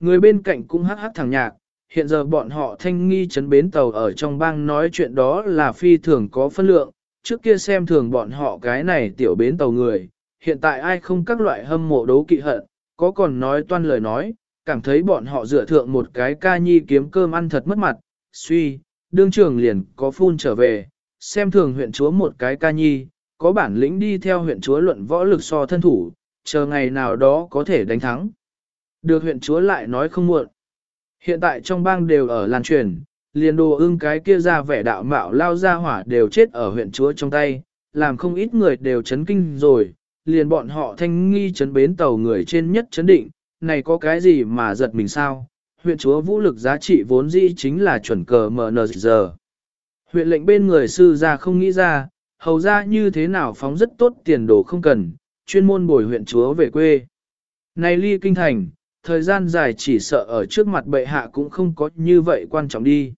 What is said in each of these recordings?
Người bên cạnh cũng hắc hắc thẳng nhạc, hiện giờ bọn họ thanh nghi chấn bến tàu ở trong bang nói chuyện đó là phi thường có phân lượng, trước kia xem thường bọn họ cái này tiểu bến tàu người, hiện tại ai không các loại hâm mộ đấu kỵ hận, có còn nói toan lời nói, cảm thấy bọn họ dựa thượng một cái ca nhi kiếm cơm ăn thật mất mặt, suy, đương trường liền có phun trở về, xem thường huyện chúa một cái ca nhi, có bản lĩnh đi theo huyện chúa luận võ lực so thân thủ, chờ ngày nào đó có thể đánh thắng. Được huyện chúa lại nói không muộn. Hiện tại trong bang đều ở làn truyền, liền đồ ưng cái kia ra vẻ đạo mạo lao ra hỏa đều chết ở huyện chúa trong tay, làm không ít người đều chấn kinh rồi, liền bọn họ thanh nghi chấn bến tàu người trên nhất chấn định, này có cái gì mà giật mình sao, huyện chúa vũ lực giá trị vốn dĩ chính là chuẩn cờ MNZ. Huyện lệnh bên người sư ra không nghĩ ra, hầu ra như thế nào phóng rất tốt tiền đồ không cần, chuyên môn bồi huyện chúa về quê. Này ly kinh thành, thời gian dài chỉ sợ ở trước mặt bệ hạ cũng không có như vậy quan trọng đi.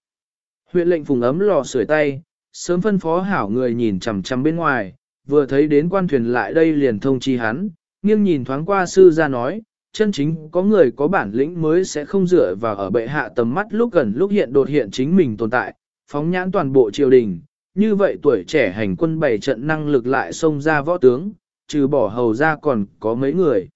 Huyện lệnh phùng ấm lò sưởi tay, sớm phân phó hảo người nhìn chằm chằm bên ngoài, vừa thấy đến quan thuyền lại đây liền thông chi hắn, nghiêng nhìn thoáng qua sư ra nói, chân chính có người có bản lĩnh mới sẽ không dựa vào ở bệ hạ tầm mắt lúc gần lúc hiện đột hiện chính mình tồn tại, phóng nhãn toàn bộ triều đình, như vậy tuổi trẻ hành quân bảy trận năng lực lại xông ra võ tướng, trừ bỏ hầu ra còn có mấy người.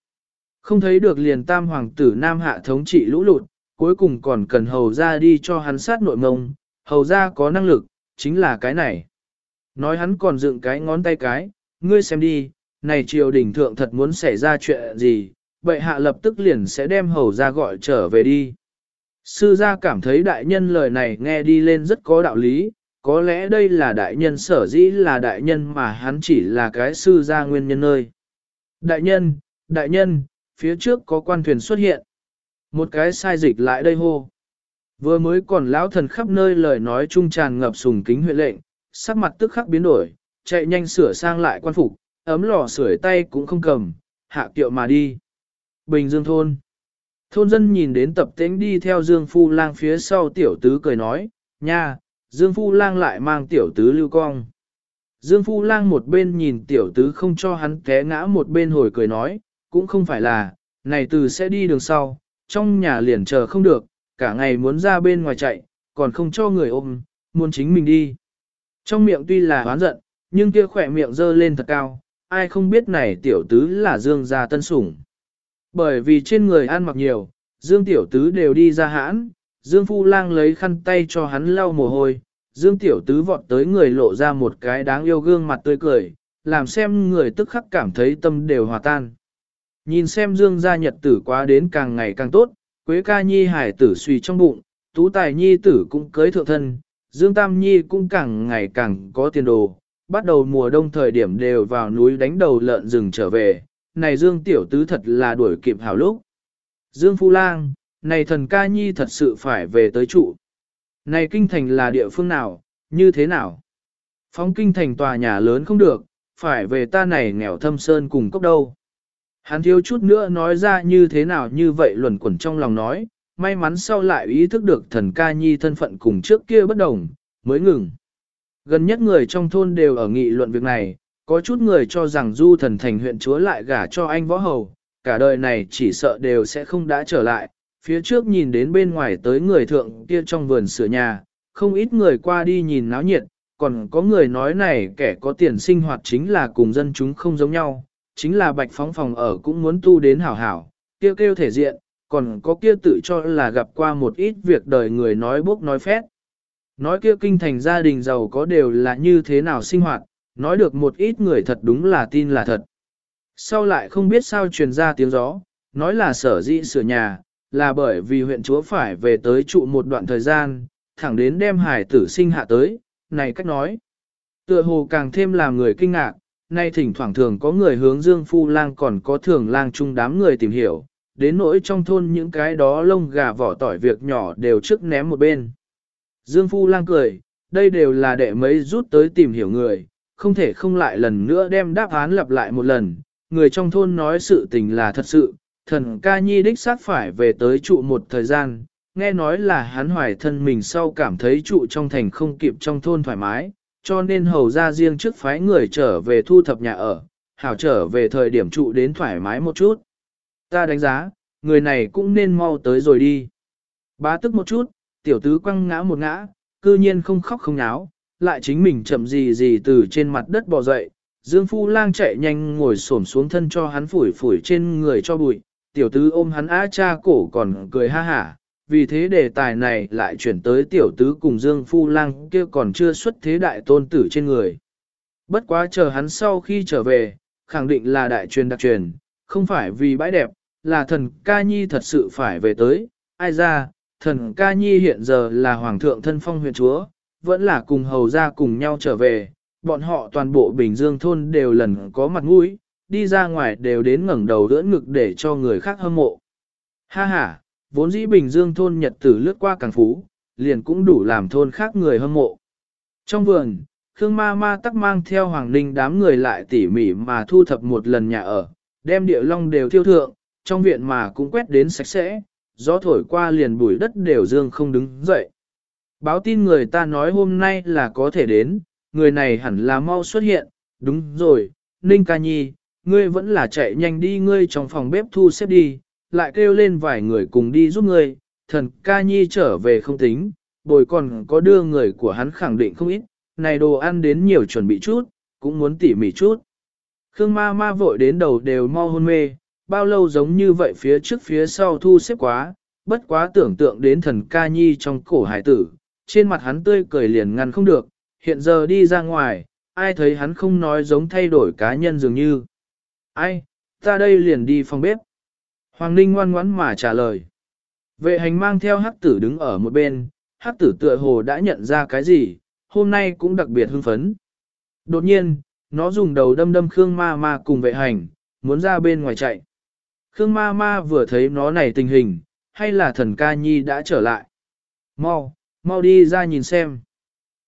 Không thấy được liền tam hoàng tử Nam Hạ thống trị lũ lụt, cuối cùng còn cần hầu ra đi cho hắn sát nội mông, hầu ra có năng lực, chính là cái này. Nói hắn còn dựng cái ngón tay cái, ngươi xem đi, này triều đình thượng thật muốn xảy ra chuyện gì, bệ hạ lập tức liền sẽ đem hầu ra gọi trở về đi. Sư gia cảm thấy đại nhân lời này nghe đi lên rất có đạo lý, có lẽ đây là đại nhân sở dĩ là đại nhân mà hắn chỉ là cái sư gia nguyên nhân nơi. Đại nhân, đại nhân, phía trước có quan thuyền xuất hiện. Một cái sai dịch lại đây hô. Vừa mới còn lão thần khắp nơi lời nói trung tràn ngập sùng kính huyện lệnh, sắc mặt tức khắc biến đổi, chạy nhanh sửa sang lại quan phục, ấm lò sưởi tay cũng không cầm, hạ kiệu mà đi. Bình Dương thôn. Thôn dân nhìn đến tập tính đi theo Dương Phu Lang phía sau tiểu tứ cười nói, nha, Dương Phu Lang lại mang tiểu tứ lưu cong. Dương Phu Lang một bên nhìn tiểu tứ không cho hắn té ngã một bên hồi cười nói, cũng không phải là, này từ sẽ đi đường sau, trong nhà liền chờ không được, cả ngày muốn ra bên ngoài chạy, còn không cho người ôm, muốn chính mình đi. Trong miệng tuy là oán giận, nhưng kia khỏe miệng dơ lên thật cao, ai không biết này tiểu tứ là Dương gia tân sủng. Bởi vì trên người ăn mặc nhiều, Dương tiểu tứ đều đi ra hãn, Dương phu lang lấy khăn tay cho hắn lau mồ hôi, Dương tiểu tứ vọt tới người lộ ra một cái đáng yêu gương mặt tươi cười, làm xem người tức khắc cảm thấy tâm đều hòa tan. Nhìn xem Dương gia nhật tử quá đến càng ngày càng tốt, Quế ca nhi hải tử suy trong bụng, Tú tài nhi tử cũng cưới thượng thân, Dương Tam Nhi cũng càng ngày càng có tiền đồ, bắt đầu mùa đông thời điểm đều vào núi đánh đầu lợn rừng trở về, này Dương Tiểu Tứ thật là đuổi kịp hảo lúc. Dương Phu Lang, này thần ca nhi thật sự phải về tới trụ. Này kinh thành là địa phương nào, như thế nào? Phóng kinh thành tòa nhà lớn không được, phải về ta này nghèo thâm sơn cùng cốc đâu. Hắn thiếu chút nữa nói ra như thế nào như vậy luẩn quẩn trong lòng nói, may mắn sau lại ý thức được thần ca nhi thân phận cùng trước kia bất đồng, mới ngừng. Gần nhất người trong thôn đều ở nghị luận việc này, có chút người cho rằng du thần thành huyện chúa lại gả cho anh võ hầu, cả đời này chỉ sợ đều sẽ không đã trở lại, phía trước nhìn đến bên ngoài tới người thượng kia trong vườn sửa nhà, không ít người qua đi nhìn náo nhiệt, còn có người nói này kẻ có tiền sinh hoạt chính là cùng dân chúng không giống nhau, chính là bạch phóng phòng ở cũng muốn tu đến hảo hảo, kêu kêu thể diện, còn có kia tự cho là gặp qua một ít việc đời người nói bốc nói phét. Nói kia kinh thành gia đình giàu có đều là như thế nào sinh hoạt, nói được một ít người thật đúng là tin là thật. Sau lại không biết sao truyền ra tiếng gió, nói là sở dĩ sửa nhà, là bởi vì huyện chúa phải về tới trụ một đoạn thời gian, thẳng đến đem hải tử sinh hạ tới, này cách nói. Tựa hồ càng thêm làm người kinh ngạc, nay thỉnh thoảng thường có người hướng dương phu lang còn có thường lang chung đám người tìm hiểu, đến nỗi trong thôn những cái đó lông gà vỏ tỏi việc nhỏ đều trước ném một bên. Dương Phu Lang cười, đây đều là đệ mấy rút tới tìm hiểu người, không thể không lại lần nữa đem đáp án lặp lại một lần. Người trong thôn nói sự tình là thật sự, thần ca nhi đích xác phải về tới trụ một thời gian, nghe nói là hắn hoài thân mình sau cảm thấy trụ trong thành không kịp trong thôn thoải mái, cho nên hầu ra riêng trước phái người trở về thu thập nhà ở, hảo trở về thời điểm trụ đến thoải mái một chút. Ta đánh giá, người này cũng nên mau tới rồi đi. Bá tức một chút, tiểu tứ quăng ngã một ngã, cư nhiên không khóc không náo, lại chính mình chậm gì gì từ trên mặt đất bò dậy. Dương Phu Lang chạy nhanh ngồi xổm xuống thân cho hắn phủi phủi trên người cho bụi, tiểu tứ ôm hắn á cha cổ còn cười ha hả, vì thế đề tài này lại chuyển tới tiểu tứ cùng Dương Phu Lang kia còn chưa xuất thế đại tôn tử trên người. Bất quá chờ hắn sau khi trở về, khẳng định là đại truyền đặc truyền, không phải vì bãi đẹp, là thần ca nhi thật sự phải về tới, ai ra, thần ca nhi hiện giờ là hoàng thượng thân phong huyện chúa, vẫn là cùng hầu ra cùng nhau trở về, bọn họ toàn bộ Bình Dương thôn đều lần có mặt mũi, đi ra ngoài đều đến ngẩng đầu đỡ ngực để cho người khác hâm mộ. Ha ha, vốn dĩ Bình Dương thôn nhật tử lướt qua càng phú, liền cũng đủ làm thôn khác người hâm mộ. Trong vườn, Khương ma ma tắc mang theo Hoàng Ninh đám người lại tỉ mỉ mà thu thập một lần nhà ở, đem địa long đều thiêu thượng, trong viện mà cũng quét đến sạch sẽ, gió thổi qua liền bụi đất đều dương không đứng dậy. Báo tin người ta nói hôm nay là có thể đến, người này hẳn là mau xuất hiện, đúng rồi, Ninh ca nhi, ngươi vẫn là chạy nhanh đi ngươi trong phòng bếp thu xếp đi, lại kêu lên vài người cùng đi giúp ngươi, thần ca nhi trở về không tính, bồi còn có đưa người của hắn khẳng định không ít, này đồ ăn đến nhiều chuẩn bị chút, cũng muốn tỉ mỉ chút. Khương ma ma vội đến đầu đều mau hôn mê, bao lâu giống như vậy phía trước phía sau thu xếp quá, bất quá tưởng tượng đến thần ca nhi trong cổ hải tử, trên mặt hắn tươi cười liền ngăn không được, hiện giờ đi ra ngoài, ai thấy hắn không nói giống thay đổi cá nhân dường như. Ai, ta đây liền đi phòng bếp. Hoàng Ninh ngoan ngoãn mà trả lời. Vệ hành mang theo hắc tử đứng ở một bên, hắc tử tựa hồ đã nhận ra cái gì, hôm nay cũng đặc biệt hưng phấn. Đột nhiên, nó dùng đầu đâm đâm Khương ma ma cùng vệ hành, muốn ra bên ngoài chạy. Khương ma ma vừa thấy nó này tình hình, hay là thần ca nhi đã trở lại. Mau, mau đi ra nhìn xem.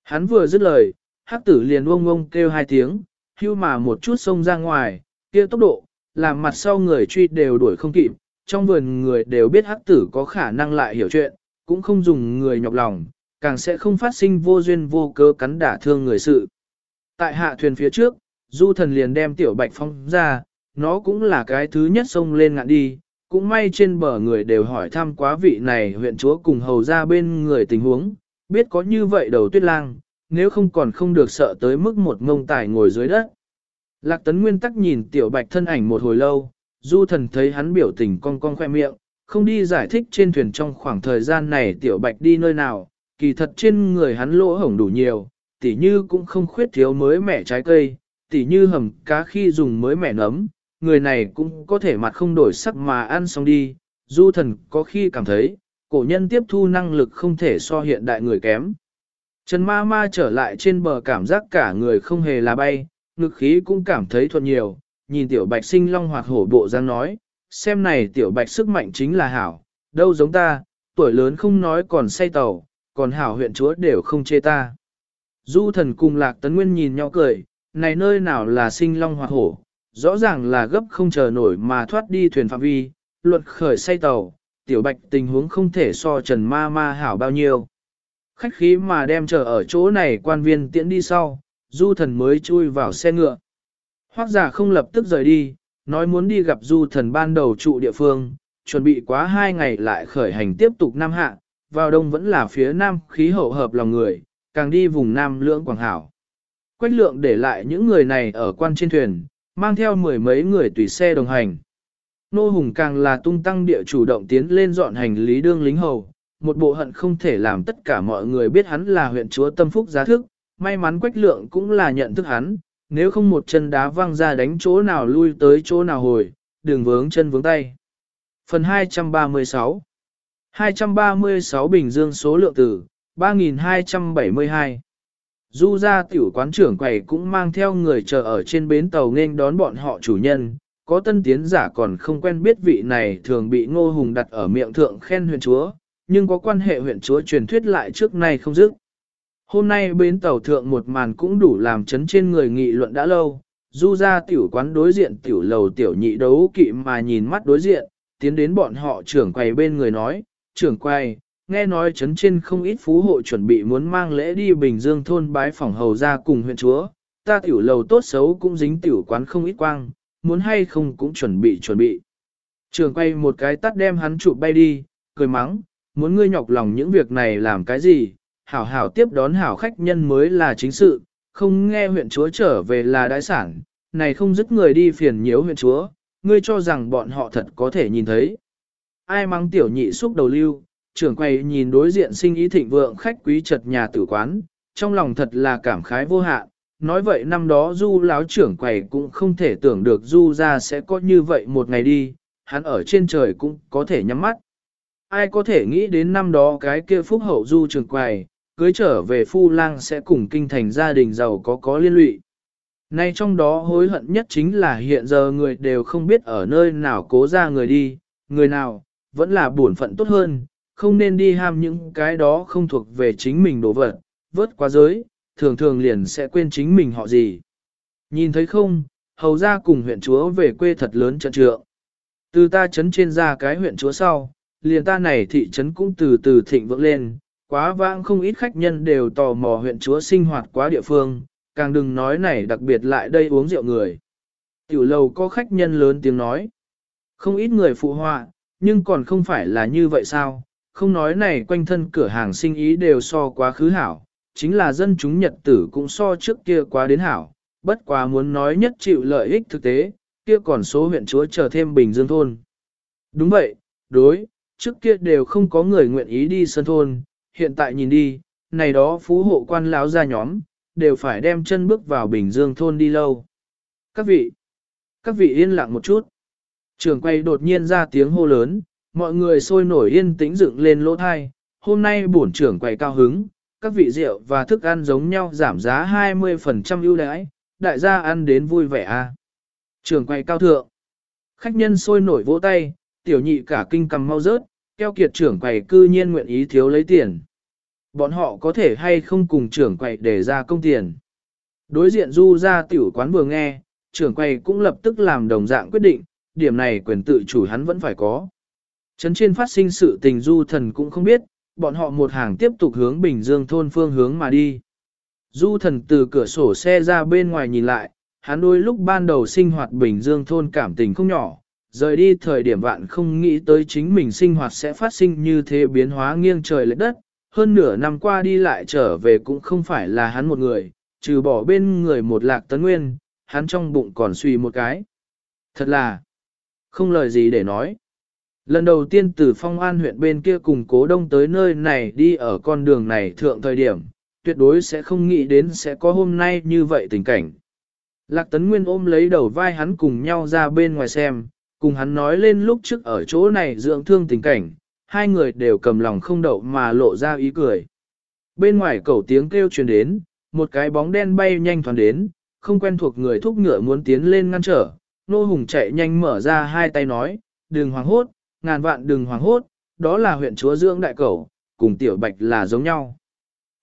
Hắn vừa dứt lời, hắc tử liền ông ông kêu hai tiếng, hưu mà một chút xông ra ngoài, kia tốc độ, làm mặt sau người truy đều đuổi không kịp, trong vườn người đều biết hắc tử có khả năng lại hiểu chuyện, cũng không dùng người nhọc lòng, càng sẽ không phát sinh vô duyên vô cớ cắn đả thương người sự. Tại hạ thuyền phía trước, du thần liền đem tiểu bạch phong ra, nó cũng là cái thứ nhất xông lên ngạn đi, cũng may trên bờ người đều hỏi thăm quá vị này huyện chúa cùng hầu ra bên người tình huống, biết có như vậy đầu tuyết lang, nếu không còn không được sợ tới mức một ngông tài ngồi dưới đất. Lạc tấn nguyên tắc nhìn tiểu bạch thân ảnh một hồi lâu, du thần thấy hắn biểu tình cong cong khoe miệng, không đi giải thích trên thuyền trong khoảng thời gian này tiểu bạch đi nơi nào, kỳ thật trên người hắn lỗ hổng đủ nhiều, tỉ như cũng không khuyết thiếu mới mẻ trái cây, tỉ như hầm cá khi dùng mới mẻ nấm, người này cũng có thể mặt không đổi sắc mà ăn xong đi, du thần có khi cảm thấy, cổ nhân tiếp thu năng lực không thể so hiện đại người kém. Trần ma ma trở lại trên bờ cảm giác cả người không hề là bay, ngực khí cũng cảm thấy thuận nhiều, nhìn tiểu bạch sinh long hoạt hổ bộ giang nói, xem này tiểu bạch sức mạnh chính là hảo, đâu giống ta, tuổi lớn không nói còn say tàu, còn hảo huyện chúa đều không chê ta. Du thần cùng lạc tấn nguyên nhìn nhau cười, này nơi nào là sinh long hoạt hổ, rõ ràng là gấp không chờ nổi mà thoát đi thuyền phạm vi, luật khởi say tàu, tiểu bạch tình huống không thể so trần ma ma hảo bao nhiêu. Khách khí mà đem chờ ở chỗ này quan viên tiễn đi sau, du thần mới chui vào xe ngựa. Hoác giả không lập tức rời đi, nói muốn đi gặp du thần ban đầu trụ địa phương, chuẩn bị quá hai ngày lại khởi hành tiếp tục Nam Hạ, vào đông vẫn là phía Nam khí hậu hợp lòng người, càng đi vùng Nam lưỡng quảng hảo. Quách lượng để lại những người này ở quan trên thuyền, mang theo mười mấy người tùy xe đồng hành. Nô Hùng càng là tung tăng địa chủ động tiến lên dọn hành lý đương lính hầu, một bộ hận không thể làm tất cả mọi người biết hắn là huyện chúa tâm phúc giá thức, may mắn quách lượng cũng là nhận thức hắn, nếu không một chân đá văng ra đánh chỗ nào lui tới chỗ nào hồi, đường vướng chân vướng tay. Phần 236 236 Bình Dương số lượng tử, 3272 Du ra tiểu quán trưởng quầy cũng mang theo người chờ ở trên bến tàu nên đón bọn họ chủ nhân, có tân tiến giả còn không quen biết vị này thường bị ngô hùng đặt ở miệng thượng khen huyện chúa, nhưng có quan hệ huyện chúa truyền thuyết lại trước nay không dứt. Hôm nay bến tàu thượng một màn cũng đủ làm chấn trên người nghị luận đã lâu, du ra tiểu quán đối diện tiểu lầu tiểu nhị đấu kỵ mà nhìn mắt đối diện, tiến đến bọn họ trưởng quầy bên người nói, trưởng quầy, nghe nói chấn trên không ít phú hộ chuẩn bị muốn mang lễ đi Bình Dương thôn bái phỏng hầu ra cùng huyện chúa, ta tiểu lầu tốt xấu cũng dính tiểu quán không ít quang, muốn hay không cũng chuẩn bị chuẩn bị. Trường quay một cái tắt đem hắn chụp bay đi, cười mắng, muốn ngươi nhọc lòng những việc này làm cái gì, hảo hảo tiếp đón hảo khách nhân mới là chính sự, không nghe huyện chúa trở về là đại sản, này không dứt người đi phiền nhiễu huyện chúa, ngươi cho rằng bọn họ thật có thể nhìn thấy. Ai mang tiểu nhị xúc đầu lưu, trưởng quầy nhìn đối diện sinh ý thịnh vượng khách quý chật nhà tử quán, trong lòng thật là cảm khái vô hạn. Nói vậy năm đó du láo trưởng quầy cũng không thể tưởng được du ra sẽ có như vậy một ngày đi, hắn ở trên trời cũng có thể nhắm mắt. Ai có thể nghĩ đến năm đó cái kia phúc hậu du trưởng quầy, cưới trở về phu lang sẽ cùng kinh thành gia đình giàu có có liên lụy. Nay trong đó hối hận nhất chính là hiện giờ người đều không biết ở nơi nào cố ra người đi, người nào, vẫn là buồn phận tốt hơn, không nên đi ham những cái đó không thuộc về chính mình đồ vật, vớt quá giới, thường thường liền sẽ quên chính mình họ gì. Nhìn thấy không, hầu ra cùng huyện chúa về quê thật lớn trận trượng. Từ ta chấn trên ra cái huyện chúa sau, liền ta này thị trấn cũng từ từ thịnh vượng lên, quá vãng không ít khách nhân đều tò mò huyện chúa sinh hoạt quá địa phương, càng đừng nói này đặc biệt lại đây uống rượu người. Tiểu lầu có khách nhân lớn tiếng nói, không ít người phụ họa, nhưng còn không phải là như vậy sao, không nói này quanh thân cửa hàng sinh ý đều so quá khứ hảo, chính là dân chúng nhật tử cũng so trước kia quá đến hảo, bất quá muốn nói nhất chịu lợi ích thực tế, kia còn số huyện chúa chờ thêm Bình Dương thôn. Đúng vậy, đối, trước kia đều không có người nguyện ý đi sân thôn, hiện tại nhìn đi, này đó phú hộ quan lão ra nhóm, đều phải đem chân bước vào Bình Dương thôn đi lâu. Các vị, các vị yên lặng một chút. Trường quay đột nhiên ra tiếng hô lớn, mọi người sôi nổi yên tĩnh dựng lên lỗ thai. Hôm nay bổn trưởng quầy cao hứng, các vị rượu và thức ăn giống nhau giảm giá 20% ưu đãi, đại gia ăn đến vui vẻ à. Trường quầy cao thượng. Khách nhân sôi nổi vỗ tay, tiểu nhị cả kinh cầm mau rớt, keo kiệt trưởng quầy cư nhiên nguyện ý thiếu lấy tiền. Bọn họ có thể hay không cùng trưởng quầy để ra công tiền. Đối diện du ra tiểu quán vừa nghe, trưởng quầy cũng lập tức làm đồng dạng quyết định, điểm này quyền tự chủ hắn vẫn phải có. Trấn trên phát sinh sự tình du thần cũng không biết, bọn họ một hàng tiếp tục hướng Bình Dương thôn phương hướng mà đi. Du thần từ cửa sổ xe ra bên ngoài nhìn lại, hắn đôi lúc ban đầu sinh hoạt Bình Dương thôn cảm tình không nhỏ, rời đi thời điểm vạn không nghĩ tới chính mình sinh hoạt sẽ phát sinh như thế biến hóa nghiêng trời lệch đất, hơn nửa năm qua đi lại trở về cũng không phải là hắn một người, trừ bỏ bên người một lạc tấn nguyên, hắn trong bụng còn suy một cái. Thật là, không lời gì để nói. Lần đầu tiên từ phong an huyện bên kia cùng cố đông tới nơi này đi ở con đường này thượng thời điểm, tuyệt đối sẽ không nghĩ đến sẽ có hôm nay như vậy tình cảnh. Lạc Tấn Nguyên ôm lấy đầu vai hắn cùng nhau ra bên ngoài xem, cùng hắn nói lên lúc trước ở chỗ này dưỡng thương tình cảnh, hai người đều cầm lòng không đậu mà lộ ra ý cười. Bên ngoài cầu tiếng kêu truyền đến, một cái bóng đen bay nhanh thoáng đến, không quen thuộc người thúc ngựa muốn tiến lên ngăn trở, nô hùng chạy nhanh mở ra hai tay nói, đừng hoảng hốt, ngàn vạn đừng hoảng hốt, đó là huyện chúa dưỡng đại cầu, cùng tiểu bạch là giống nhau.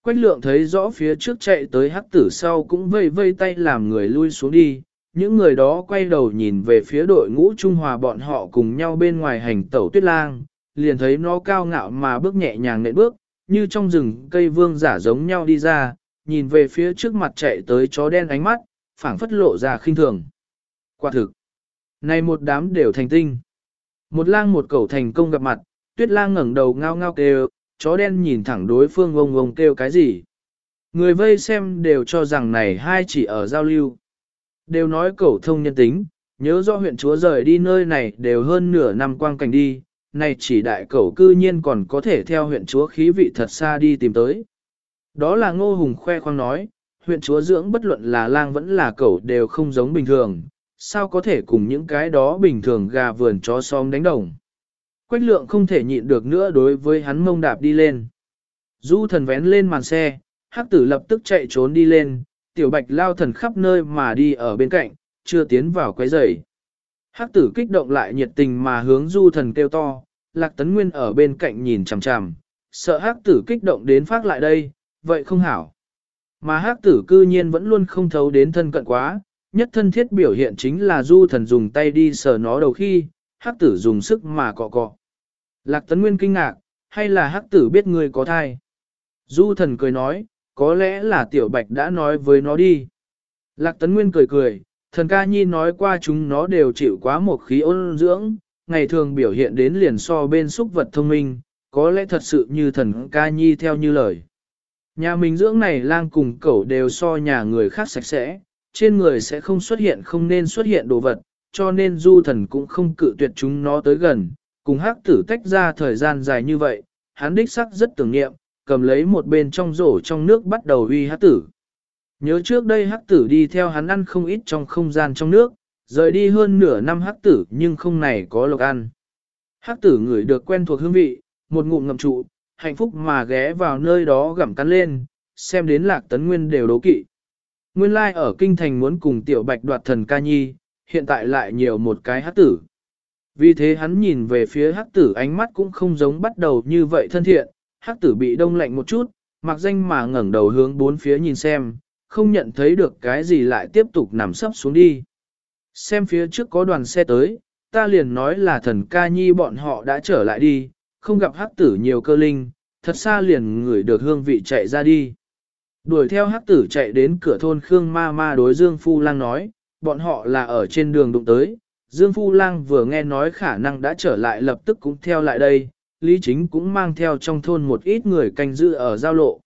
Quách lượng thấy rõ phía trước chạy tới hắc tử sau cũng vây vây tay làm người lui xuống đi, những người đó quay đầu nhìn về phía đội ngũ Trung Hòa bọn họ cùng nhau bên ngoài hành tẩu tuyết lang, liền thấy nó cao ngạo mà bước nhẹ nhàng nện bước, như trong rừng cây vương giả giống nhau đi ra, nhìn về phía trước mặt chạy tới chó đen ánh mắt, phảng phất lộ ra khinh thường. Quả thực, này một đám đều thành tinh. Một lang một cẩu thành công gặp mặt, tuyết lang ngẩng đầu ngao ngao kêu, chó đen nhìn thẳng đối phương ông ông kêu cái gì. Người vây xem đều cho rằng này hai chỉ ở giao lưu. Đều nói cẩu thông nhân tính, nhớ do huyện chúa rời đi nơi này đều hơn nửa năm quang cảnh đi, này chỉ đại cẩu cư nhiên còn có thể theo huyện chúa khí vị thật xa đi tìm tới. Đó là ngô hùng khoe khoang nói, huyện chúa dưỡng bất luận là lang vẫn là cẩu đều không giống bình thường, sao có thể cùng những cái đó bình thường gà vườn chó xóm đánh đồng. Quách lượng không thể nhịn được nữa đối với hắn mông đạp đi lên. Du thần vén lên màn xe, hắc tử lập tức chạy trốn đi lên, tiểu bạch lao thần khắp nơi mà đi ở bên cạnh, chưa tiến vào quấy rầy. Hắc tử kích động lại nhiệt tình mà hướng du thần kêu to, lạc tấn nguyên ở bên cạnh nhìn chằm chằm, sợ hắc tử kích động đến phát lại đây, vậy không hảo. Mà hắc tử cư nhiên vẫn luôn không thấu đến thân cận quá, nhất thân thiết biểu hiện chính là du thần dùng tay đi sờ nó đầu khi, hắc tử dùng sức mà cọ cọ. Lạc tấn nguyên kinh ngạc, hay là hắc tử biết người có thai? Du thần cười nói, có lẽ là tiểu bạch đã nói với nó đi. Lạc tấn nguyên cười cười, thần ca nhi nói qua chúng nó đều chịu quá một khí ôn dưỡng, ngày thường biểu hiện đến liền so bên xúc vật thông minh, có lẽ thật sự như thần ca nhi theo như lời. Nhà mình dưỡng này lang cùng cẩu đều so nhà người khác sạch sẽ, trên người sẽ không xuất hiện không nên xuất hiện đồ vật, cho nên du thần cũng không cự tuyệt chúng nó tới gần, cùng hắc tử tách ra thời gian dài như vậy, hắn đích sắc rất tưởng niệm, cầm lấy một bên trong rổ trong nước bắt đầu uy hắc tử. Nhớ trước đây hắc tử đi theo hắn ăn không ít trong không gian trong nước, rời đi hơn nửa năm hắc tử nhưng không này có lộc ăn. Hắc tử ngửi được quen thuộc hương vị, một ngụm ngậm trụ, hạnh phúc mà ghé vào nơi đó gặm cắn lên, xem đến lạc tấn nguyên đều đố kỵ. Nguyên lai like ở kinh thành muốn cùng tiểu bạch đoạt thần ca nhi, hiện tại lại nhiều một cái hắc tử. Vì thế hắn nhìn về phía hắc tử ánh mắt cũng không giống bắt đầu như vậy thân thiện, hắc tử bị đông lạnh một chút, mặc danh mà ngẩng đầu hướng bốn phía nhìn xem, không nhận thấy được cái gì lại tiếp tục nằm sấp xuống đi. Xem phía trước có đoàn xe tới, ta liền nói là thần ca nhi bọn họ đã trở lại đi, không gặp hắc tử nhiều cơ linh, thật xa liền ngửi được hương vị chạy ra đi. Đuổi theo hắc tử chạy đến cửa thôn Khương Ma Ma đối Dương Phu Lang nói, bọn họ là ở trên đường đụng tới. Dương Phu Lang vừa nghe nói khả năng đã trở lại lập tức cũng theo lại đây, Lý Chính cũng mang theo trong thôn một ít người canh giữ ở giao lộ.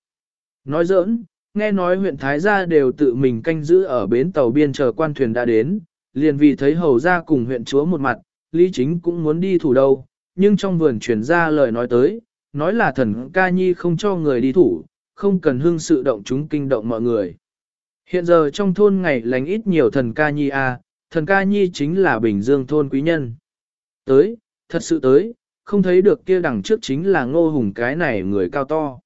Nói giỡn, nghe nói huyện Thái Gia đều tự mình canh giữ ở bến tàu biên chờ quan thuyền đã đến, liền vì thấy hầu ra cùng huyện chúa một mặt, Lý Chính cũng muốn đi thủ đâu, nhưng trong vườn truyền ra lời nói tới, nói là thần ca nhi không cho người đi thủ, không cần hưng sự động chúng kinh động mọi người. Hiện giờ trong thôn ngày lành ít nhiều thần ca nhi a, à, thần ca nhi chính là Bình Dương thôn quý nhân. Tới, thật sự tới, không thấy được kia đằng trước chính là ngô hùng cái này người cao to.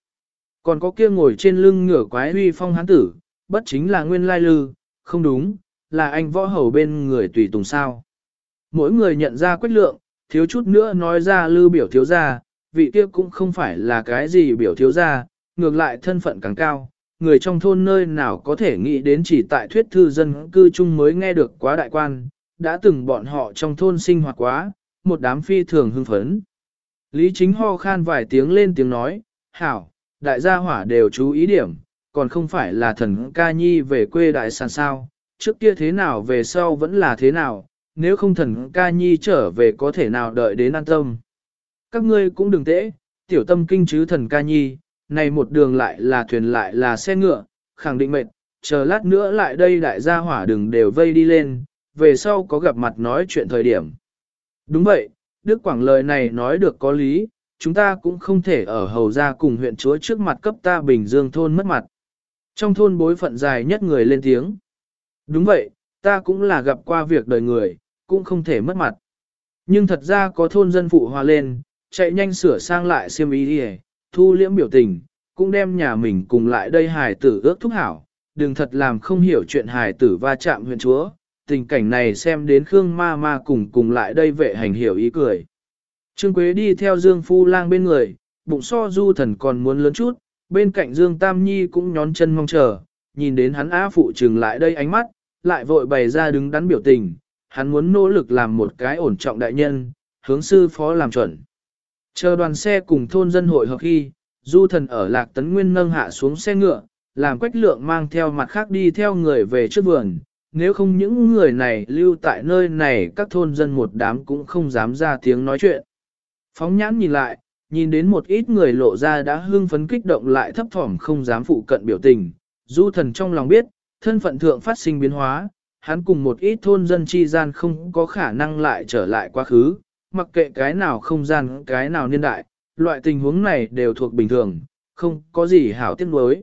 Còn có kia ngồi trên lưng ngửa quái huy phong hán tử, bất chính là nguyên lai lư, không đúng, là anh võ hầu bên người tùy tùng sao. Mỗi người nhận ra quyết lượng, thiếu chút nữa nói ra lư biểu thiếu gia, vị kia cũng không phải là cái gì biểu thiếu gia, ngược lại thân phận càng cao, người trong thôn nơi nào có thể nghĩ đến chỉ tại thuyết thư dân cư chung mới nghe được quá đại quan, đã từng bọn họ trong thôn sinh hoạt quá, một đám phi thường hưng phấn. Lý chính ho khan vài tiếng lên tiếng nói, hảo, đại gia hỏa đều chú ý điểm, còn không phải là thần ca nhi về quê đại sản sao, trước kia thế nào về sau vẫn là thế nào, nếu không thần ca nhi trở về có thể nào đợi đến an tâm. Các ngươi cũng đừng tễ, tiểu tâm kinh chứ thần ca nhi, này một đường lại là thuyền lại là xe ngựa, khẳng định mệt, chờ lát nữa lại đây đại gia hỏa đừng đều vây đi lên, về sau có gặp mặt nói chuyện thời điểm. Đúng vậy, Đức Quảng lời này nói được có lý, chúng ta cũng không thể ở hầu gia cùng huyện chúa trước mặt cấp ta Bình Dương thôn mất mặt. Trong thôn bối phận dài nhất người lên tiếng. Đúng vậy, ta cũng là gặp qua việc đời người, cũng không thể mất mặt. Nhưng thật ra có thôn dân phụ hòa lên, chạy nhanh sửa sang lại xiêm ý đi thu liễm biểu tình, cũng đem nhà mình cùng lại đây hài tử ước thúc hảo, đừng thật làm không hiểu chuyện hài tử va chạm huyện chúa. Tình cảnh này xem đến Khương ma ma cùng cùng lại đây vệ hành hiểu ý cười. Trương Quế đi theo Dương Phu Lang bên người, bụng so du thần còn muốn lớn chút, bên cạnh Dương Tam Nhi cũng nhón chân mong chờ, nhìn đến hắn á phụ trừng lại đây ánh mắt, lại vội bày ra đứng đắn biểu tình, hắn muốn nỗ lực làm một cái ổn trọng đại nhân, hướng sư phó làm chuẩn. Chờ đoàn xe cùng thôn dân hội hợp khi, du thần ở lạc tấn nguyên nâng hạ xuống xe ngựa, làm quách lượng mang theo mặt khác đi theo người về trước vườn. Nếu không những người này lưu tại nơi này các thôn dân một đám cũng không dám ra tiếng nói chuyện. Phóng nhãn nhìn lại, nhìn đến một ít người lộ ra đã hưng phấn kích động lại thấp thỏm không dám phụ cận biểu tình. Du thần trong lòng biết, thân phận thượng phát sinh biến hóa, hắn cùng một ít thôn dân chi gian không có khả năng lại trở lại quá khứ, mặc kệ cái nào không gian cái nào niên đại, loại tình huống này đều thuộc bình thường, không có gì hảo tiếc nuối.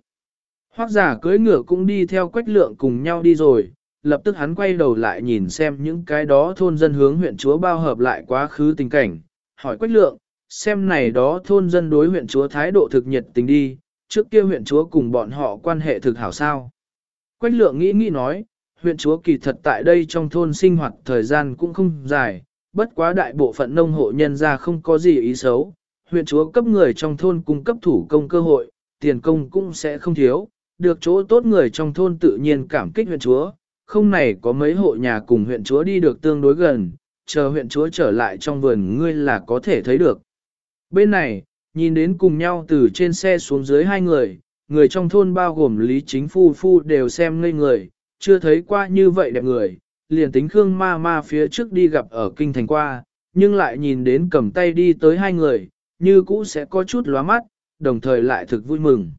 Hoác giả cưỡi ngựa cũng đi theo quách lượng cùng nhau đi rồi, lập tức hắn quay đầu lại nhìn xem những cái đó thôn dân hướng huyện chúa bao hợp lại quá khứ tình cảnh, hỏi quách lượng, xem này đó thôn dân đối huyện chúa thái độ thực nhiệt tình đi, trước kia huyện chúa cùng bọn họ quan hệ thực hảo sao. Quách lượng nghĩ nghĩ nói, huyện chúa kỳ thật tại đây trong thôn sinh hoạt thời gian cũng không dài, bất quá đại bộ phận nông hộ nhân ra không có gì ý xấu, huyện chúa cấp người trong thôn cung cấp thủ công cơ hội, tiền công cũng sẽ không thiếu, được chỗ tốt người trong thôn tự nhiên cảm kích huyện chúa, không này có mấy hộ nhà cùng huyện chúa đi được tương đối gần, chờ huyện chúa trở lại trong vườn ngươi là có thể thấy được. Bên này, nhìn đến cùng nhau từ trên xe xuống dưới hai người, người trong thôn bao gồm Lý Chính Phu Phu đều xem ngây người, chưa thấy qua như vậy đẹp người, liền tính Khương ma ma phía trước đi gặp ở kinh thành qua, nhưng lại nhìn đến cầm tay đi tới hai người, như cũ sẽ có chút lóa mắt, đồng thời lại thực vui mừng.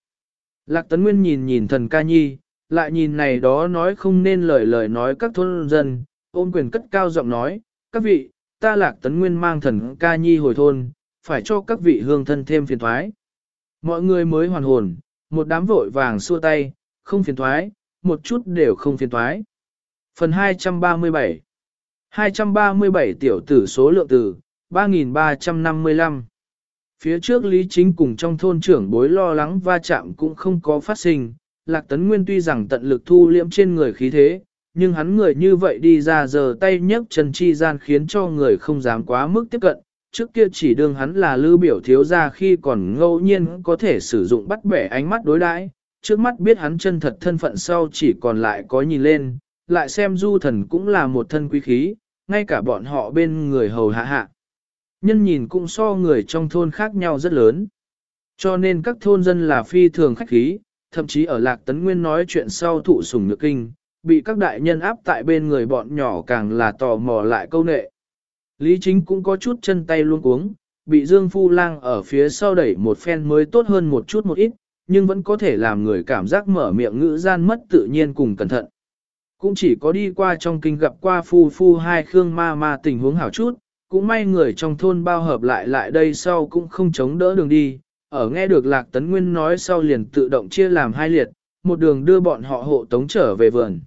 Lạc Tấn Nguyên nhìn nhìn thần ca nhi, lại nhìn này đó nói không nên lời lời nói các thôn dân, ôn quyền cất cao giọng nói, các vị, ta Lạc Tấn Nguyên mang thần ca nhi hồi thôn, phải cho các vị hương thân thêm phiền thoái. Mọi người mới hoàn hồn, một đám vội vàng xua tay, không phiền thoái, một chút đều không phiền thoái. Phần 237 237 tiểu tử số lượng tử, 3.355 Phía trước Lý Chính cùng trong thôn trưởng bối lo lắng va chạm cũng không có phát sinh, Lạc Tấn Nguyên tuy rằng tận lực thu liễm trên người khí thế, nhưng hắn người như vậy đi ra giờ tay nhấc chân chi gian khiến cho người không dám quá mức tiếp cận. Trước kia chỉ đương hắn là lưu biểu thiếu ra khi còn ngẫu nhiên có thể sử dụng bắt bẻ ánh mắt đối đãi, trước mắt biết hắn chân thật thân phận sau chỉ còn lại có nhìn lên, lại xem du thần cũng là một thân quý khí, ngay cả bọn họ bên người hầu hạ hạ. Nhân nhìn cũng so người trong thôn khác nhau rất lớn. Cho nên các thôn dân là phi thường khách khí, thậm chí ở Lạc Tấn Nguyên nói chuyện sau thụ sủng nước kinh, bị các đại nhân áp tại bên người bọn nhỏ càng là tò mò lại câu nệ. Lý Chính cũng có chút chân tay luôn cuống, bị Dương Phu Lang ở phía sau đẩy một phen mới tốt hơn một chút một ít, nhưng vẫn có thể làm người cảm giác mở miệng ngữ gian mất tự nhiên cùng cẩn thận. Cũng chỉ có đi qua trong kinh gặp qua Phu Phu hai Khương Ma Ma tình huống hảo chút, cũng may người trong thôn bao hợp lại lại đây sau cũng không chống đỡ đường đi, ở nghe được Lạc Tấn Nguyên nói sau liền tự động chia làm hai liệt, một đường đưa bọn họ hộ tống trở về vườn.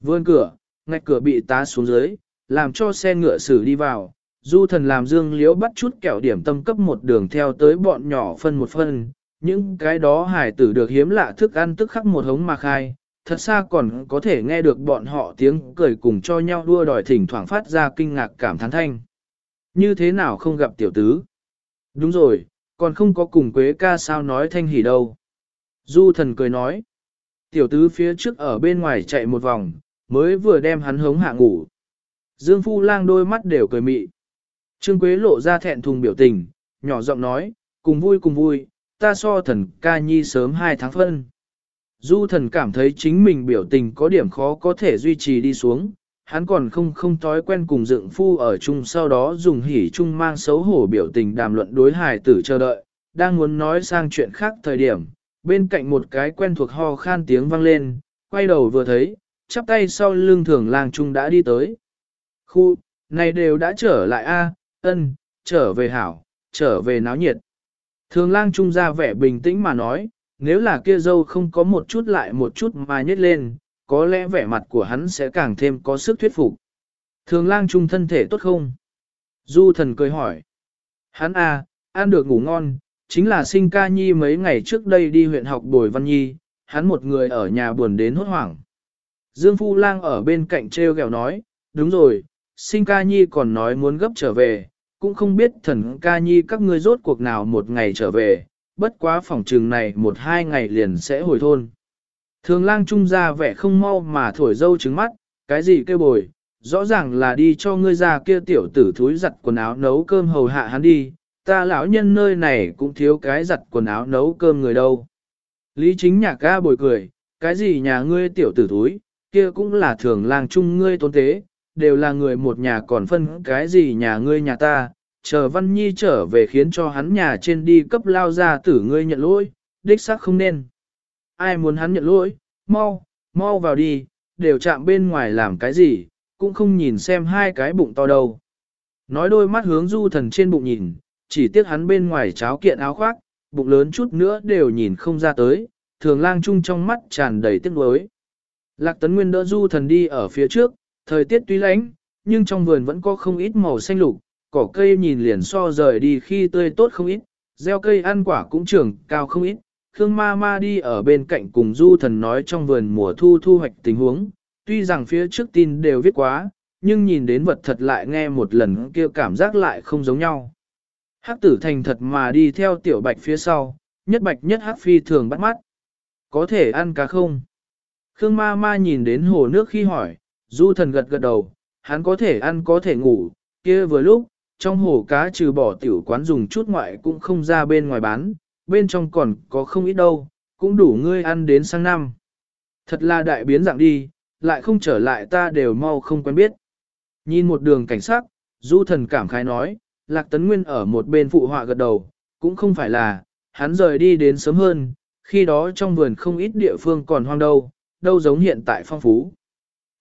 Vườn cửa, ngạch cửa bị tá xuống dưới, làm cho xe ngựa xử đi vào, du thần làm dương liễu bắt chút kẹo điểm tâm cấp một đường theo tới bọn nhỏ phân một phân, những cái đó hải tử được hiếm lạ thức ăn tức khắc một hống mà khai, thật xa còn có thể nghe được bọn họ tiếng cười cùng cho nhau đua đòi thỉnh thoảng phát ra kinh ngạc cảm thán thanh. Như thế nào không gặp tiểu tứ? Đúng rồi, còn không có cùng Quế ca sao nói thanh hỉ đâu. Du thần cười nói. Tiểu tứ phía trước ở bên ngoài chạy một vòng, mới vừa đem hắn hống hạ ngủ. Dương Phu lang đôi mắt đều cười mị. Trương Quế lộ ra thẹn thùng biểu tình, nhỏ giọng nói, cùng vui cùng vui, ta so thần ca nhi sớm hai tháng phân. Du thần cảm thấy chính mình biểu tình có điểm khó có thể duy trì đi xuống, hắn còn không không thói quen cùng dựng phu ở chung sau đó dùng hỉ chung mang xấu hổ biểu tình đàm luận đối hài tử chờ đợi, đang muốn nói sang chuyện khác thời điểm, bên cạnh một cái quen thuộc ho khan tiếng vang lên, quay đầu vừa thấy, chắp tay sau lưng thường lang trung đã đi tới. Khu, này đều đã trở lại a, ân, trở về hảo, trở về náo nhiệt. Thường lang trung ra vẻ bình tĩnh mà nói, nếu là kia dâu không có một chút lại một chút mà nhét lên, có lẽ vẻ mặt của hắn sẽ càng thêm có sức thuyết phục. Thường lang trung thân thể tốt không? Du thần cười hỏi. Hắn à, ăn được ngủ ngon, chính là sinh ca nhi mấy ngày trước đây đi huyện học bồi văn nhi, hắn một người ở nhà buồn đến hốt hoảng. Dương Phu Lang ở bên cạnh treo gẹo nói, đúng rồi, sinh ca nhi còn nói muốn gấp trở về, cũng không biết thần ca nhi các ngươi rốt cuộc nào một ngày trở về, bất quá phòng trường này một hai ngày liền sẽ hồi thôn. Thường lang trung ra vẻ không mau mà thổi dâu trứng mắt, cái gì kêu bồi, rõ ràng là đi cho ngươi ra kia tiểu tử thúi giặt quần áo nấu cơm hầu hạ hắn đi, ta lão nhân nơi này cũng thiếu cái giặt quần áo nấu cơm người đâu. Lý chính nhạc ca bồi cười, cái gì nhà ngươi tiểu tử thúi, kia cũng là thường lang trung ngươi tôn tế, đều là người một nhà còn phân cái gì nhà ngươi nhà ta, chờ Văn Nhi trở về khiến cho hắn nhà trên đi cấp lao ra tử ngươi nhận lỗi, đích xác không nên ai muốn hắn nhận lỗi, mau, mau vào đi, đều chạm bên ngoài làm cái gì, cũng không nhìn xem hai cái bụng to đâu. Nói đôi mắt hướng du thần trên bụng nhìn, chỉ tiếc hắn bên ngoài cháo kiện áo khoác, bụng lớn chút nữa đều nhìn không ra tới, thường lang chung trong mắt tràn đầy tiếc nuối. Lạc tấn nguyên đỡ du thần đi ở phía trước, thời tiết tuy lánh, nhưng trong vườn vẫn có không ít màu xanh lục, cỏ cây nhìn liền so rời đi khi tươi tốt không ít, gieo cây ăn quả cũng trưởng cao không ít, Khương ma ma đi ở bên cạnh cùng du thần nói trong vườn mùa thu thu hoạch tình huống, tuy rằng phía trước tin đều viết quá, nhưng nhìn đến vật thật lại nghe một lần kia cảm giác lại không giống nhau. Hắc tử thành thật mà đi theo tiểu bạch phía sau, nhất bạch nhất hắc phi thường bắt mắt. Có thể ăn cá không? Khương ma ma nhìn đến hồ nước khi hỏi, du thần gật gật đầu, hắn có thể ăn có thể ngủ, kia vừa lúc, trong hồ cá trừ bỏ tiểu quán dùng chút ngoại cũng không ra bên ngoài bán, bên trong còn có không ít đâu, cũng đủ ngươi ăn đến sang năm. Thật là đại biến dạng đi, lại không trở lại ta đều mau không quen biết. Nhìn một đường cảnh sát, Du thần cảm khái nói, Lạc Tấn Nguyên ở một bên phụ họa gật đầu, cũng không phải là, hắn rời đi đến sớm hơn, khi đó trong vườn không ít địa phương còn hoang đâu, đâu giống hiện tại phong phú.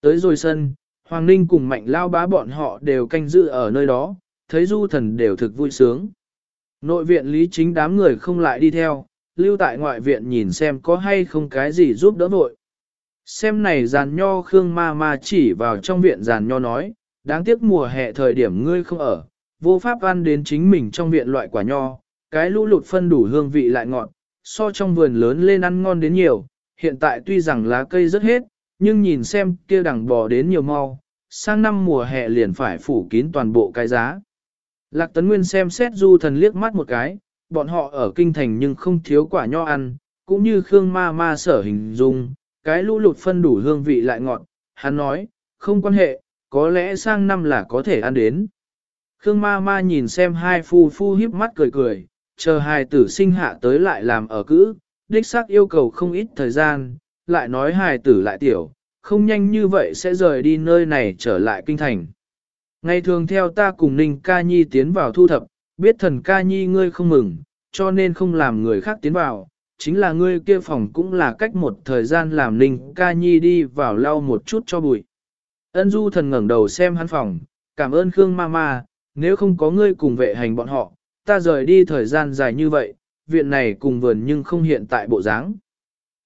Tới rồi sân, Hoàng Ninh cùng mạnh lao bá bọn họ đều canh giữ ở nơi đó, thấy du thần đều thực vui sướng. Nội viện lý chính đám người không lại đi theo, lưu tại ngoại viện nhìn xem có hay không cái gì giúp đỡ vội. Xem này giàn nho Khương ma ma chỉ vào trong viện giàn nho nói, đáng tiếc mùa hè thời điểm ngươi không ở, vô pháp ăn đến chính mình trong viện loại quả nho, cái lũ lụt phân đủ hương vị lại ngọt, so trong vườn lớn lên ăn ngon đến nhiều, hiện tại tuy rằng lá cây rất hết, nhưng nhìn xem kia đằng bò đến nhiều mau, sang năm mùa hè liền phải phủ kín toàn bộ cái giá. Lạc Tấn Nguyên xem xét du thần liếc mắt một cái, bọn họ ở kinh thành nhưng không thiếu quả nho ăn, cũng như Khương ma ma sở hình dung, cái lũ lụt phân đủ hương vị lại ngọt, hắn nói, không quan hệ, có lẽ sang năm là có thể ăn đến. Khương ma ma nhìn xem hai phu phu híp mắt cười cười, chờ hai tử sinh hạ tới lại làm ở cữ, đích xác yêu cầu không ít thời gian, lại nói hài tử lại tiểu, không nhanh như vậy sẽ rời đi nơi này trở lại kinh thành. Ngày thường theo ta cùng Ninh Ca Nhi tiến vào thu thập, biết thần Ca Nhi ngươi không mừng, cho nên không làm người khác tiến vào, chính là ngươi kia phòng cũng là cách một thời gian làm Ninh Ca Nhi đi vào lau một chút cho bụi. Ân du thần ngẩng đầu xem hắn phòng, cảm ơn Khương Mama, nếu không có ngươi cùng vệ hành bọn họ, ta rời đi thời gian dài như vậy, viện này cùng vườn nhưng không hiện tại bộ dáng.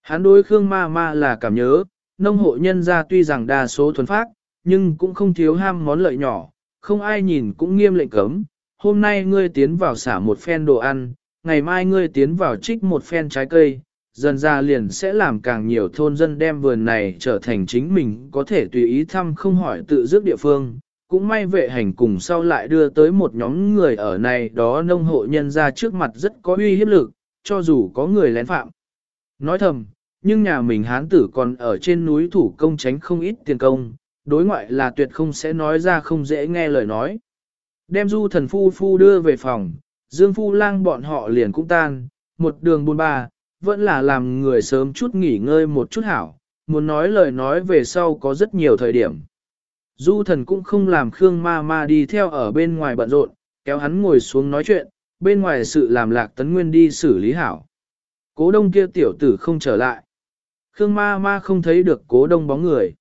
Hắn đối Khương Ma Ma là cảm nhớ, nông hộ nhân gia tuy rằng đa số thuần phát, nhưng cũng không thiếu ham món lợi nhỏ, không ai nhìn cũng nghiêm lệnh cấm. Hôm nay ngươi tiến vào xả một phen đồ ăn, ngày mai ngươi tiến vào trích một phen trái cây, dần ra liền sẽ làm càng nhiều thôn dân đem vườn này trở thành chính mình có thể tùy ý thăm không hỏi tự dứt địa phương. Cũng may vệ hành cùng sau lại đưa tới một nhóm người ở này đó nông hộ nhân ra trước mặt rất có uy hiếp lực, cho dù có người lén phạm. Nói thầm, nhưng nhà mình hán tử còn ở trên núi thủ công tránh không ít tiền công, đối ngoại là tuyệt không sẽ nói ra không dễ nghe lời nói. Đem du thần phu phu đưa về phòng, dương phu lang bọn họ liền cũng tan, một đường buôn ba, vẫn là làm người sớm chút nghỉ ngơi một chút hảo, muốn nói lời nói về sau có rất nhiều thời điểm. Du thần cũng không làm Khương ma ma đi theo ở bên ngoài bận rộn, kéo hắn ngồi xuống nói chuyện, bên ngoài sự làm lạc tấn nguyên đi xử lý hảo. Cố đông kia tiểu tử không trở lại. Khương ma ma không thấy được cố đông bóng người.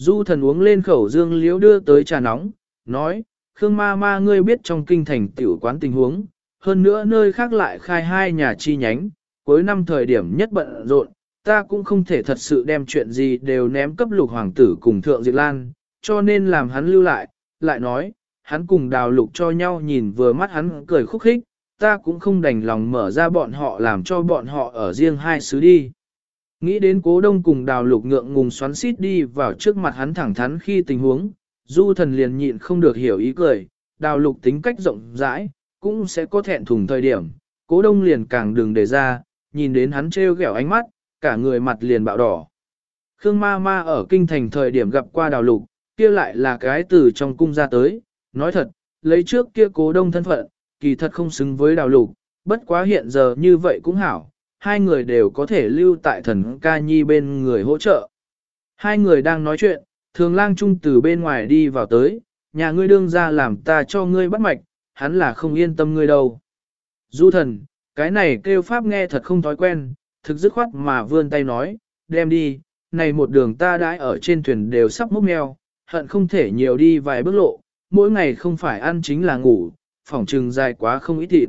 Du thần uống lên khẩu dương liễu đưa tới trà nóng, nói, Khương ma ma ngươi biết trong kinh thành tiểu quán tình huống, hơn nữa nơi khác lại khai hai nhà chi nhánh, cuối năm thời điểm nhất bận rộn, ta cũng không thể thật sự đem chuyện gì đều ném cấp lục hoàng tử cùng thượng diệt lan, cho nên làm hắn lưu lại, lại nói, hắn cùng đào lục cho nhau nhìn vừa mắt hắn cười khúc khích, ta cũng không đành lòng mở ra bọn họ làm cho bọn họ ở riêng hai xứ đi. Nghĩ đến cố đông cùng đào lục ngượng ngùng xoắn xít đi vào trước mặt hắn thẳng thắn khi tình huống, du thần liền nhịn không được hiểu ý cười, đào lục tính cách rộng rãi, cũng sẽ có thẹn thùng thời điểm, cố đông liền càng đừng để ra, nhìn đến hắn trêu ghẹo ánh mắt, cả người mặt liền bạo đỏ. Khương ma ma ở kinh thành thời điểm gặp qua đào lục, kia lại là cái từ trong cung ra tới, nói thật, lấy trước kia cố đông thân phận, kỳ thật không xứng với đào lục, bất quá hiện giờ như vậy cũng hảo, hai người đều có thể lưu tại thần ca nhi bên người hỗ trợ. Hai người đang nói chuyện, thường lang trung từ bên ngoài đi vào tới, nhà ngươi đương ra làm ta cho ngươi bắt mạch, hắn là không yên tâm ngươi đâu. Du thần, cái này kêu pháp nghe thật không thói quen, thực dứt khoát mà vươn tay nói, đem đi, này một đường ta đãi ở trên thuyền đều sắp mốc mèo, hận không thể nhiều đi vài bước lộ, mỗi ngày không phải ăn chính là ngủ, phỏng trừng dài quá không ít thịt.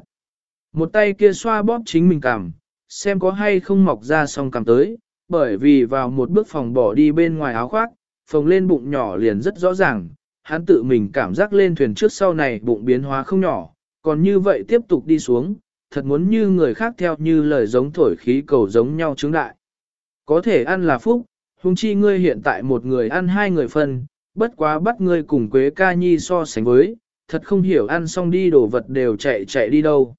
Một tay kia xoa bóp chính mình cảm, xem có hay không mọc ra song cằm tới, bởi vì vào một bước phòng bỏ đi bên ngoài áo khoác, phồng lên bụng nhỏ liền rất rõ ràng, hắn tự mình cảm giác lên thuyền trước sau này bụng biến hóa không nhỏ, còn như vậy tiếp tục đi xuống, thật muốn như người khác theo như lời giống thổi khí cầu giống nhau chứng đại. Có thể ăn là phúc, hung chi ngươi hiện tại một người ăn hai người phân, bất quá bắt ngươi cùng Quế Ca Nhi so sánh với, thật không hiểu ăn xong đi đồ vật đều chạy chạy đi đâu.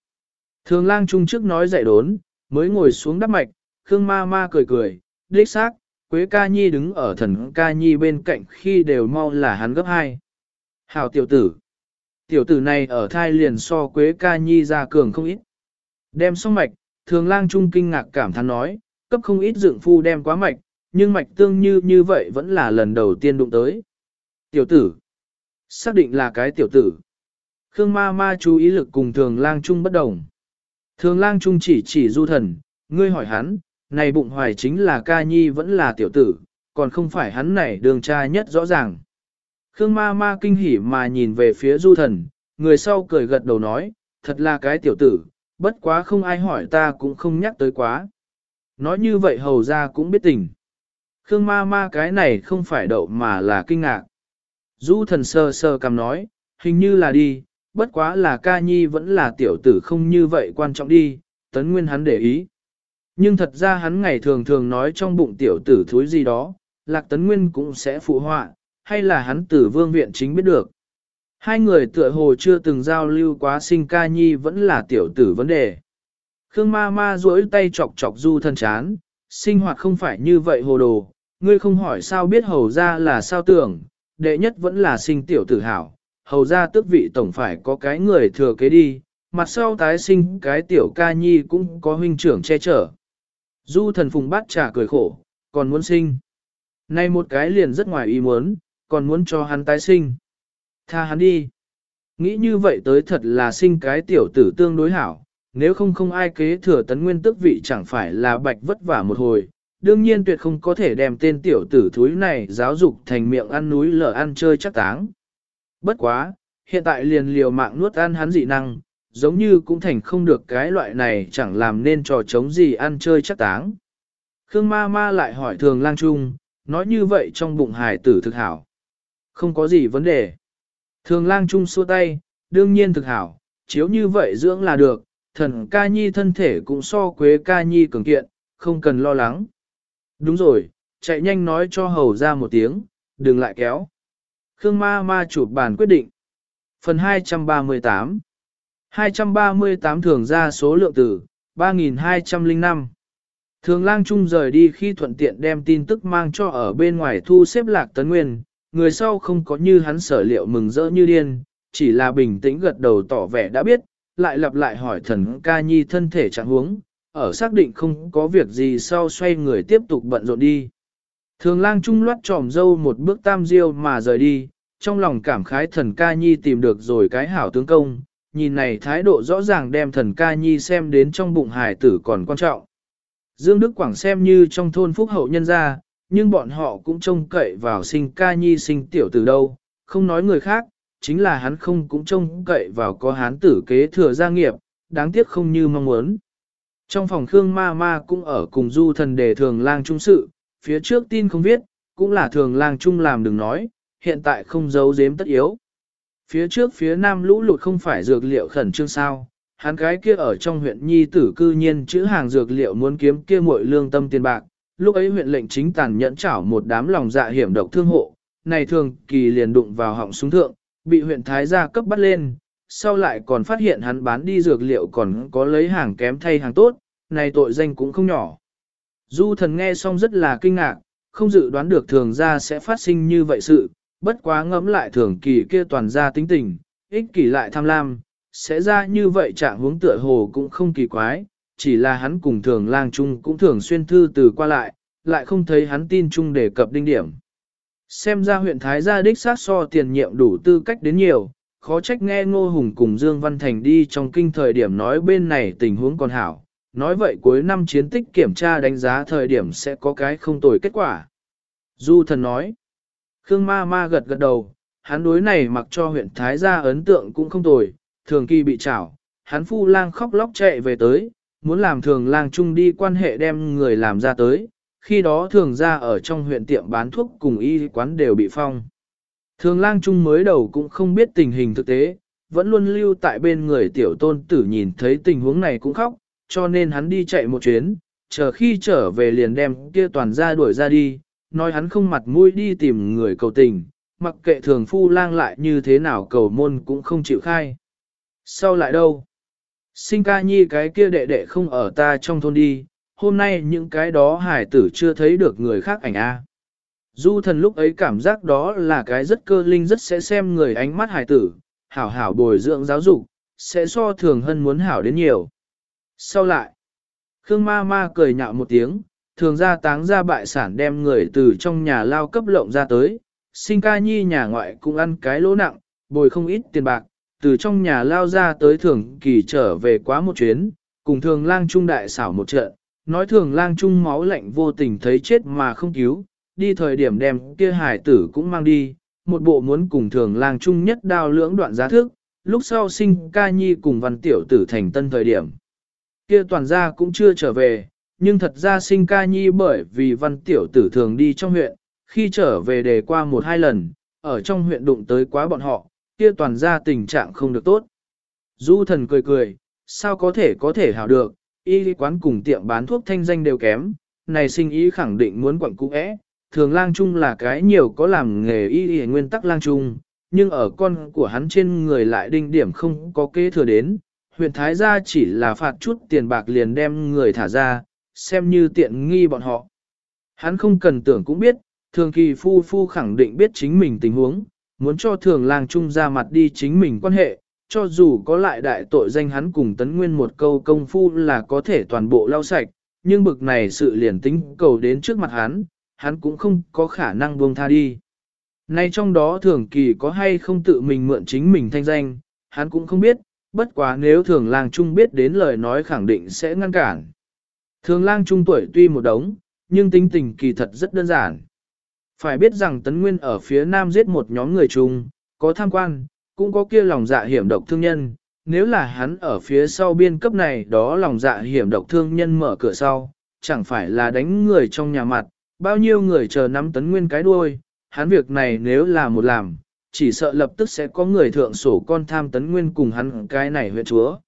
Thường lang trung trước nói dạy đốn, mới ngồi xuống đắp mạch, Khương ma ma cười cười, đích xác, Quế ca nhi đứng ở thần ca nhi bên cạnh khi đều mau là hắn gấp hai. Hào tiểu tử. Tiểu tử này ở thai liền so Quế ca nhi ra cường không ít. Đem xong mạch, thường lang trung kinh ngạc cảm thán nói, cấp không ít dựng phu đem quá mạch, nhưng mạch tương như như vậy vẫn là lần đầu tiên đụng tới. Tiểu tử. Xác định là cái tiểu tử. Khương ma ma chú ý lực cùng thường lang trung bất đồng. Thường lang trung chỉ chỉ du thần, ngươi hỏi hắn, này bụng hoài chính là ca nhi vẫn là tiểu tử, còn không phải hắn này đường cha nhất rõ ràng. Khương ma ma kinh hỉ mà nhìn về phía du thần, người sau cười gật đầu nói, thật là cái tiểu tử, bất quá không ai hỏi ta cũng không nhắc tới quá. Nói như vậy hầu ra cũng biết tình. Khương ma ma cái này không phải đậu mà là kinh ngạc. Du thần sơ sơ cầm nói, hình như là đi, bất quá là ca nhi vẫn là tiểu tử không như vậy quan trọng đi, tấn nguyên hắn để ý. Nhưng thật ra hắn ngày thường thường nói trong bụng tiểu tử thối gì đó, lạc tấn nguyên cũng sẽ phụ họa, hay là hắn tử vương viện chính biết được. Hai người tựa hồ chưa từng giao lưu quá sinh ca nhi vẫn là tiểu tử vấn đề. Khương ma ma duỗi tay chọc chọc du thân chán, sinh hoạt không phải như vậy hồ đồ, ngươi không hỏi sao biết hầu ra là sao tưởng, đệ nhất vẫn là sinh tiểu tử hảo, hầu ra tước vị tổng phải có cái người thừa kế đi, mặt sau tái sinh cái tiểu ca nhi cũng có huynh trưởng che chở. Du thần phùng bát trà cười khổ, còn muốn sinh. Nay một cái liền rất ngoài ý muốn, còn muốn cho hắn tái sinh. Tha hắn đi. Nghĩ như vậy tới thật là sinh cái tiểu tử tương đối hảo, nếu không không ai kế thừa tấn nguyên tức vị chẳng phải là bạch vất vả một hồi. Đương nhiên tuyệt không có thể đem tên tiểu tử thúi này giáo dục thành miệng ăn núi lở ăn chơi chắc táng. Bất quá, hiện tại liền liều mạng nuốt ăn hắn dị năng, giống như cũng thành không được cái loại này chẳng làm nên trò chống gì ăn chơi chắc táng. Khương ma ma lại hỏi thường lang trung, nói như vậy trong bụng hải tử thực hảo. Không có gì vấn đề. Thường lang trung xua tay, đương nhiên thực hảo, chiếu như vậy dưỡng là được, thần ca nhi thân thể cũng so quế ca nhi cường kiện, không cần lo lắng. Đúng rồi, chạy nhanh nói cho hầu ra một tiếng, đừng lại kéo. Khương ma ma chụp bàn quyết định. Phần 238 238 thường ra số lượng tử, 3.205. Thường lang trung rời đi khi thuận tiện đem tin tức mang cho ở bên ngoài thu xếp lạc tấn nguyên, người sau không có như hắn sở liệu mừng rỡ như điên, chỉ là bình tĩnh gật đầu tỏ vẻ đã biết, lại lặp lại hỏi thần ca nhi thân thể trạng huống, ở xác định không có việc gì sau xoay người tiếp tục bận rộn đi. Thường lang trung loát tròm dâu một bước tam diêu mà rời đi, trong lòng cảm khái thần ca nhi tìm được rồi cái hảo tướng công, nhìn này thái độ rõ ràng đem thần ca nhi xem đến trong bụng hải tử còn quan trọng. Dương Đức Quảng xem như trong thôn phúc hậu nhân gia, nhưng bọn họ cũng trông cậy vào sinh ca nhi sinh tiểu từ đâu, không nói người khác, chính là hắn không cũng trông cậy vào có hán tử kế thừa gia nghiệp, đáng tiếc không như mong muốn. Trong phòng Khương Ma Ma cũng ở cùng du thần đề thường lang trung sự, phía trước tin không viết, cũng là thường lang chung làm đừng nói, hiện tại không giấu giếm tất yếu. Phía trước phía nam lũ lụt không phải dược liệu khẩn trương sao, hắn cái kia ở trong huyện nhi tử cư nhiên chữ hàng dược liệu muốn kiếm kia muội lương tâm tiền bạc, lúc ấy huyện lệnh chính tàn nhẫn chảo một đám lòng dạ hiểm độc thương hộ, này thường kỳ liền đụng vào họng súng thượng, bị huyện thái gia cấp bắt lên, sau lại còn phát hiện hắn bán đi dược liệu còn có lấy hàng kém thay hàng tốt, này tội danh cũng không nhỏ. Du thần nghe xong rất là kinh ngạc, không dự đoán được thường ra sẽ phát sinh như vậy sự, bất quá ngẫm lại thường kỳ kia toàn ra tính tình, ích kỷ lại tham lam, sẽ ra như vậy trạng hướng tựa hồ cũng không kỳ quái, chỉ là hắn cùng thường lang chung cũng thường xuyên thư từ qua lại, lại không thấy hắn tin chung đề cập đinh điểm. Xem ra huyện Thái gia đích sát so tiền nhiệm đủ tư cách đến nhiều, khó trách nghe Ngô Hùng cùng Dương Văn Thành đi trong kinh thời điểm nói bên này tình huống còn hảo, nói vậy cuối năm chiến tích kiểm tra đánh giá thời điểm sẽ có cái không tồi kết quả. Du thần nói, Khương ma ma gật gật đầu, hắn đối này mặc cho huyện Thái gia ấn tượng cũng không tồi, thường kỳ bị chảo hắn phu lang khóc lóc chạy về tới, muốn làm thường lang chung đi quan hệ đem người làm ra tới, khi đó thường ra ở trong huyện tiệm bán thuốc cùng y quán đều bị phong. Thường lang trung mới đầu cũng không biết tình hình thực tế, vẫn luôn lưu tại bên người tiểu tôn tử nhìn thấy tình huống này cũng khóc, cho nên hắn đi chạy một chuyến, chờ khi trở về liền đem kia toàn ra đuổi ra đi, nói hắn không mặt mũi đi tìm người cầu tình, mặc kệ thường phu lang lại như thế nào cầu môn cũng không chịu khai. Sau lại đâu? Sinh ca nhi cái kia đệ đệ không ở ta trong thôn đi, hôm nay những cái đó hải tử chưa thấy được người khác ảnh A. Du thần lúc ấy cảm giác đó là cái rất cơ linh rất sẽ xem người ánh mắt hải tử, hảo hảo bồi dưỡng giáo dục, sẽ so thường hơn muốn hảo đến nhiều. Sau lại, Khương ma ma cười nhạo một tiếng, thường ra táng ra bại sản đem người từ trong nhà lao cấp lộng ra tới, sinh ca nhi nhà ngoại cũng ăn cái lỗ nặng, bồi không ít tiền bạc, từ trong nhà lao ra tới thường kỳ trở về quá một chuyến, cùng thường lang trung đại xảo một trận, nói thường lang trung máu lạnh vô tình thấy chết mà không cứu, đi thời điểm đem kia hải tử cũng mang đi, một bộ muốn cùng thường lang trung nhất đao lưỡng đoạn giá thức, lúc sau sinh ca nhi cùng văn tiểu tử thành tân thời điểm. Kia toàn gia cũng chưa trở về, nhưng thật ra sinh ca nhi bởi vì văn tiểu tử thường đi trong huyện, khi trở về đề qua một hai lần, ở trong huyện đụng tới quá bọn họ, kia toàn gia tình trạng không được tốt. Du thần cười cười, sao có thể có thể hảo được, y lý quán cùng tiệm bán thuốc thanh danh đều kém, này sinh ý khẳng định muốn quặng cũ é, thường lang trung là cái nhiều có làm nghề y lý nguyên tắc lang trung, nhưng ở con của hắn trên người lại đinh điểm không có kế thừa đến, huyện Thái gia chỉ là phạt chút tiền bạc liền đem người thả ra, xem như tiện nghi bọn họ. Hắn không cần tưởng cũng biết, thường kỳ phu phu khẳng định biết chính mình tình huống, muốn cho thường Làng trung ra mặt đi chính mình quan hệ, cho dù có lại đại tội danh hắn cùng tấn nguyên một câu công phu là có thể toàn bộ lau sạch, nhưng bực này sự liền tính cầu đến trước mặt hắn, hắn cũng không có khả năng buông tha đi. Nay trong đó thường kỳ có hay không tự mình mượn chính mình thanh danh, hắn cũng không biết, bất quá nếu thường lang trung biết đến lời nói khẳng định sẽ ngăn cản. Thường lang trung tuổi tuy một đống, nhưng tính tình kỳ thật rất đơn giản. Phải biết rằng Tấn Nguyên ở phía nam giết một nhóm người chung, có tham quan, cũng có kia lòng dạ hiểm độc thương nhân. Nếu là hắn ở phía sau biên cấp này đó lòng dạ hiểm độc thương nhân mở cửa sau, chẳng phải là đánh người trong nhà mặt, bao nhiêu người chờ nắm Tấn Nguyên cái đuôi, hắn việc này nếu là một làm, chỉ sợ lập tức sẽ có người thượng sổ con tham Tấn Nguyên cùng hắn cái này huyện chúa.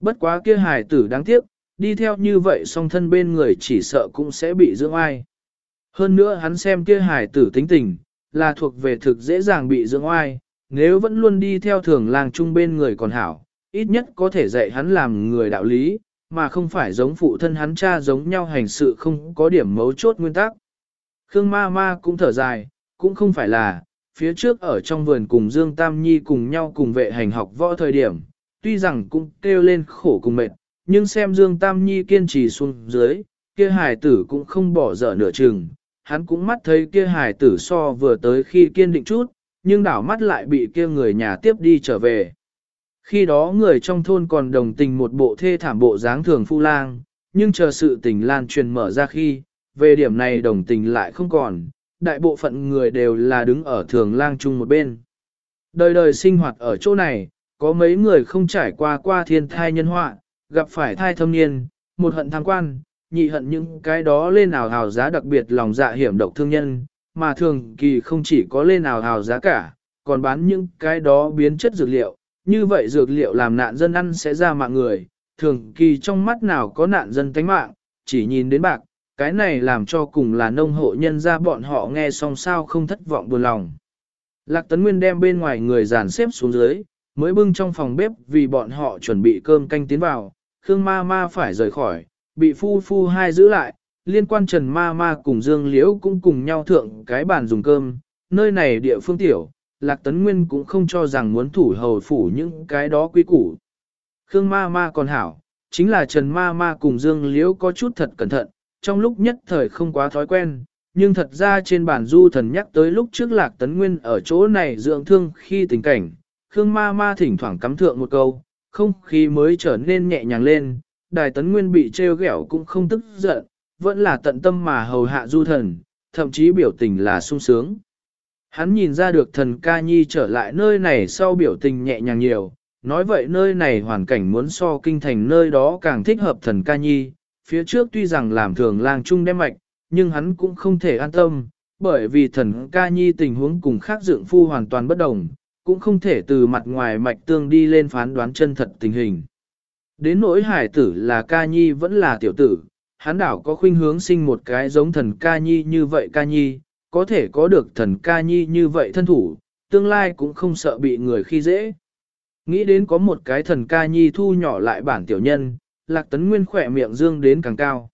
Bất quá kia hài tử đáng tiếc, đi theo như vậy song thân bên người chỉ sợ cũng sẽ bị dưỡng ai. Hơn nữa hắn xem kia hài tử tính tình, là thuộc về thực dễ dàng bị dưỡng oai, nếu vẫn luôn đi theo thường làng chung bên người còn hảo, ít nhất có thể dạy hắn làm người đạo lý, mà không phải giống phụ thân hắn cha giống nhau hành sự không có điểm mấu chốt nguyên tắc. Khương ma ma cũng thở dài, cũng không phải là, phía trước ở trong vườn cùng Dương Tam Nhi cùng nhau cùng vệ hành học võ thời điểm, tuy rằng cũng kêu lên khổ cùng mệt, nhưng xem Dương Tam Nhi kiên trì xuống dưới, kia hài tử cũng không bỏ dở nửa chừng, hắn cũng mắt thấy kia hài tử so vừa tới khi kiên định chút, nhưng đảo mắt lại bị kia người nhà tiếp đi trở về. Khi đó người trong thôn còn đồng tình một bộ thê thảm bộ dáng thường phu lang, nhưng chờ sự tình lan truyền mở ra khi, về điểm này đồng tình lại không còn, đại bộ phận người đều là đứng ở thường lang chung một bên. Đời đời sinh hoạt ở chỗ này, có mấy người không trải qua qua thiên thai nhân họa, gặp phải thai thâm niên, một hận tham quan, nhị hận những cái đó lên nào hào giá đặc biệt lòng dạ hiểm độc thương nhân, mà thường kỳ không chỉ có lên nào hào giá cả, còn bán những cái đó biến chất dược liệu, như vậy dược liệu làm nạn dân ăn sẽ ra mạng người, thường kỳ trong mắt nào có nạn dân tánh mạng, chỉ nhìn đến bạc, cái này làm cho cùng là nông hộ nhân ra bọn họ nghe xong sao không thất vọng buồn lòng. Lạc Tấn Nguyên đem bên ngoài người dàn xếp xuống dưới, mới bưng trong phòng bếp vì bọn họ chuẩn bị cơm canh tiến vào, Khương ma ma phải rời khỏi, bị phu phu hai giữ lại, liên quan Trần Ma Ma cùng Dương Liễu cũng cùng nhau thượng cái bàn dùng cơm, nơi này địa phương tiểu, Lạc Tấn Nguyên cũng không cho rằng muốn thủ hầu phủ những cái đó quý củ. Khương Ma Ma còn hảo, chính là Trần Ma Ma cùng Dương Liễu có chút thật cẩn thận, trong lúc nhất thời không quá thói quen, nhưng thật ra trên bản du thần nhắc tới lúc trước Lạc Tấn Nguyên ở chỗ này dưỡng thương khi tình cảnh, Khương Ma Ma thỉnh thoảng cắm thượng một câu, không khí mới trở nên nhẹ nhàng lên, Đài Tấn Nguyên bị trêu ghẹo cũng không tức giận, vẫn là tận tâm mà hầu hạ du thần, thậm chí biểu tình là sung sướng. Hắn nhìn ra được thần ca nhi trở lại nơi này sau biểu tình nhẹ nhàng nhiều, nói vậy nơi này hoàn cảnh muốn so kinh thành nơi đó càng thích hợp thần ca nhi, phía trước tuy rằng làm thường lang trung đem mạch, nhưng hắn cũng không thể an tâm, bởi vì thần ca nhi tình huống cùng khác dựng phu hoàn toàn bất đồng, cũng không thể từ mặt ngoài mạch tương đi lên phán đoán chân thật tình hình. Đến nỗi hải tử là ca nhi vẫn là tiểu tử, hắn đảo có khuynh hướng sinh một cái giống thần ca nhi như vậy ca nhi, có thể có được thần ca nhi như vậy thân thủ, tương lai cũng không sợ bị người khi dễ. Nghĩ đến có một cái thần ca nhi thu nhỏ lại bản tiểu nhân, lạc tấn nguyên khỏe miệng dương đến càng cao.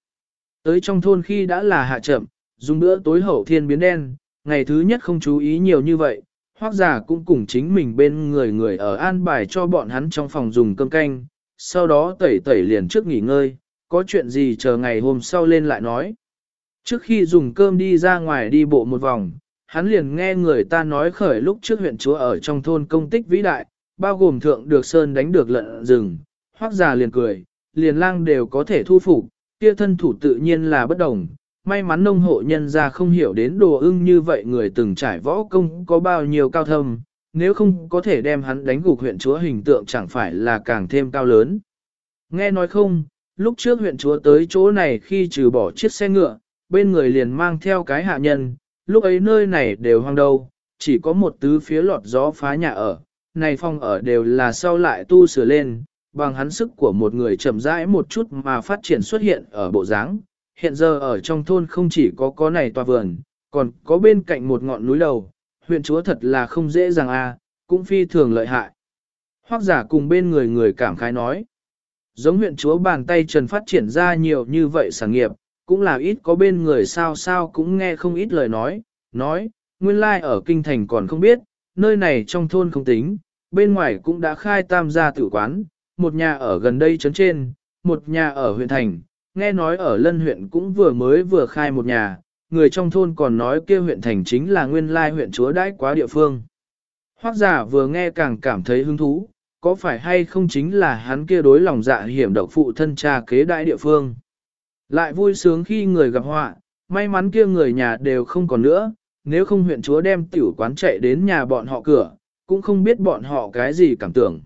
Tới trong thôn khi đã là hạ chậm, dùng bữa tối hậu thiên biến đen, ngày thứ nhất không chú ý nhiều như vậy, hoác giả cũng cùng chính mình bên người người ở an bài cho bọn hắn trong phòng dùng cơm canh, sau đó tẩy tẩy liền trước nghỉ ngơi, có chuyện gì chờ ngày hôm sau lên lại nói. Trước khi dùng cơm đi ra ngoài đi bộ một vòng, hắn liền nghe người ta nói khởi lúc trước huyện chúa ở trong thôn công tích vĩ đại, bao gồm thượng được sơn đánh được lợn rừng, hoác Giả liền cười, liền lang đều có thể thu phục, kia thân thủ tự nhiên là bất đồng. May mắn nông hộ nhân ra không hiểu đến đồ ưng như vậy người từng trải võ công có bao nhiêu cao thâm, nếu không có thể đem hắn đánh gục huyện chúa hình tượng chẳng phải là càng thêm cao lớn. Nghe nói không, lúc trước huyện chúa tới chỗ này khi trừ bỏ chiếc xe ngựa, bên người liền mang theo cái hạ nhân, lúc ấy nơi này đều hoang đâu, chỉ có một tứ phía lọt gió phá nhà ở, này phong ở đều là sau lại tu sửa lên, bằng hắn sức của một người chậm rãi một chút mà phát triển xuất hiện ở bộ dáng. Hiện giờ ở trong thôn không chỉ có có này tòa vườn, còn có bên cạnh một ngọn núi đầu, huyện chúa thật là không dễ dàng a, cũng phi thường lợi hại. Hoác giả cùng bên người người cảm khái nói. Giống huyện chúa bàn tay trần phát triển ra nhiều như vậy sản nghiệp, cũng là ít có bên người sao sao cũng nghe không ít lời nói, nói, nguyên lai like ở kinh thành còn không biết, nơi này trong thôn không tính, bên ngoài cũng đã khai tam gia tử quán, một nhà ở gần đây trấn trên, một nhà ở huyện thành, nghe nói ở lân huyện cũng vừa mới vừa khai một nhà, người trong thôn còn nói kia huyện thành chính là nguyên lai huyện chúa đãi quá địa phương. Hoác giả vừa nghe càng cảm thấy hứng thú, có phải hay không chính là hắn kia đối lòng dạ hiểm độc phụ thân cha kế đại địa phương. Lại vui sướng khi người gặp họa, may mắn kia người nhà đều không còn nữa, nếu không huyện chúa đem tiểu quán chạy đến nhà bọn họ cửa, cũng không biết bọn họ cái gì cảm tưởng.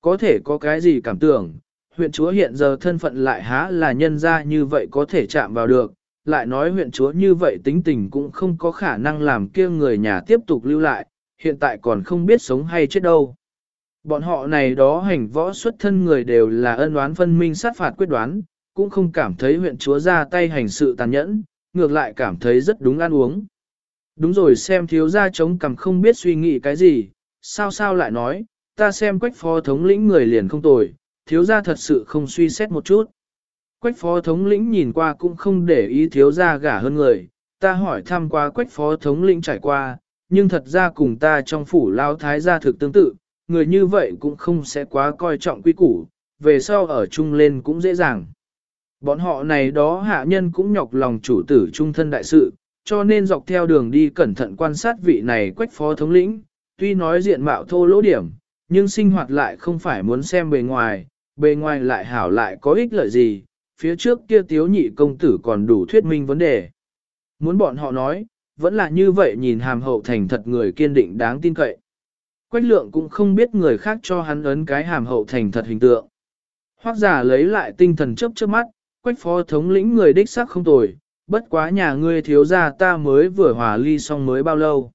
Có thể có cái gì cảm tưởng, huyện chúa hiện giờ thân phận lại há là nhân ra như vậy có thể chạm vào được, lại nói huyện chúa như vậy tính tình cũng không có khả năng làm kia người nhà tiếp tục lưu lại, hiện tại còn không biết sống hay chết đâu. Bọn họ này đó hành võ xuất thân người đều là ân oán phân minh sát phạt quyết đoán, cũng không cảm thấy huyện chúa ra tay hành sự tàn nhẫn, ngược lại cảm thấy rất đúng ăn uống. Đúng rồi xem thiếu gia chống cằm không biết suy nghĩ cái gì, sao sao lại nói, ta xem quách phó thống lĩnh người liền không tồi, thiếu gia thật sự không suy xét một chút. Quách phó thống lĩnh nhìn qua cũng không để ý thiếu gia gả hơn người, ta hỏi thăm qua quách phó thống lĩnh trải qua, nhưng thật ra cùng ta trong phủ lao thái gia thực tương tự, người như vậy cũng không sẽ quá coi trọng quy củ, về sau ở chung lên cũng dễ dàng. Bọn họ này đó hạ nhân cũng nhọc lòng chủ tử trung thân đại sự, cho nên dọc theo đường đi cẩn thận quan sát vị này quách phó thống lĩnh, tuy nói diện mạo thô lỗ điểm, nhưng sinh hoạt lại không phải muốn xem bề ngoài, bề ngoài lại hảo lại có ích lợi gì, phía trước kia tiếu nhị công tử còn đủ thuyết minh vấn đề. Muốn bọn họ nói, vẫn là như vậy nhìn hàm hậu thành thật người kiên định đáng tin cậy. Quách lượng cũng không biết người khác cho hắn ấn cái hàm hậu thành thật hình tượng. Hoác giả lấy lại tinh thần chớp chớp mắt, quách phó thống lĩnh người đích xác không tồi, bất quá nhà ngươi thiếu gia ta mới vừa hòa ly xong mới bao lâu.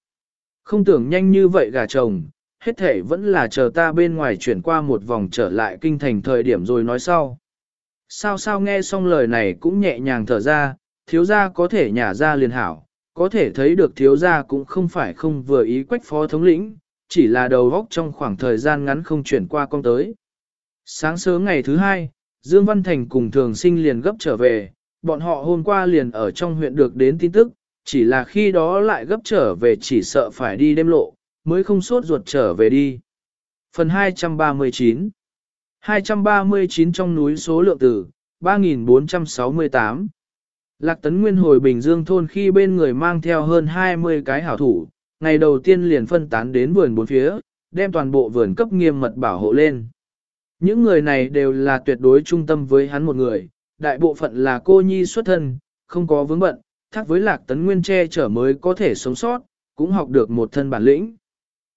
Không tưởng nhanh như vậy gả chồng, hết thể vẫn là chờ ta bên ngoài chuyển qua một vòng trở lại kinh thành thời điểm rồi nói sau. Sao sao nghe xong lời này cũng nhẹ nhàng thở ra, thiếu gia có thể nhả ra liền hảo, có thể thấy được thiếu gia cũng không phải không vừa ý quách phó thống lĩnh, chỉ là đầu góc trong khoảng thời gian ngắn không chuyển qua con tới. Sáng sớm ngày thứ hai, Dương Văn Thành cùng thường sinh liền gấp trở về, bọn họ hôm qua liền ở trong huyện được đến tin tức, chỉ là khi đó lại gấp trở về chỉ sợ phải đi đêm lộ, mới không sốt ruột trở về đi. Phần 239 239 trong núi số lượng tử, 3468 Lạc Tấn Nguyên hồi Bình Dương thôn khi bên người mang theo hơn 20 cái hảo thủ, ngày đầu tiên liền phân tán đến vườn bốn phía, đem toàn bộ vườn cấp nghiêm mật bảo hộ lên. Những người này đều là tuyệt đối trung tâm với hắn một người, đại bộ phận là cô nhi xuất thân, không có vướng bận, thác với lạc tấn nguyên che chở mới có thể sống sót, cũng học được một thân bản lĩnh.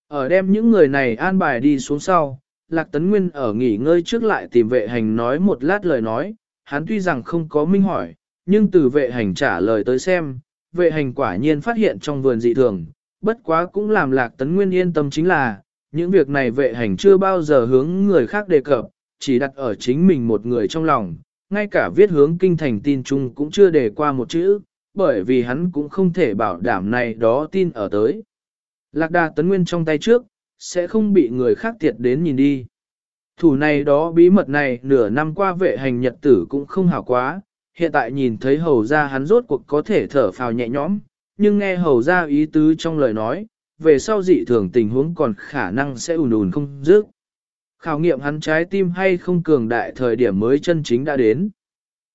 Ở đem những người này an bài đi xuống sau, lạc tấn nguyên ở nghỉ ngơi trước lại tìm vệ hành nói một lát lời nói, hắn tuy rằng không có minh hỏi, nhưng từ vệ hành trả lời tới xem, vệ hành quả nhiên phát hiện trong vườn dị thường, bất quá cũng làm lạc tấn nguyên yên tâm chính là, những việc này vệ hành chưa bao giờ hướng người khác đề cập, chỉ đặt ở chính mình một người trong lòng, ngay cả viết hướng kinh thành tin chung cũng chưa đề qua một chữ, bởi vì hắn cũng không thể bảo đảm này đó tin ở tới. Lạc đà tấn nguyên trong tay trước, sẽ không bị người khác tiệt đến nhìn đi. Thủ này đó bí mật này nửa năm qua vệ hành nhật tử cũng không hảo quá, hiện tại nhìn thấy hầu ra hắn rốt cuộc có thể thở phào nhẹ nhõm, nhưng nghe hầu ra ý tứ trong lời nói, về sau dị thường tình huống còn khả năng sẽ ùn ùn không dứt. Khảo nghiệm hắn trái tim hay không cường đại thời điểm mới chân chính đã đến.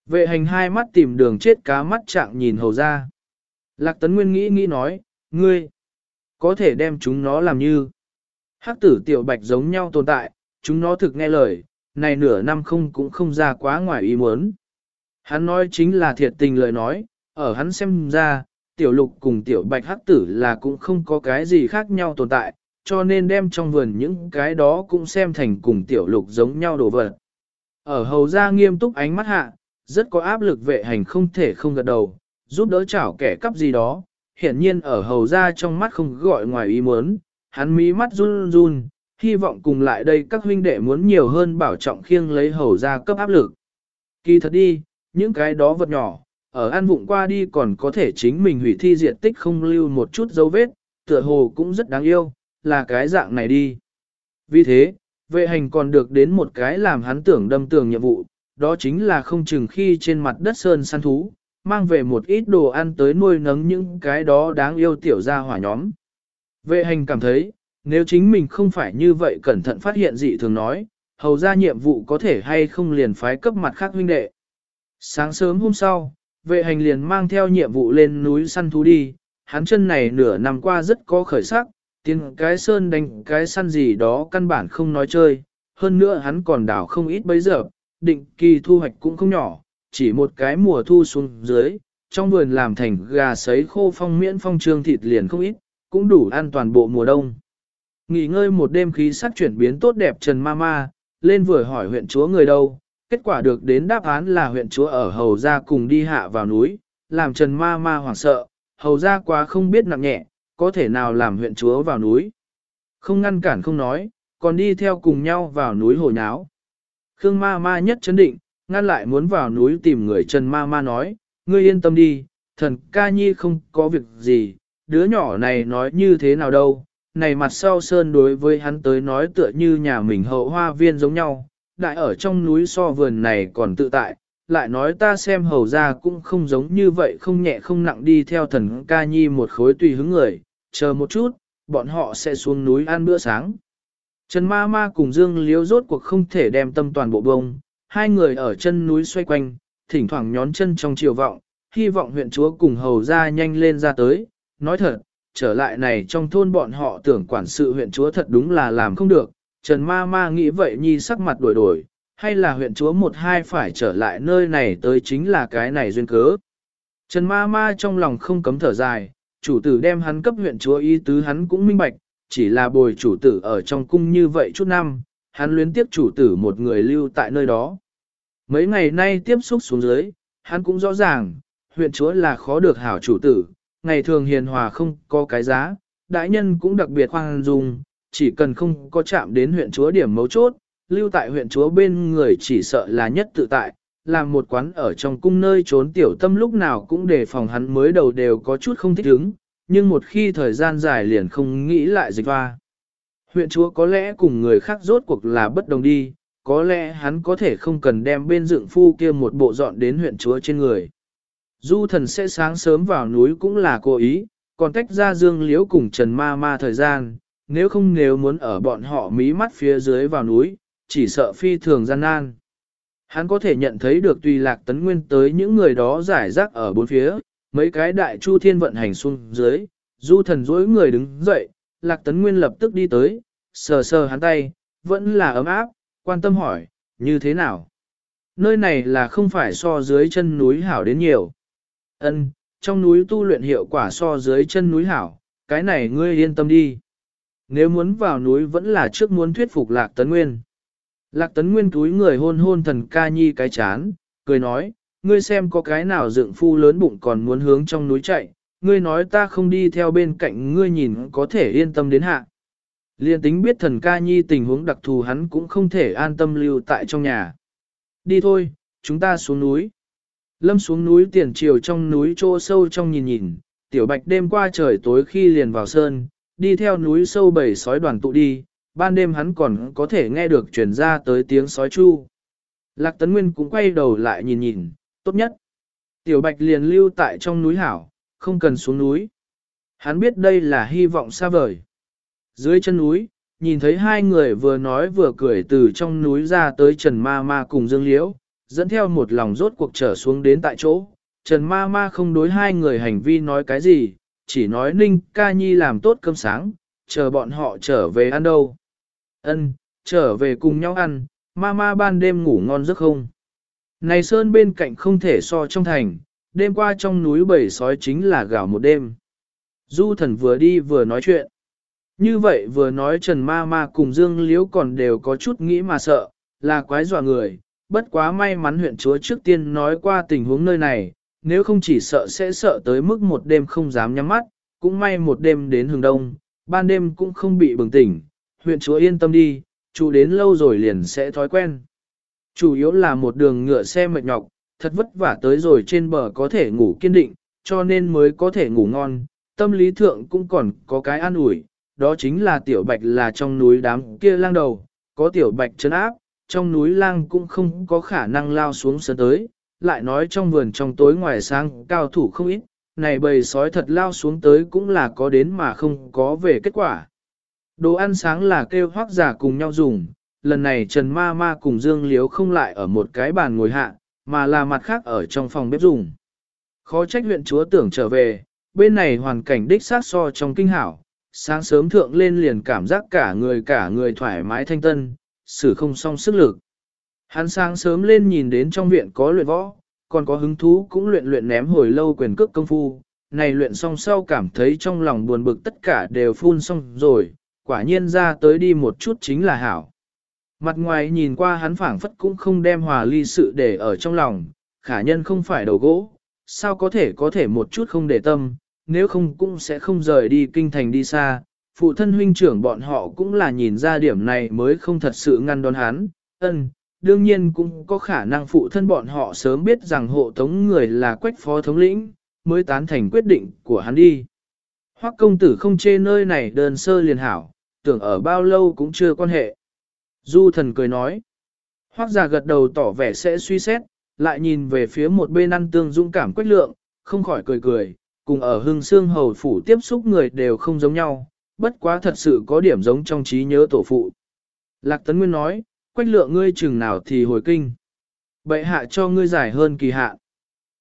Vệ hành hai mắt tìm đường chết cá mắt trạng nhìn hầu ra. Lạc tấn nguyên nghĩ nghĩ nói, Ngươi, có thể đem chúng nó làm như. Hắc tử tiểu bạch giống nhau tồn tại, chúng nó thực nghe lời, này nửa năm không cũng không ra quá ngoài ý muốn. Hắn nói chính là thiệt tình lời nói, ở hắn xem ra, tiểu lục cùng tiểu bạch hắc tử là cũng không có cái gì khác nhau tồn tại, cho nên đem trong vườn những cái đó cũng xem thành cùng tiểu lục giống nhau đồ vật. Ở hầu ra nghiêm túc ánh mắt hạ, rất có áp lực vệ hành không thể không gật đầu, giúp đỡ chảo kẻ cắp gì đó, hiển nhiên ở hầu ra trong mắt không gọi ngoài ý muốn, hắn mí mắt run run, hy vọng cùng lại đây các huynh đệ muốn nhiều hơn bảo trọng khiêng lấy hầu ra cấp áp lực. Kỳ thật đi, những cái đó vật nhỏ, ở an vụng qua đi còn có thể chính mình hủy thi diện tích không lưu một chút dấu vết, tựa hồ cũng rất đáng yêu, là cái dạng này đi. Vì thế, vệ hành còn được đến một cái làm hắn tưởng đâm tường nhiệm vụ, đó chính là không chừng khi trên mặt đất sơn săn thú, mang về một ít đồ ăn tới nuôi nấng những cái đó đáng yêu tiểu gia hỏa nhóm. Vệ hành cảm thấy, nếu chính mình không phải như vậy cẩn thận phát hiện dị thường nói, hầu ra nhiệm vụ có thể hay không liền phái cấp mặt khác huynh đệ. Sáng sớm hôm sau, vệ hành liền mang theo nhiệm vụ lên núi săn thú đi, hắn chân này nửa năm qua rất có khởi sắc, tiếng cái sơn đánh cái săn gì đó căn bản không nói chơi, hơn nữa hắn còn đảo không ít bấy giờ, định kỳ thu hoạch cũng không nhỏ, chỉ một cái mùa thu xuống dưới, trong vườn làm thành gà sấy khô phong miễn phong trương thịt liền không ít, cũng đủ an toàn bộ mùa đông. Nghỉ ngơi một đêm khí sắc chuyển biến tốt đẹp Trần Mama, lên vừa hỏi huyện chúa người đâu, kết quả được đến đáp án là huyện chúa ở hầu gia cùng đi hạ vào núi, làm Trần Mama hoảng sợ, hầu gia quá không biết nặng nhẹ, có thể nào làm huyện chúa vào núi. Không ngăn cản không nói, còn đi theo cùng nhau vào núi hồi nháo. Khương ma ma nhất chấn định, ngăn lại muốn vào núi tìm người Trần ma ma nói, ngươi yên tâm đi, thần ca nhi không có việc gì, đứa nhỏ này nói như thế nào đâu, này mặt sau sơn đối với hắn tới nói tựa như nhà mình hậu hoa viên giống nhau, đại ở trong núi so vườn này còn tự tại, lại nói ta xem hầu ra cũng không giống như vậy không nhẹ không nặng đi theo thần ca nhi một khối tùy hứng người, chờ một chút, bọn họ sẽ xuống núi ăn bữa sáng. Trần ma ma cùng Dương Liếu rốt cuộc không thể đem tâm toàn bộ bông, hai người ở chân núi xoay quanh, thỉnh thoảng nhón chân trong chiều vọng, hy vọng huyện chúa cùng hầu ra nhanh lên ra tới, nói thật, trở lại này trong thôn bọn họ tưởng quản sự huyện chúa thật đúng là làm không được, Trần ma ma nghĩ vậy nhi sắc mặt đổi đổi, hay là huyện chúa một hai phải trở lại nơi này tới chính là cái này duyên cớ. Trần ma ma trong lòng không cấm thở dài, chủ tử đem hắn cấp huyện chúa ý tứ hắn cũng minh bạch, chỉ là bồi chủ tử ở trong cung như vậy chút năm, hắn luyến tiếp chủ tử một người lưu tại nơi đó. Mấy ngày nay tiếp xúc xuống dưới, hắn cũng rõ ràng, huyện chúa là khó được hảo chủ tử, ngày thường hiền hòa không có cái giá, đại nhân cũng đặc biệt khoan dung, chỉ cần không có chạm đến huyện chúa điểm mấu chốt, lưu tại huyện chúa bên người chỉ sợ là nhất tự tại, làm một quán ở trong cung nơi trốn tiểu tâm lúc nào cũng đề phòng hắn mới đầu đều có chút không thích ứng, nhưng một khi thời gian dài liền không nghĩ lại dịch va. Huyện chúa có lẽ cùng người khác rốt cuộc là bất đồng đi, có lẽ hắn có thể không cần đem bên dựng phu kia một bộ dọn đến huyện chúa trên người. Du thần sẽ sáng sớm vào núi cũng là cố ý, còn tách ra dương liễu cùng trần ma ma thời gian, nếu không nếu muốn ở bọn họ mí mắt phía dưới vào núi, chỉ sợ phi thường gian nan. Hắn có thể nhận thấy được tùy lạc tấn nguyên tới những người đó giải rác ở bốn phía, mấy cái đại chu thiên vận hành xuống dưới, du thần dối người đứng dậy, lạc tấn nguyên lập tức đi tới, sờ sờ hắn tay, vẫn là ấm áp, quan tâm hỏi, như thế nào? Nơi này là không phải so dưới chân núi hảo đến nhiều. Ân, trong núi tu luyện hiệu quả so dưới chân núi hảo, cái này ngươi yên tâm đi. Nếu muốn vào núi vẫn là trước muốn thuyết phục Lạc Tấn Nguyên. Lạc Tấn Nguyên túi người hôn hôn thần ca nhi cái chán, cười nói, ngươi xem có cái nào dựng phu lớn bụng còn muốn hướng trong núi chạy, ngươi nói ta không đi theo bên cạnh ngươi nhìn có thể yên tâm đến hạ. Liên tính biết thần ca nhi tình huống đặc thù hắn cũng không thể an tâm lưu tại trong nhà. Đi thôi, chúng ta xuống núi. Lâm xuống núi tiền chiều trong núi chỗ sâu trong nhìn nhìn, tiểu bạch đêm qua trời tối khi liền vào sơn, đi theo núi sâu bảy sói đoàn tụ đi, ban đêm hắn còn có thể nghe được truyền ra tới tiếng sói chu. Lạc Tấn Nguyên cũng quay đầu lại nhìn nhìn, tốt nhất. Tiểu Bạch liền lưu tại trong núi hảo, không cần xuống núi. Hắn biết đây là hy vọng xa vời. Dưới chân núi, nhìn thấy hai người vừa nói vừa cười từ trong núi ra tới Trần Ma Ma cùng Dương Liễu, dẫn theo một lòng rốt cuộc trở xuống đến tại chỗ. Trần Ma Ma không đối hai người hành vi nói cái gì, chỉ nói Ninh ca nhi làm tốt cơm sáng, chờ bọn họ trở về ăn đâu. Ân, trở về cùng nhau ăn, ma ma ban đêm ngủ ngon giấc không? Này sơn bên cạnh không thể so trong thành, đêm qua trong núi bầy sói chính là gạo một đêm. Du thần vừa đi vừa nói chuyện. Như vậy vừa nói Trần Ma Ma cùng Dương Liễu còn đều có chút nghĩ mà sợ, là quái dọa người, bất quá may mắn huyện chúa trước tiên nói qua tình huống nơi này, nếu không chỉ sợ sẽ sợ tới mức một đêm không dám nhắm mắt, cũng may một đêm đến hừng đông, ban đêm cũng không bị bừng tỉnh, huyện chúa yên tâm đi, chủ đến lâu rồi liền sẽ thói quen. Chủ yếu là một đường ngựa xe mệt nhọc, thật vất vả tới rồi trên bờ có thể ngủ kiên định, cho nên mới có thể ngủ ngon, tâm lý thượng cũng còn có cái an ủi, đó chính là tiểu bạch là trong núi đám kia lang đầu, có tiểu bạch chấn áp, trong núi lang cũng không có khả năng lao xuống sân tới, lại nói trong vườn trong tối ngoài sáng cao thủ không ít, này bầy sói thật lao xuống tới cũng là có đến mà không có về kết quả. Đồ ăn sáng là kêu hoác giả cùng nhau dùng, lần này Trần Ma Ma cùng Dương Liếu không lại ở một cái bàn ngồi hạ, mà là mặt khác ở trong phòng bếp dùng. Khó trách huyện chúa tưởng trở về, bên này hoàn cảnh đích sát so trong kinh hảo, sáng sớm thượng lên liền cảm giác cả người cả người thoải mái thanh tân, xử không song sức lực. Hắn sáng sớm lên nhìn đến trong viện có luyện võ, còn có hứng thú cũng luyện luyện ném hồi lâu quyền cước công phu, này luyện xong sau cảm thấy trong lòng buồn bực tất cả đều phun xong rồi, quả nhiên ra tới đi một chút chính là hảo. Mặt ngoài nhìn qua hắn phảng phất cũng không đem hòa ly sự để ở trong lòng, khả nhân không phải đầu gỗ, sao có thể có thể một chút không để tâm, nếu không cũng sẽ không rời đi kinh thành đi xa. Phụ thân huynh trưởng bọn họ cũng là nhìn ra điểm này mới không thật sự ngăn đón hắn, ân, đương nhiên cũng có khả năng phụ thân bọn họ sớm biết rằng hộ tống người là quách phó thống lĩnh, mới tán thành quyết định của hắn đi. Hoắc công tử không chê nơi này đơn sơ liền hảo, tưởng ở bao lâu cũng chưa quan hệ. Du thần cười nói. Hoắc già gật đầu tỏ vẻ sẽ suy xét, lại nhìn về phía một bên ăn tương dũng cảm quách lượng, không khỏi cười cười, cùng ở hưng xương hầu phủ tiếp xúc người đều không giống nhau, bất quá thật sự có điểm giống trong trí nhớ tổ phụ. Lạc Tấn Nguyên nói, quách lượng ngươi chừng nào thì hồi kinh. Bệ hạ cho ngươi giải hơn kỳ hạ.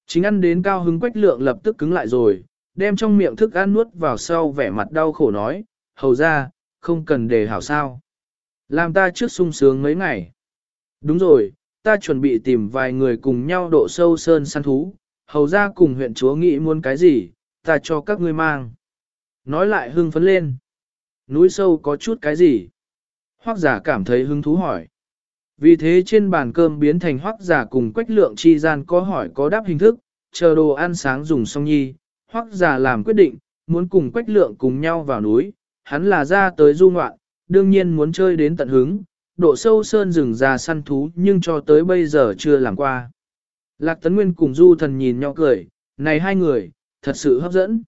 Chính ăn đến cao hứng quách lượng lập tức cứng lại rồi, đem trong miệng thức ăn nuốt vào sau vẻ mặt đau khổ nói, hầu ra, không cần đề hảo sao. Làm ta trước sung sướng mấy ngày. Đúng rồi, ta chuẩn bị tìm vài người cùng nhau độ sâu sơn săn thú, hầu ra cùng huyện chúa nghĩ muốn cái gì, ta cho các ngươi mang. Nói lại hưng phấn lên. Núi sâu có chút cái gì? Hoác giả cảm thấy hứng thú hỏi. Vì thế trên bàn cơm biến thành hoác giả cùng quách lượng chi gian có hỏi có đáp hình thức, chờ đồ ăn sáng dùng xong nhi, hoác giả làm quyết định, muốn cùng quách lượng cùng nhau vào núi, hắn là ra tới du ngoạn, đương nhiên muốn chơi đến tận hứng, độ sâu sơn rừng ra săn thú nhưng cho tới bây giờ chưa làm qua. Lạc Tấn Nguyên cùng Du Thần nhìn nhau cười, này hai người, thật sự hấp dẫn.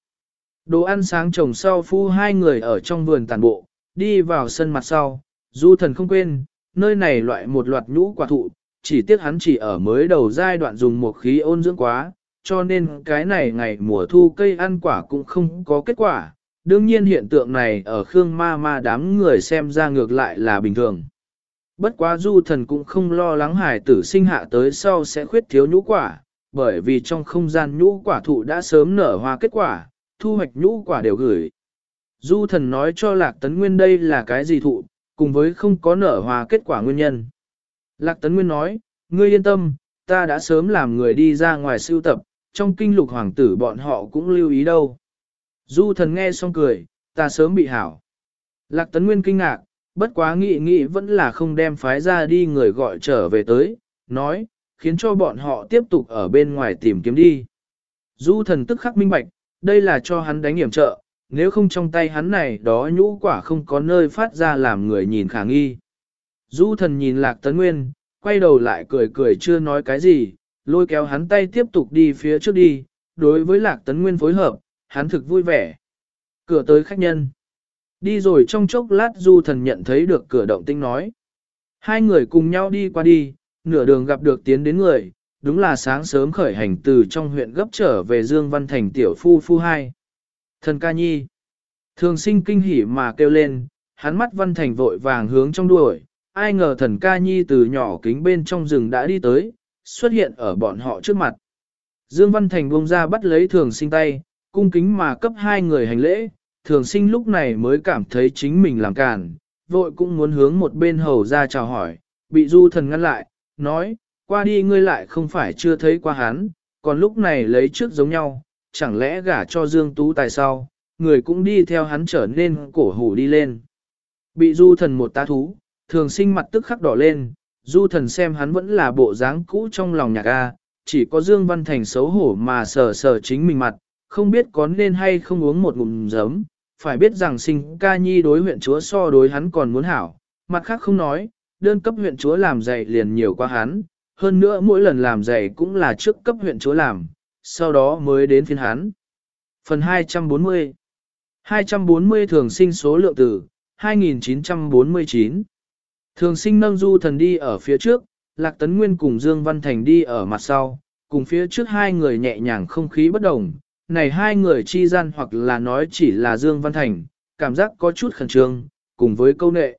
Đồ ăn sáng trồng sau phu hai người ở trong vườn tàn bộ, đi vào sân mặt sau, Du Thần không quên, nơi này loại một loạt nhũ quả thụ, chỉ tiếc hắn chỉ ở mới đầu giai đoạn dùng một khí ôn dưỡng quá, cho nên cái này ngày mùa thu cây ăn quả cũng không có kết quả. Đương nhiên hiện tượng này ở Khương Ma Ma đám người xem ra ngược lại là bình thường. Bất quá du thần cũng không lo lắng hải tử sinh hạ tới sau sẽ khuyết thiếu nhũ quả, bởi vì trong không gian nhũ quả thụ đã sớm nở hoa kết quả, thu hoạch nhũ quả đều gửi. Du thần nói cho Lạc Tấn Nguyên đây là cái gì thụ, cùng với không có nở hoa kết quả nguyên nhân. Lạc Tấn Nguyên nói, ngươi yên tâm, ta đã sớm làm người đi ra ngoài sưu tập, trong kinh lục hoàng tử bọn họ cũng lưu ý đâu. Du thần nghe xong cười, ta sớm bị hảo. Lạc Tấn Nguyên kinh ngạc, bất quá nghị nghị vẫn là không đem phái ra đi người gọi trở về tới, nói, khiến cho bọn họ tiếp tục ở bên ngoài tìm kiếm đi. Du thần tức khắc minh bạch, đây là cho hắn đánh hiểm trợ, nếu không trong tay hắn này đó nhũ quả không có nơi phát ra làm người nhìn khả nghi. Du thần nhìn lạc tấn nguyên, quay đầu lại cười cười chưa nói cái gì, lôi kéo hắn tay tiếp tục đi phía trước đi, đối với lạc tấn nguyên phối hợp, hắn thực vui vẻ. Cửa tới khách nhân. Đi rồi trong chốc lát du thần nhận thấy được cửa động tinh nói. Hai người cùng nhau đi qua đi, nửa đường gặp được tiến đến người, đúng là sáng sớm khởi hành từ trong huyện gấp trở về Dương Văn Thành tiểu phu phu hai. Thần ca nhi. Thường sinh kinh hỉ mà kêu lên, hắn mắt Văn Thành vội vàng hướng trong đuổi, ai ngờ thần ca nhi từ nhỏ kính bên trong rừng đã đi tới, xuất hiện ở bọn họ trước mặt. Dương Văn Thành buông ra bắt lấy thường sinh tay, cung kính mà cấp hai người hành lễ, thường sinh lúc này mới cảm thấy chính mình làm càn, vội cũng muốn hướng một bên hầu ra chào hỏi, bị du thần ngăn lại, nói, qua đi ngươi lại không phải chưa thấy qua hắn, còn lúc này lấy trước giống nhau, chẳng lẽ gả cho Dương Tú tài sau, người cũng đi theo hắn trở nên cổ hủ đi lên. Bị du thần một tá thú, thường sinh mặt tức khắc đỏ lên, du thần xem hắn vẫn là bộ dáng cũ trong lòng nhạc A, chỉ có Dương Văn Thành xấu hổ mà sờ sờ chính mình mặt, không biết có nên hay không uống một ngụm giấm, phải biết rằng sinh ca nhi đối huyện chúa so đối hắn còn muốn hảo, mặt khác không nói, đơn cấp huyện chúa làm dạy liền nhiều quá hắn, hơn nữa mỗi lần làm dạy cũng là trước cấp huyện chúa làm, sau đó mới đến phiên hắn. Phần 240 240 thường sinh số lượng tử, 2949 Thường sinh nâng du thần đi ở phía trước, Lạc Tấn Nguyên cùng Dương Văn Thành đi ở mặt sau, cùng phía trước hai người nhẹ nhàng không khí bất đồng. Này hai người chi gian hoặc là nói chỉ là Dương Văn Thành, cảm giác có chút khẩn trương, cùng với câu nệ.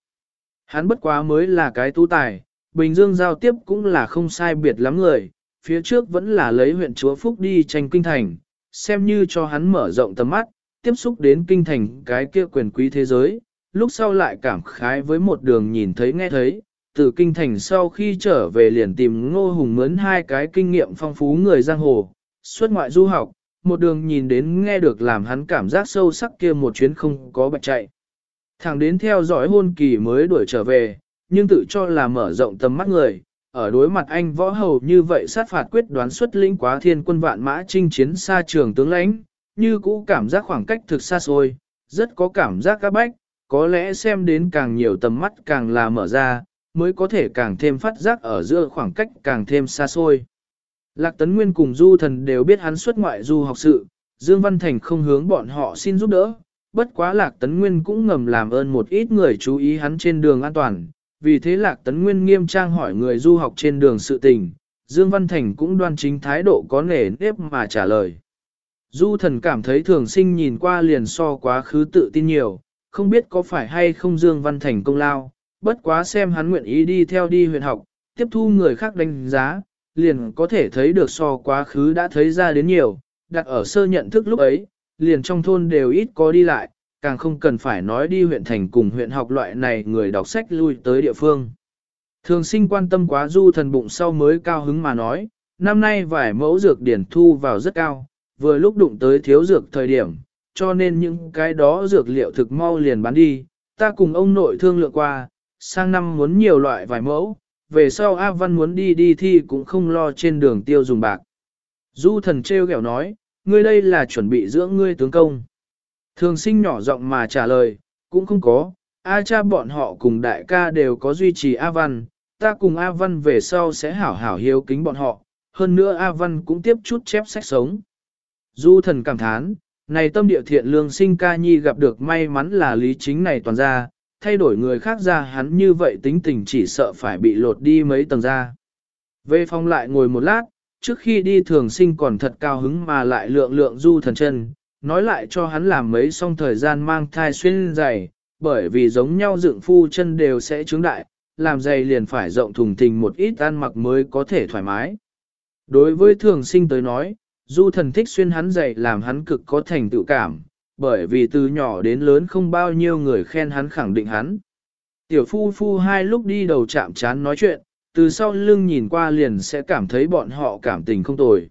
Hắn bất quá mới là cái tu tài, Bình Dương giao tiếp cũng là không sai biệt lắm người, phía trước vẫn là lấy huyện chúa Phúc đi tranh kinh thành, xem như cho hắn mở rộng tầm mắt, tiếp xúc đến kinh thành cái kia quyền quý thế giới, lúc sau lại cảm khái với một đường nhìn thấy nghe thấy, từ kinh thành sau khi trở về liền tìm ngô hùng mướn hai cái kinh nghiệm phong phú người giang hồ, xuất ngoại du học, một đường nhìn đến nghe được làm hắn cảm giác sâu sắc kia một chuyến không có bạch chạy. Thẳng đến theo dõi hôn kỳ mới đuổi trở về, nhưng tự cho là mở rộng tầm mắt người, ở đối mặt anh võ hầu như vậy sát phạt quyết đoán xuất lĩnh quá thiên quân vạn mã chinh chiến xa trường tướng lãnh, như cũ cảm giác khoảng cách thực xa xôi, rất có cảm giác các bách, có lẽ xem đến càng nhiều tầm mắt càng là mở ra, mới có thể càng thêm phát giác ở giữa khoảng cách càng thêm xa xôi. Lạc Tấn Nguyên cùng Du Thần đều biết hắn xuất ngoại du học sự, Dương Văn Thành không hướng bọn họ xin giúp đỡ, bất quá Lạc Tấn Nguyên cũng ngầm làm ơn một ít người chú ý hắn trên đường an toàn, vì thế Lạc Tấn Nguyên nghiêm trang hỏi người du học trên đường sự tình, Dương Văn Thành cũng đoan chính thái độ có nể nếp mà trả lời. Du thần cảm thấy thường sinh nhìn qua liền so quá khứ tự tin nhiều, không biết có phải hay không Dương Văn Thành công lao, bất quá xem hắn nguyện ý đi theo đi huyện học, tiếp thu người khác đánh giá, liền có thể thấy được so quá khứ đã thấy ra đến nhiều, đặt ở sơ nhận thức lúc ấy, liền trong thôn đều ít có đi lại, càng không cần phải nói đi huyện thành cùng huyện học loại này người đọc sách lui tới địa phương. Thường sinh quan tâm quá du thần bụng sau mới cao hứng mà nói, năm nay vài mẫu dược điển thu vào rất cao, vừa lúc đụng tới thiếu dược thời điểm, cho nên những cái đó dược liệu thực mau liền bán đi, ta cùng ông nội thương lượng qua, sang năm muốn nhiều loại vài mẫu, về sau A Văn muốn đi đi thi cũng không lo trên đường tiêu dùng bạc. Du thần treo gẹo nói, ngươi đây là chuẩn bị dưỡng ngươi tướng công. Thường sinh nhỏ giọng mà trả lời, cũng không có, A cha bọn họ cùng đại ca đều có duy trì A Văn, ta cùng A Văn về sau sẽ hảo hảo hiếu kính bọn họ, hơn nữa A Văn cũng tiếp chút chép sách sống. Du thần cảm thán, này tâm địa thiện lương sinh ca nhi gặp được may mắn là lý chính này toàn ra, thay đổi người khác ra hắn như vậy tính tình chỉ sợ phải bị lột đi mấy tầng ra. Về phòng lại ngồi một lát, trước khi đi thường sinh còn thật cao hứng mà lại lượng lượng du thần chân, nói lại cho hắn làm mấy xong thời gian mang thai xuyên dày, bởi vì giống nhau dựng phu chân đều sẽ trướng đại, làm dày liền phải rộng thùng thình một ít ăn mặc mới có thể thoải mái. Đối với thường sinh tới nói, du thần thích xuyên hắn dày làm hắn cực có thành tựu cảm, bởi vì từ nhỏ đến lớn không bao nhiêu người khen hắn khẳng định hắn. Tiểu phu phu hai lúc đi đầu chạm chán nói chuyện, từ sau lưng nhìn qua liền sẽ cảm thấy bọn họ cảm tình không tồi.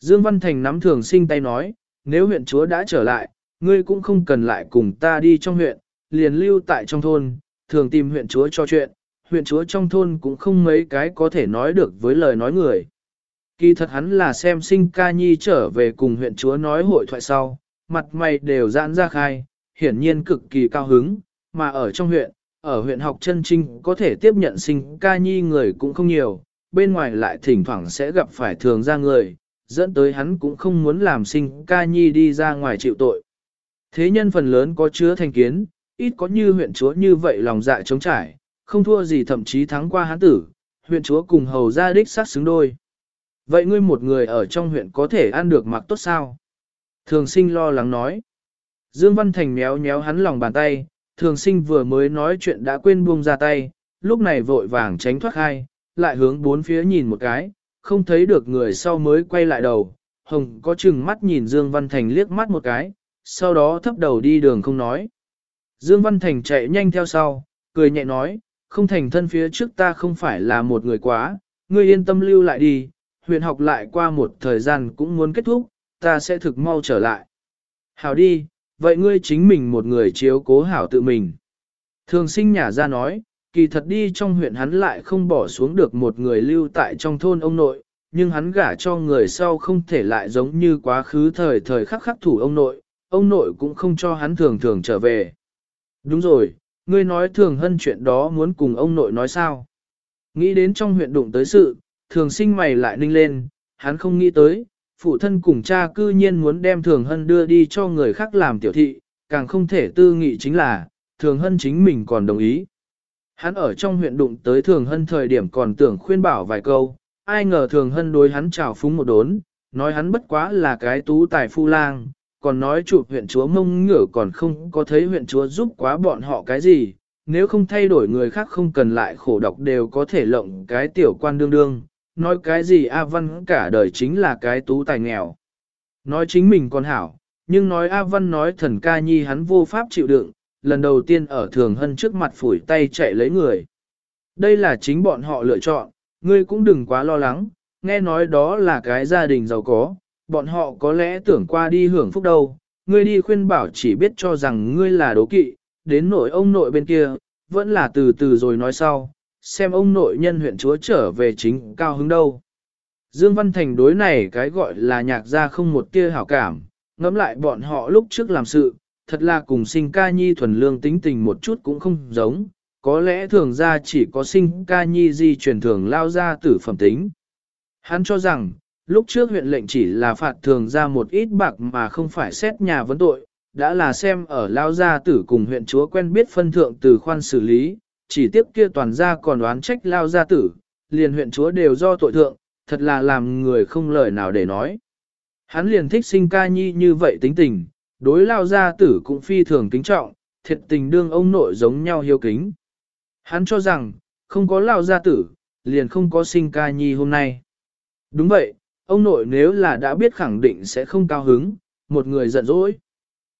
Dương Văn Thành nắm thường sinh tay nói, nếu huyện chúa đã trở lại, ngươi cũng không cần lại cùng ta đi trong huyện, liền lưu tại trong thôn, thường tìm huyện chúa cho chuyện, huyện chúa trong thôn cũng không mấy cái có thể nói được với lời nói người. Kỳ thật hắn là xem sinh ca nhi trở về cùng huyện chúa nói hội thoại sau, mặt mày đều giãn ra khai, hiển nhiên cực kỳ cao hứng, mà ở trong huyện, ở huyện học chân trinh có thể tiếp nhận sinh ca nhi người cũng không nhiều, bên ngoài lại thỉnh thoảng sẽ gặp phải thường ra người, dẫn tới hắn cũng không muốn làm sinh ca nhi đi ra ngoài chịu tội. Thế nhân phần lớn có chứa thành kiến, ít có như huyện chúa như vậy lòng dạ chống trải, không thua gì thậm chí thắng qua hắn tử, huyện chúa cùng hầu ra đích sát xứng đôi. Vậy ngươi một người ở trong huyện có thể ăn được mặc tốt sao? Thường sinh lo lắng nói. Dương Văn Thành méo méo hắn lòng bàn tay, thường sinh vừa mới nói chuyện đã quên buông ra tay, lúc này vội vàng tránh thoát hai, lại hướng bốn phía nhìn một cái, không thấy được người sau mới quay lại đầu, hồng có chừng mắt nhìn Dương Văn Thành liếc mắt một cái, sau đó thấp đầu đi đường không nói. Dương Văn Thành chạy nhanh theo sau, cười nhẹ nói, không thành thân phía trước ta không phải là một người quá, ngươi yên tâm lưu lại đi, huyện học lại qua một thời gian cũng muốn kết thúc, ta sẽ thực mau trở lại. Hảo đi, vậy ngươi chính mình một người chiếu cố hảo tự mình. Thường sinh nhà ra nói, kỳ thật đi trong huyện hắn lại không bỏ xuống được một người lưu tại trong thôn ông nội, nhưng hắn gả cho người sau không thể lại giống như quá khứ thời thời khắc khắc thủ ông nội, ông nội cũng không cho hắn thường thường trở về. Đúng rồi, ngươi nói thường hân chuyện đó muốn cùng ông nội nói sao. Nghĩ đến trong huyện đụng tới sự, thường sinh mày lại ninh lên, hắn không nghĩ tới, phụ thân cùng cha cư nhiên muốn đem thường hân đưa đi cho người khác làm tiểu thị, càng không thể tư nghị chính là, thường hân chính mình còn đồng ý. Hắn ở trong huyện đụng tới thường hân thời điểm còn tưởng khuyên bảo vài câu, ai ngờ thường hân đối hắn chào phúng một đốn, nói hắn bất quá là cái tú tài phu lang, còn nói chụp huyện chúa mông ngửa còn không có thấy huyện chúa giúp quá bọn họ cái gì, nếu không thay đổi người khác không cần lại khổ độc đều có thể lộng cái tiểu quan đương đương, nói cái gì A Văn cả đời chính là cái tú tài nghèo. Nói chính mình còn hảo, nhưng nói A Văn nói thần ca nhi hắn vô pháp chịu đựng, lần đầu tiên ở thường hân trước mặt phủi tay chạy lấy người. Đây là chính bọn họ lựa chọn, ngươi cũng đừng quá lo lắng, nghe nói đó là cái gia đình giàu có, bọn họ có lẽ tưởng qua đi hưởng phúc đâu, ngươi đi khuyên bảo chỉ biết cho rằng ngươi là đố kỵ, đến nội ông nội bên kia, vẫn là từ từ rồi nói sau, xem ông nội nhân huyện chúa trở về chính cao hứng đâu. Dương Văn Thành đối này cái gọi là nhạc gia không một tia hảo cảm, ngẫm lại bọn họ lúc trước làm sự, thật là cùng sinh ca nhi thuần lương tính tình một chút cũng không giống, có lẽ thường ra chỉ có sinh ca nhi di truyền thường lao ra tử phẩm tính. Hắn cho rằng, lúc trước huyện lệnh chỉ là phạt thường ra một ít bạc mà không phải xét nhà vấn tội, đã là xem ở lao gia tử cùng huyện chúa quen biết phân thượng từ khoan xử lý, chỉ tiếp kia toàn gia còn đoán trách lao gia tử, liền huyện chúa đều do tội thượng, thật là làm người không lời nào để nói. Hắn liền thích sinh ca nhi như vậy tính tình, đối lao gia tử cũng phi thường kính trọng, thiệt tình đương ông nội giống nhau hiếu kính. Hắn cho rằng, không có lao gia tử, liền không có sinh ca nhi hôm nay. Đúng vậy, ông nội nếu là đã biết khẳng định sẽ không cao hứng, một người giận dỗi.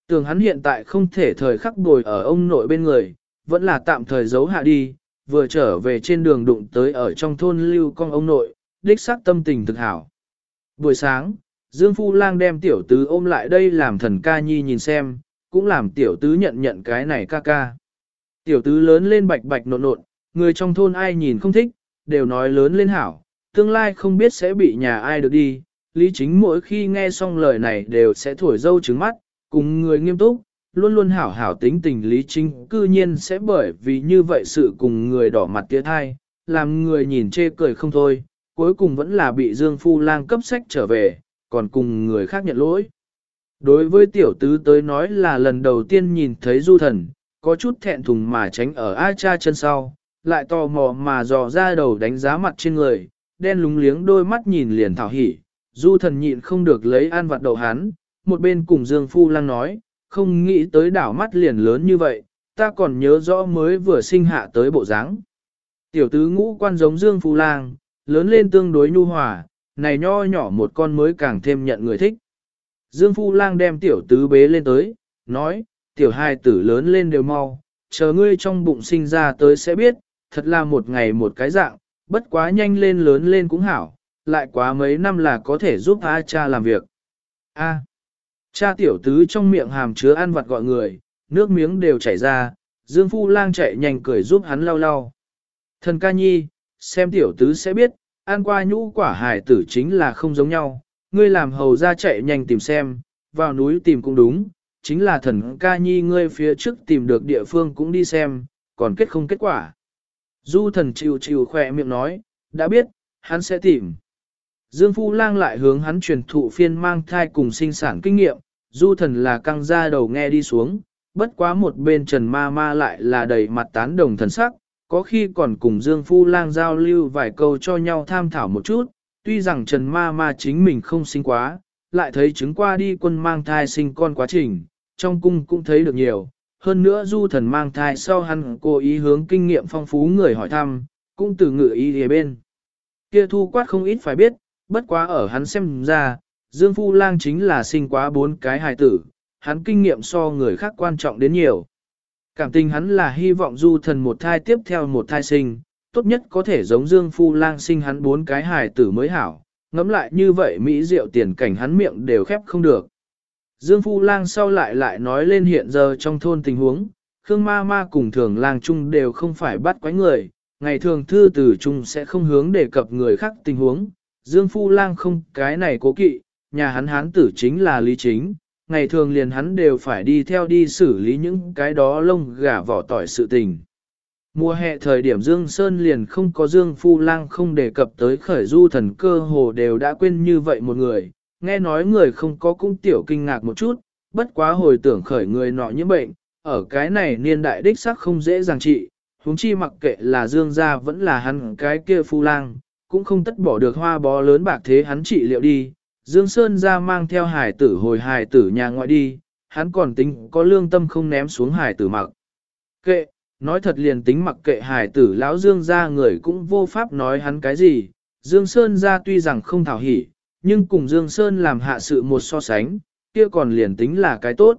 Tường hắn hiện tại không thể thời khắc bồi ở ông nội bên người, vẫn là tạm thời giấu hạ đi, vừa trở về trên đường đụng tới ở trong thôn lưu con ông nội, đích xác tâm tình thực hảo. Buổi sáng, Dương Phu Lang đem tiểu tứ ôm lại đây làm thần ca nhi nhìn xem, cũng làm tiểu tứ nhận nhận cái này ca ca. Tiểu tứ lớn lên bạch bạch nộn nộn, người trong thôn ai nhìn không thích, đều nói lớn lên hảo, tương lai không biết sẽ bị nhà ai được đi. Lý chính mỗi khi nghe xong lời này đều sẽ thổi dâu trứng mắt, cùng người nghiêm túc, luôn luôn hảo hảo tính tình lý chính cư nhiên sẽ bởi vì như vậy sự cùng người đỏ mặt tiết thai, làm người nhìn chê cười không thôi, cuối cùng vẫn là bị Dương Phu Lang cấp sách trở về, còn cùng người khác nhận lỗi. Đối với tiểu tứ tới nói là lần đầu tiên nhìn thấy du thần, có chút thẹn thùng mà tránh ở A cha chân sau, lại tò mò mà dò ra đầu đánh giá mặt trên người, đen lúng liếng đôi mắt nhìn liền thảo hỉ, du thần nhịn không được lấy an vặt đầu hắn, một bên cùng Dương Phu Lang nói, không nghĩ tới đảo mắt liền lớn như vậy, ta còn nhớ rõ mới vừa sinh hạ tới bộ dáng. Tiểu tứ ngũ quan giống Dương Phu Lang, lớn lên tương đối nhu hòa, này nho nhỏ một con mới càng thêm nhận người thích. Dương Phu Lang đem tiểu tứ bế lên tới, nói, tiểu hai tử lớn lên đều mau, chờ ngươi trong bụng sinh ra tới sẽ biết, thật là một ngày một cái dạng, bất quá nhanh lên lớn lên cũng hảo, lại quá mấy năm là có thể giúp A cha làm việc. A. Cha tiểu tứ trong miệng hàm chứa ăn vặt gọi người, nước miếng đều chảy ra, Dương Phu Lang chạy nhanh cười giúp hắn lau lau. Thần ca nhi, xem tiểu tứ sẽ biết, ăn qua nhũ quả hải tử chính là không giống nhau, ngươi làm hầu ra chạy nhanh tìm xem, vào núi tìm cũng đúng, chính là thần ca nhi ngươi phía trước tìm được địa phương cũng đi xem, còn kết không kết quả. Du thần chịu chịu khỏe miệng nói, đã biết, hắn sẽ tìm. Dương Phu Lang lại hướng hắn truyền thụ phiên mang thai cùng sinh sản kinh nghiệm, du thần là căng ra đầu nghe đi xuống, bất quá một bên Trần Ma Ma lại là đầy mặt tán đồng thần sắc, có khi còn cùng Dương Phu Lang giao lưu vài câu cho nhau tham thảo một chút, tuy rằng Trần Ma Ma chính mình không sinh quá, lại thấy chứng qua đi quân mang thai sinh con quá trình, trong cung cũng thấy được nhiều. Hơn nữa du thần mang thai sau hắn cố ý hướng kinh nghiệm phong phú người hỏi thăm, cũng từ ngự ý địa bên. Kia thu quát không ít phải biết, bất quá ở hắn xem ra, Dương Phu Lang chính là sinh quá bốn cái hài tử, hắn kinh nghiệm so người khác quan trọng đến nhiều. Cảm tình hắn là hy vọng du thần một thai tiếp theo một thai sinh, tốt nhất có thể giống Dương Phu Lang sinh hắn bốn cái hài tử mới hảo, ngẫm lại như vậy Mỹ diệu tiền cảnh hắn miệng đều khép không được. Dương Phu Lang sau lại lại nói lên hiện giờ trong thôn tình huống, Khương Ma Ma cùng thường lang chung đều không phải bắt quái người, ngày thường thư từ chung sẽ không hướng đề cập người khác tình huống. Dương Phu Lang không cái này cố kỵ, nhà hắn hán tử chính là lý chính, ngày thường liền hắn đều phải đi theo đi xử lý những cái đó lông gà vỏ tỏi sự tình. Mùa hè thời điểm Dương Sơn liền không có Dương Phu Lang không đề cập tới khởi du thần cơ hồ đều đã quên như vậy một người, nghe nói người không có cũng tiểu kinh ngạc một chút, bất quá hồi tưởng khởi người nọ nhiễm bệnh, ở cái này niên đại đích sắc không dễ dàng trị, huống chi mặc kệ là Dương gia vẫn là hắn cái kia Phu Lang, cũng không tất bỏ được hoa bó lớn bạc thế hắn trị liệu đi. Dương Sơn ra mang theo hải tử hồi hải tử nhà ngoại đi, hắn còn tính có lương tâm không ném xuống hải tử mặc. Kệ, nói thật liền tính mặc kệ hải tử lão Dương ra người cũng vô pháp nói hắn cái gì, Dương Sơn ra tuy rằng không thảo hỉ, nhưng cùng Dương Sơn làm hạ sự một so sánh, kia còn liền tính là cái tốt.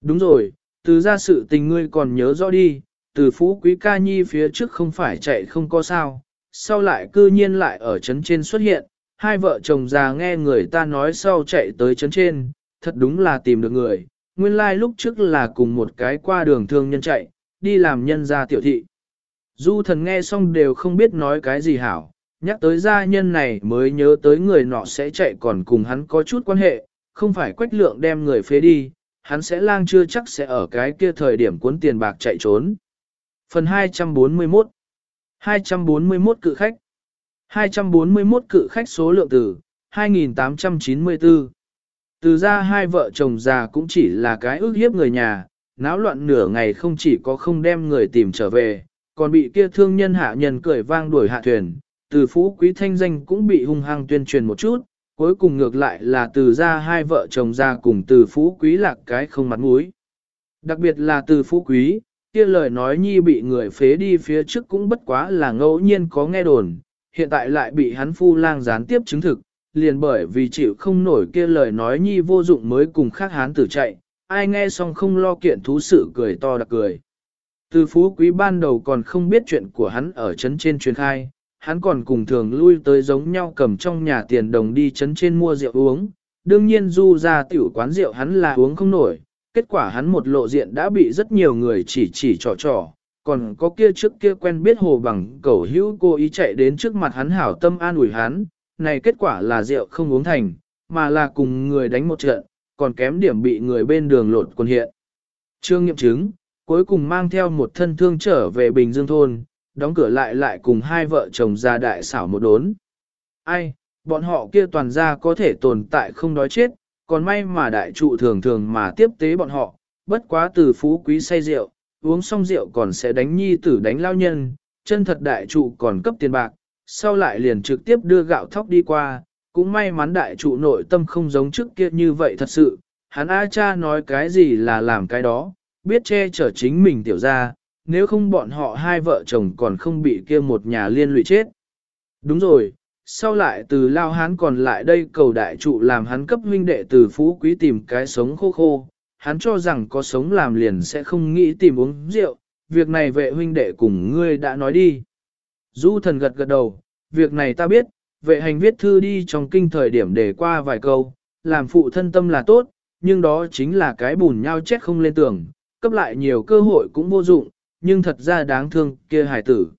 Đúng rồi, từ ra sự tình ngươi còn nhớ rõ đi, từ phú quý ca nhi phía trước không phải chạy không có sao, sau lại cư nhiên lại ở chấn trên xuất hiện, hai vợ chồng già nghe người ta nói sau chạy tới chấn trên, thật đúng là tìm được người, nguyên lai like lúc trước là cùng một cái qua đường thương nhân chạy, đi làm nhân gia tiểu thị. Du thần nghe xong đều không biết nói cái gì hảo, nhắc tới gia nhân này mới nhớ tới người nọ sẽ chạy còn cùng hắn có chút quan hệ, không phải quách lượng đem người phế đi, hắn sẽ lang chưa chắc sẽ ở cái kia thời điểm cuốn tiền bạc chạy trốn. Phần 241 241 cự khách. 241 cự khách số lượng từ 2894 Từ ra hai vợ chồng già cũng chỉ là cái ước hiếp người nhà, náo loạn nửa ngày không chỉ có không đem người tìm trở về, còn bị kia thương nhân hạ nhân cười vang đuổi hạ thuyền, từ phú quý thanh danh cũng bị hung hăng tuyên truyền một chút, cuối cùng ngược lại là từ ra hai vợ chồng ra cùng từ phú quý lạc cái không mặt mũi. Đặc biệt là từ phú quý, kia lời nói nhi bị người phế đi phía trước cũng bất quá là ngẫu nhiên có nghe đồn, hiện tại lại bị hắn phu lang gián tiếp chứng thực, liền bởi vì chịu không nổi kia lời nói nhi vô dụng mới cùng khác hán tử chạy, ai nghe xong không lo kiện thú sự cười to đặc cười. Từ phú quý ban đầu còn không biết chuyện của hắn ở chấn trên truyền khai, hắn còn cùng thường lui tới giống nhau cầm trong nhà tiền đồng đi chấn trên mua rượu uống. Đương nhiên du ra tiểu quán rượu hắn là uống không nổi, kết quả hắn một lộ diện đã bị rất nhiều người chỉ chỉ trò trò, còn có kia trước kia quen biết hồ bằng cầu hữu cô ý chạy đến trước mặt hắn hảo tâm an ủi hắn, này kết quả là rượu không uống thành, mà là cùng người đánh một trận, còn kém điểm bị người bên đường lột quân hiện. Trương nghiệm chứng, cuối cùng mang theo một thân thương trở về Bình Dương Thôn, đóng cửa lại lại cùng hai vợ chồng ra đại xảo một đốn. Ai, bọn họ kia toàn ra có thể tồn tại không đói chết, còn may mà đại trụ thường thường mà tiếp tế bọn họ, bất quá từ phú quý say rượu, uống xong rượu còn sẽ đánh nhi tử đánh lao nhân, chân thật đại trụ còn cấp tiền bạc, sau lại liền trực tiếp đưa gạo thóc đi qua, cũng may mắn đại trụ nội tâm không giống trước kia như vậy thật sự, hắn A cha nói cái gì là làm cái đó, biết che chở chính mình tiểu ra, nếu không bọn họ hai vợ chồng còn không bị kia một nhà liên lụy chết. Đúng rồi, sau lại từ lao hắn còn lại đây cầu đại trụ làm hắn cấp huynh đệ từ phú quý tìm cái sống khô khô, hắn cho rằng có sống làm liền sẽ không nghĩ tìm uống rượu, việc này vệ huynh đệ cùng ngươi đã nói đi. Du thần gật gật đầu, việc này ta biết, vệ hành viết thư đi trong kinh thời điểm để qua vài câu, làm phụ thân tâm là tốt, nhưng đó chính là cái bùn nhau chết không lên tường, cấp lại nhiều cơ hội cũng vô dụng, nhưng thật ra đáng thương kia hải tử.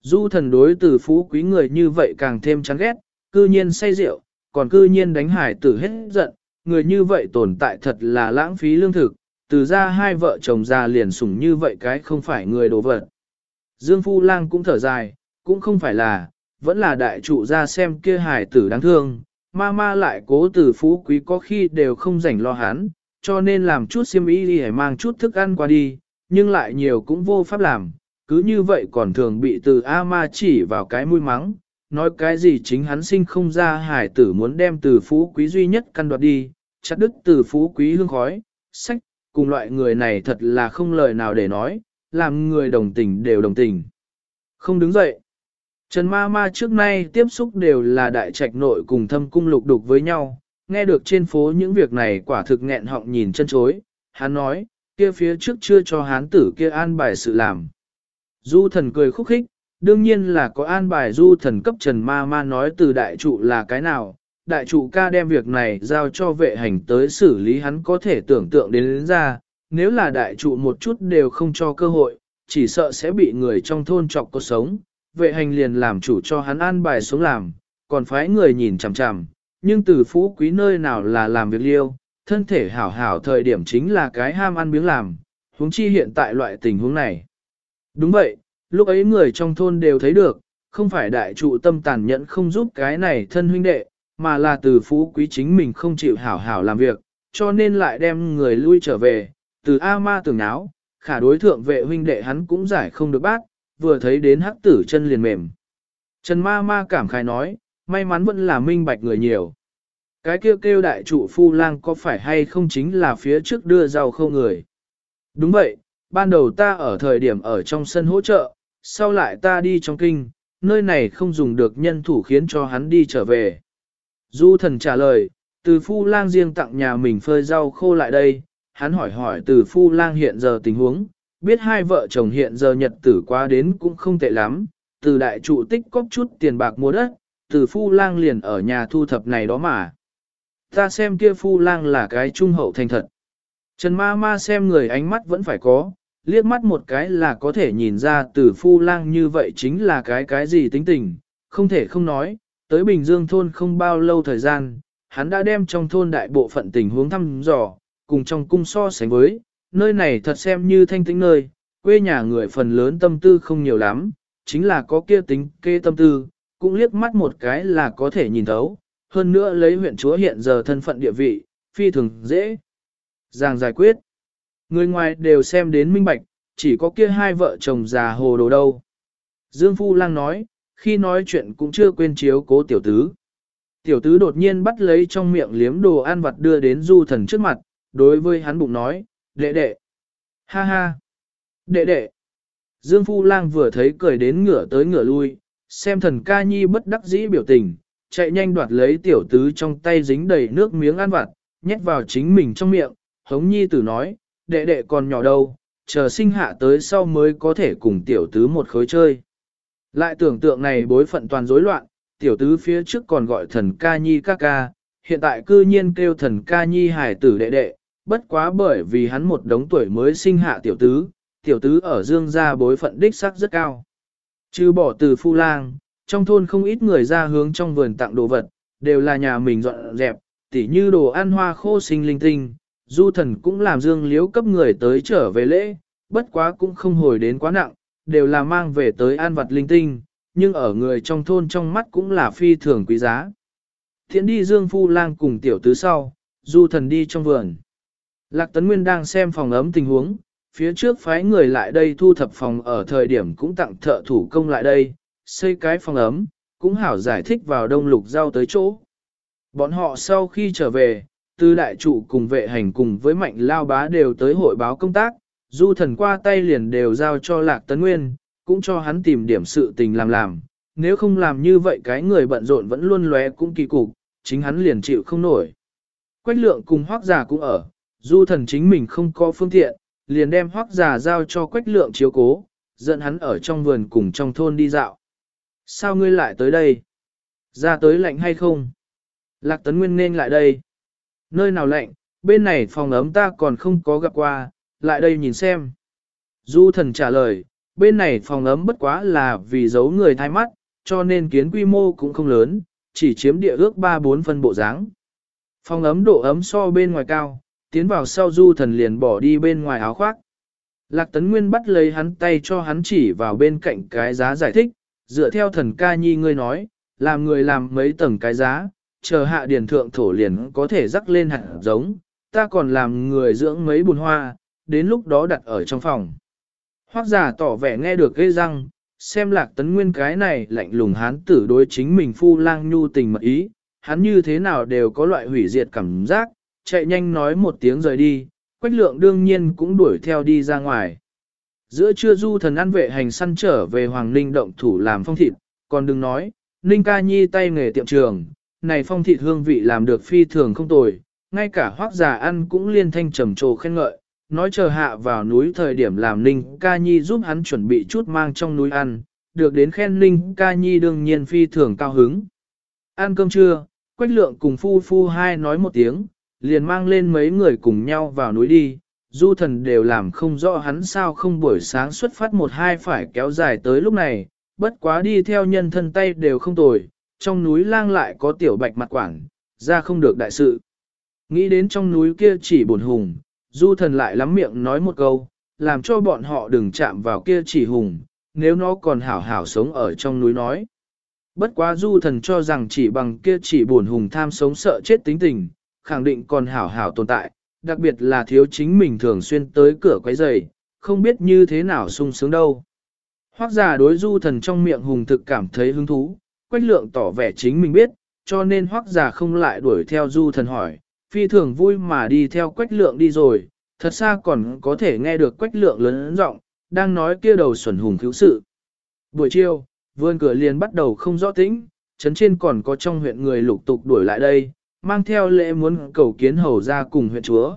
Du thần đối từ phú quý người như vậy càng thêm chán ghét, cư nhiên say rượu, còn cư nhiên đánh hải tử hết giận, người như vậy tồn tại thật là lãng phí lương thực, từ ra hai vợ chồng già liền sủng như vậy cái không phải người đồ vật. Dương Phu Lang cũng thở dài, cũng không phải là, vẫn là đại trụ ra xem kia hải tử đáng thương, ma ma lại cố từ phú quý có khi đều không rảnh lo hắn, cho nên làm chút xiêm y đi mang chút thức ăn qua đi, nhưng lại nhiều cũng vô pháp làm, cứ như vậy còn thường bị từ A-ma chỉ vào cái mũi mắng, nói cái gì chính hắn sinh không ra hải tử muốn đem từ phú quý duy nhất căn đoạt đi, chặt đứt từ phú quý hương khói, sách, cùng loại người này thật là không lời nào để nói, làm người đồng tình đều đồng tình. Không đứng dậy. Trần ma ma trước nay tiếp xúc đều là đại trạch nội cùng thâm cung lục đục với nhau, nghe được trên phố những việc này quả thực nghẹn họng nhìn chân chối, hắn nói, kia phía trước chưa cho hán tử kia an bài sự làm. Du thần cười khúc khích, đương nhiên là có an bài du thần cấp trần ma ma nói từ đại trụ là cái nào, đại trụ ca đem việc này giao cho vệ hành tới xử lý hắn có thể tưởng tượng đến, đến ra, nếu là đại trụ một chút đều không cho cơ hội, chỉ sợ sẽ bị người trong thôn chọc cuộc sống, vệ hành liền làm chủ cho hắn an bài xuống làm, còn phái người nhìn chằm chằm, nhưng từ phú quý nơi nào là làm việc liêu, thân thể hảo hảo thời điểm chính là cái ham ăn miếng làm, huống chi hiện tại loại tình huống này. Đúng vậy, lúc ấy người trong thôn đều thấy được, không phải đại trụ tâm tàn nhẫn không giúp cái này thân huynh đệ, mà là từ phú quý chính mình không chịu hảo hảo làm việc, cho nên lại đem người lui trở về, từ A ma tưởng áo khả đối thượng vệ huynh đệ hắn cũng giải không được bác, vừa thấy đến hắc tử chân liền mềm. Trần ma ma cảm khai nói, may mắn vẫn là minh bạch người nhiều. Cái kêu kêu đại trụ phu lang có phải hay không chính là phía trước đưa rau khâu người. Đúng vậy, ban đầu ta ở thời điểm ở trong sân hỗ trợ, sau lại ta đi trong kinh, nơi này không dùng được nhân thủ khiến cho hắn đi trở về. Du thần trả lời, từ phu lang riêng tặng nhà mình phơi rau khô lại đây, hắn hỏi hỏi từ phu lang hiện giờ tình huống, biết hai vợ chồng hiện giờ nhật tử qua đến cũng không tệ lắm, từ đại trụ tích cóp chút tiền bạc mua đất, từ phu lang liền ở nhà thu thập này đó mà. Ta xem kia phu lang là cái trung hậu thành thật. Trần ma ma xem người ánh mắt vẫn phải có, liếc mắt một cái là có thể nhìn ra từ phu lang như vậy chính là cái cái gì tính tình, không thể không nói, tới Bình Dương thôn không bao lâu thời gian, hắn đã đem trong thôn đại bộ phận tình huống thăm dò, cùng trong cung so sánh với, nơi này thật xem như thanh tĩnh nơi, quê nhà người phần lớn tâm tư không nhiều lắm, chính là có kia tính kê tâm tư, cũng liếc mắt một cái là có thể nhìn thấu, hơn nữa lấy huyện chúa hiện giờ thân phận địa vị, phi thường dễ dàng giải quyết. Người ngoài đều xem đến minh bạch, chỉ có kia hai vợ chồng già hồ đồ đâu. Dương Phu Lang nói, khi nói chuyện cũng chưa quên chiếu cố tiểu tứ. Tiểu tứ đột nhiên bắt lấy trong miệng liếm đồ ăn vặt đưa đến du thần trước mặt, đối với hắn bụng nói, đệ đệ. Ha ha. Đệ đệ. Dương Phu Lang vừa thấy cười đến ngửa tới ngửa lui, xem thần ca nhi bất đắc dĩ biểu tình, chạy nhanh đoạt lấy tiểu tứ trong tay dính đầy nước miếng ăn vặt, nhét vào chính mình trong miệng, hống nhi tử nói, đệ đệ còn nhỏ đâu, chờ sinh hạ tới sau mới có thể cùng tiểu tứ một khối chơi. Lại tưởng tượng này bối phận toàn rối loạn, tiểu tứ phía trước còn gọi thần ca nhi ca ca, hiện tại cư nhiên kêu thần ca nhi hải tử đệ đệ, bất quá bởi vì hắn một đống tuổi mới sinh hạ tiểu tứ, tiểu tứ ở dương gia bối phận đích sắc rất cao. Trừ bỏ từ phu lang, trong thôn không ít người ra hướng trong vườn tặng đồ vật, đều là nhà mình dọn dẹp, tỉ như đồ ăn hoa khô sinh linh tinh, du thần cũng làm dương liếu cấp người tới trở về lễ, bất quá cũng không hồi đến quá nặng, đều là mang về tới an vật linh tinh, nhưng ở người trong thôn trong mắt cũng là phi thường quý giá. Thiện đi dương phu lang cùng tiểu tứ sau, du thần đi trong vườn. Lạc Tấn Nguyên đang xem phòng ấm tình huống, phía trước phái người lại đây thu thập phòng ở thời điểm cũng tặng thợ thủ công lại đây, xây cái phòng ấm, cũng hảo giải thích vào đông lục giao tới chỗ. Bọn họ sau khi trở về, tư đại trụ cùng vệ hành cùng với mạnh lao bá đều tới hội báo công tác, du thần qua tay liền đều giao cho lạc tấn nguyên, cũng cho hắn tìm điểm sự tình làm làm, nếu không làm như vậy cái người bận rộn vẫn luôn lóe cũng kỳ cục, chính hắn liền chịu không nổi. Quách lượng cùng hoác giả cũng ở, du thần chính mình không có phương tiện, liền đem hoác giả giao cho quách lượng chiếu cố, dẫn hắn ở trong vườn cùng trong thôn đi dạo. Sao ngươi lại tới đây? Ra tới lạnh hay không? Lạc tấn nguyên nên lại đây. Nơi nào lạnh, bên này phòng ấm ta còn không có gặp qua, lại đây nhìn xem. Du thần trả lời, bên này phòng ấm bất quá là vì giấu người thay mắt, cho nên kiến quy mô cũng không lớn, chỉ chiếm địa ước 3-4 phân bộ dáng. Phòng ấm độ ấm so bên ngoài cao, tiến vào sau du thần liền bỏ đi bên ngoài áo khoác. Lạc Tấn Nguyên bắt lấy hắn tay cho hắn chỉ vào bên cạnh cái giá giải thích, dựa theo thần ca nhi ngươi nói, làm người làm mấy tầng cái giá, chờ hạ điền thượng thổ liền có thể rắc lên hạt giống, ta còn làm người dưỡng mấy bùn hoa, đến lúc đó đặt ở trong phòng. Hoác giả tỏ vẻ nghe được gây răng, xem lạc tấn nguyên cái này lạnh lùng hán tử đối chính mình phu lang nhu tình mật ý, hắn như thế nào đều có loại hủy diệt cảm giác, chạy nhanh nói một tiếng rời đi, quách lượng đương nhiên cũng đuổi theo đi ra ngoài. Giữa trưa du thần ăn vệ hành săn trở về Hoàng Ninh động thủ làm phong thịt, còn đừng nói, Ninh ca nhi tay nghề tiệm trường, này phong thịt hương vị làm được phi thường không tồi, ngay cả hoác già ăn cũng liên thanh trầm trồ khen ngợi, nói chờ hạ vào núi thời điểm làm Ninh Ca Nhi giúp hắn chuẩn bị chút mang trong núi ăn, được đến khen Ninh Ca Nhi đương nhiên phi thường cao hứng. Ăn cơm trưa, Quách Lượng cùng Phu Phu hai nói một tiếng, liền mang lên mấy người cùng nhau vào núi đi, du thần đều làm không rõ hắn sao không buổi sáng xuất phát một hai phải kéo dài tới lúc này, bất quá đi theo nhân thân tay đều không tồi, trong núi lang lại có tiểu bạch mặt quảng, ra không được đại sự. Nghĩ đến trong núi kia chỉ buồn hùng, du thần lại lắm miệng nói một câu, làm cho bọn họ đừng chạm vào kia chỉ hùng, nếu nó còn hảo hảo sống ở trong núi nói. Bất quá du thần cho rằng chỉ bằng kia chỉ buồn hùng tham sống sợ chết tính tình, khẳng định còn hảo hảo tồn tại, đặc biệt là thiếu chính mình thường xuyên tới cửa quấy giày, không biết như thế nào sung sướng đâu. Hoác giả đối du thần trong miệng hùng thực cảm thấy hứng thú, quách lượng tỏ vẻ chính mình biết, cho nên hoác giả không lại đuổi theo du thần hỏi, phi thường vui mà đi theo quách lượng đi rồi, thật xa còn có thể nghe được quách lượng lớn giọng đang nói kia đầu xuẩn hùng cứu sự. Buổi chiều, vườn cửa liền bắt đầu không rõ tĩnh, chấn trên còn có trong huyện người lục tục đuổi lại đây, mang theo lễ muốn cầu kiến hầu ra cùng huyện chúa.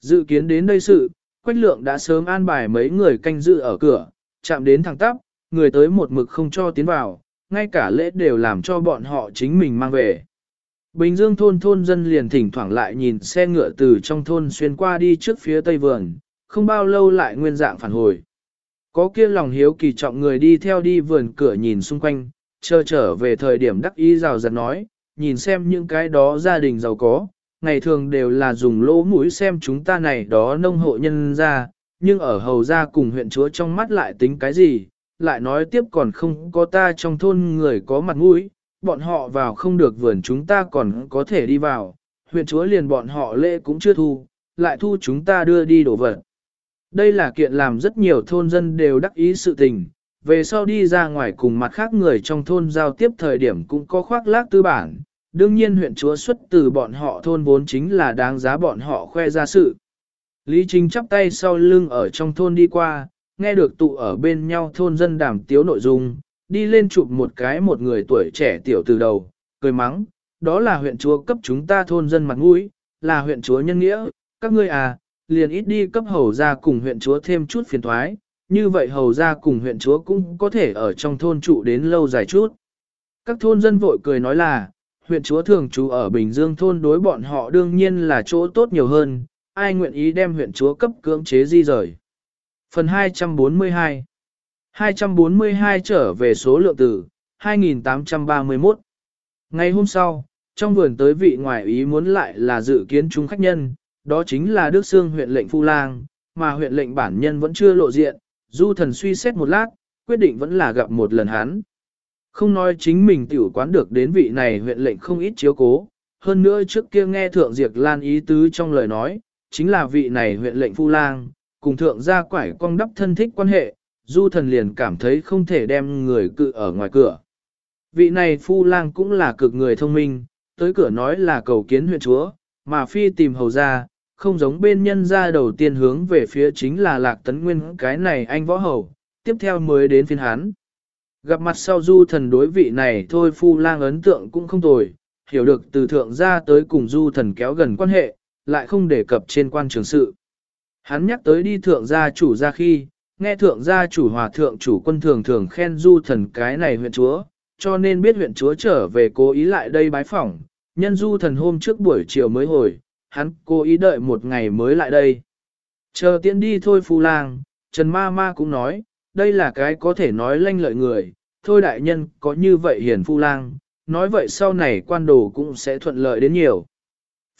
Dự kiến đến đây sự, Quách Lượng đã sớm an bài mấy người canh giữ ở cửa, chạm đến thẳng tắp, người tới một mực không cho tiến vào, ngay cả lễ đều làm cho bọn họ chính mình mang về. Bình Dương thôn thôn dân liền thỉnh thoảng lại nhìn xe ngựa từ trong thôn xuyên qua đi trước phía tây vườn, không bao lâu lại nguyên dạng phản hồi. Có kia lòng hiếu kỳ trọng người đi theo đi vườn cửa nhìn xung quanh, chờ trở về thời điểm đắc ý rào rạt nói, nhìn xem những cái đó gia đình giàu có, ngày thường đều là dùng lỗ mũi xem chúng ta này đó nông hộ nhân ra, nhưng ở hầu gia cùng huyện chúa trong mắt lại tính cái gì, lại nói tiếp còn không có ta trong thôn người có mặt mũi, bọn họ vào không được vườn chúng ta còn có thể đi vào, huyện chúa liền bọn họ lễ cũng chưa thu, lại thu chúng ta đưa đi đổ vật. Đây là kiện làm rất nhiều thôn dân đều đắc ý sự tình, về sau đi ra ngoài cùng mặt khác người trong thôn giao tiếp thời điểm cũng có khoác lác tư bản, đương nhiên huyện chúa xuất từ bọn họ thôn vốn chính là đáng giá bọn họ khoe ra sự. Lý Trinh chắp tay sau lưng ở trong thôn đi qua, nghe được tụ ở bên nhau thôn dân đàm tiếu nội dung, đi lên chụp một cái một người tuổi trẻ tiểu từ đầu, cười mắng, đó là huyện chúa cấp chúng ta thôn dân mặt mũi, là huyện chúa nhân nghĩa, các ngươi à, liền ít đi cấp hầu ra cùng huyện chúa thêm chút phiền thoái, như vậy hầu ra cùng huyện chúa cũng có thể ở trong thôn trụ đến lâu dài chút. Các thôn dân vội cười nói là, huyện chúa thường trú ở Bình Dương thôn đối bọn họ đương nhiên là chỗ tốt nhiều hơn, ai nguyện ý đem huyện chúa cấp cưỡng chế di rời. Phần 242 242 trở về số lượng từ 2831 Ngày hôm sau, trong vườn tới vị ngoại ý muốn lại là dự kiến chúng khách nhân, đó chính là Đức Sương huyện lệnh Phu Lang, mà huyện lệnh bản nhân vẫn chưa lộ diện, du thần suy xét một lát, quyết định vẫn là gặp một lần hắn. Không nói chính mình tiểu quán được đến vị này huyện lệnh không ít chiếu cố, hơn nữa trước kia nghe Thượng Diệp Lan ý tứ trong lời nói, chính là vị này huyện lệnh Phu Lang, cùng Thượng gia quải cong đắp thân thích quan hệ, du thần liền cảm thấy không thể đem người cự ở ngoài cửa. Vị này Phu Lang cũng là cực người thông minh, tới cửa nói là cầu kiến huyện chúa, mà phi tìm hầu ra, không giống bên nhân gia đầu tiên hướng về phía chính là lạc tấn nguyên cái này anh võ hầu, tiếp theo mới đến phiên hán. Gặp mặt sau du thần đối vị này thôi phu lang ấn tượng cũng không tồi, hiểu được từ thượng gia tới cùng du thần kéo gần quan hệ, lại không đề cập trên quan trường sự. Hắn nhắc tới đi thượng gia chủ ra khi, nghe thượng gia chủ hòa thượng chủ quân thường thường khen du thần cái này huyện chúa, cho nên biết huyện chúa trở về cố ý lại đây bái phỏng, nhân du thần hôm trước buổi chiều mới hồi, hắn cố ý đợi một ngày mới lại đây. Chờ tiễn đi thôi phu lang, Trần Ma Ma cũng nói, đây là cái có thể nói lanh lợi người, thôi đại nhân có như vậy hiền phu lang, nói vậy sau này quan đồ cũng sẽ thuận lợi đến nhiều.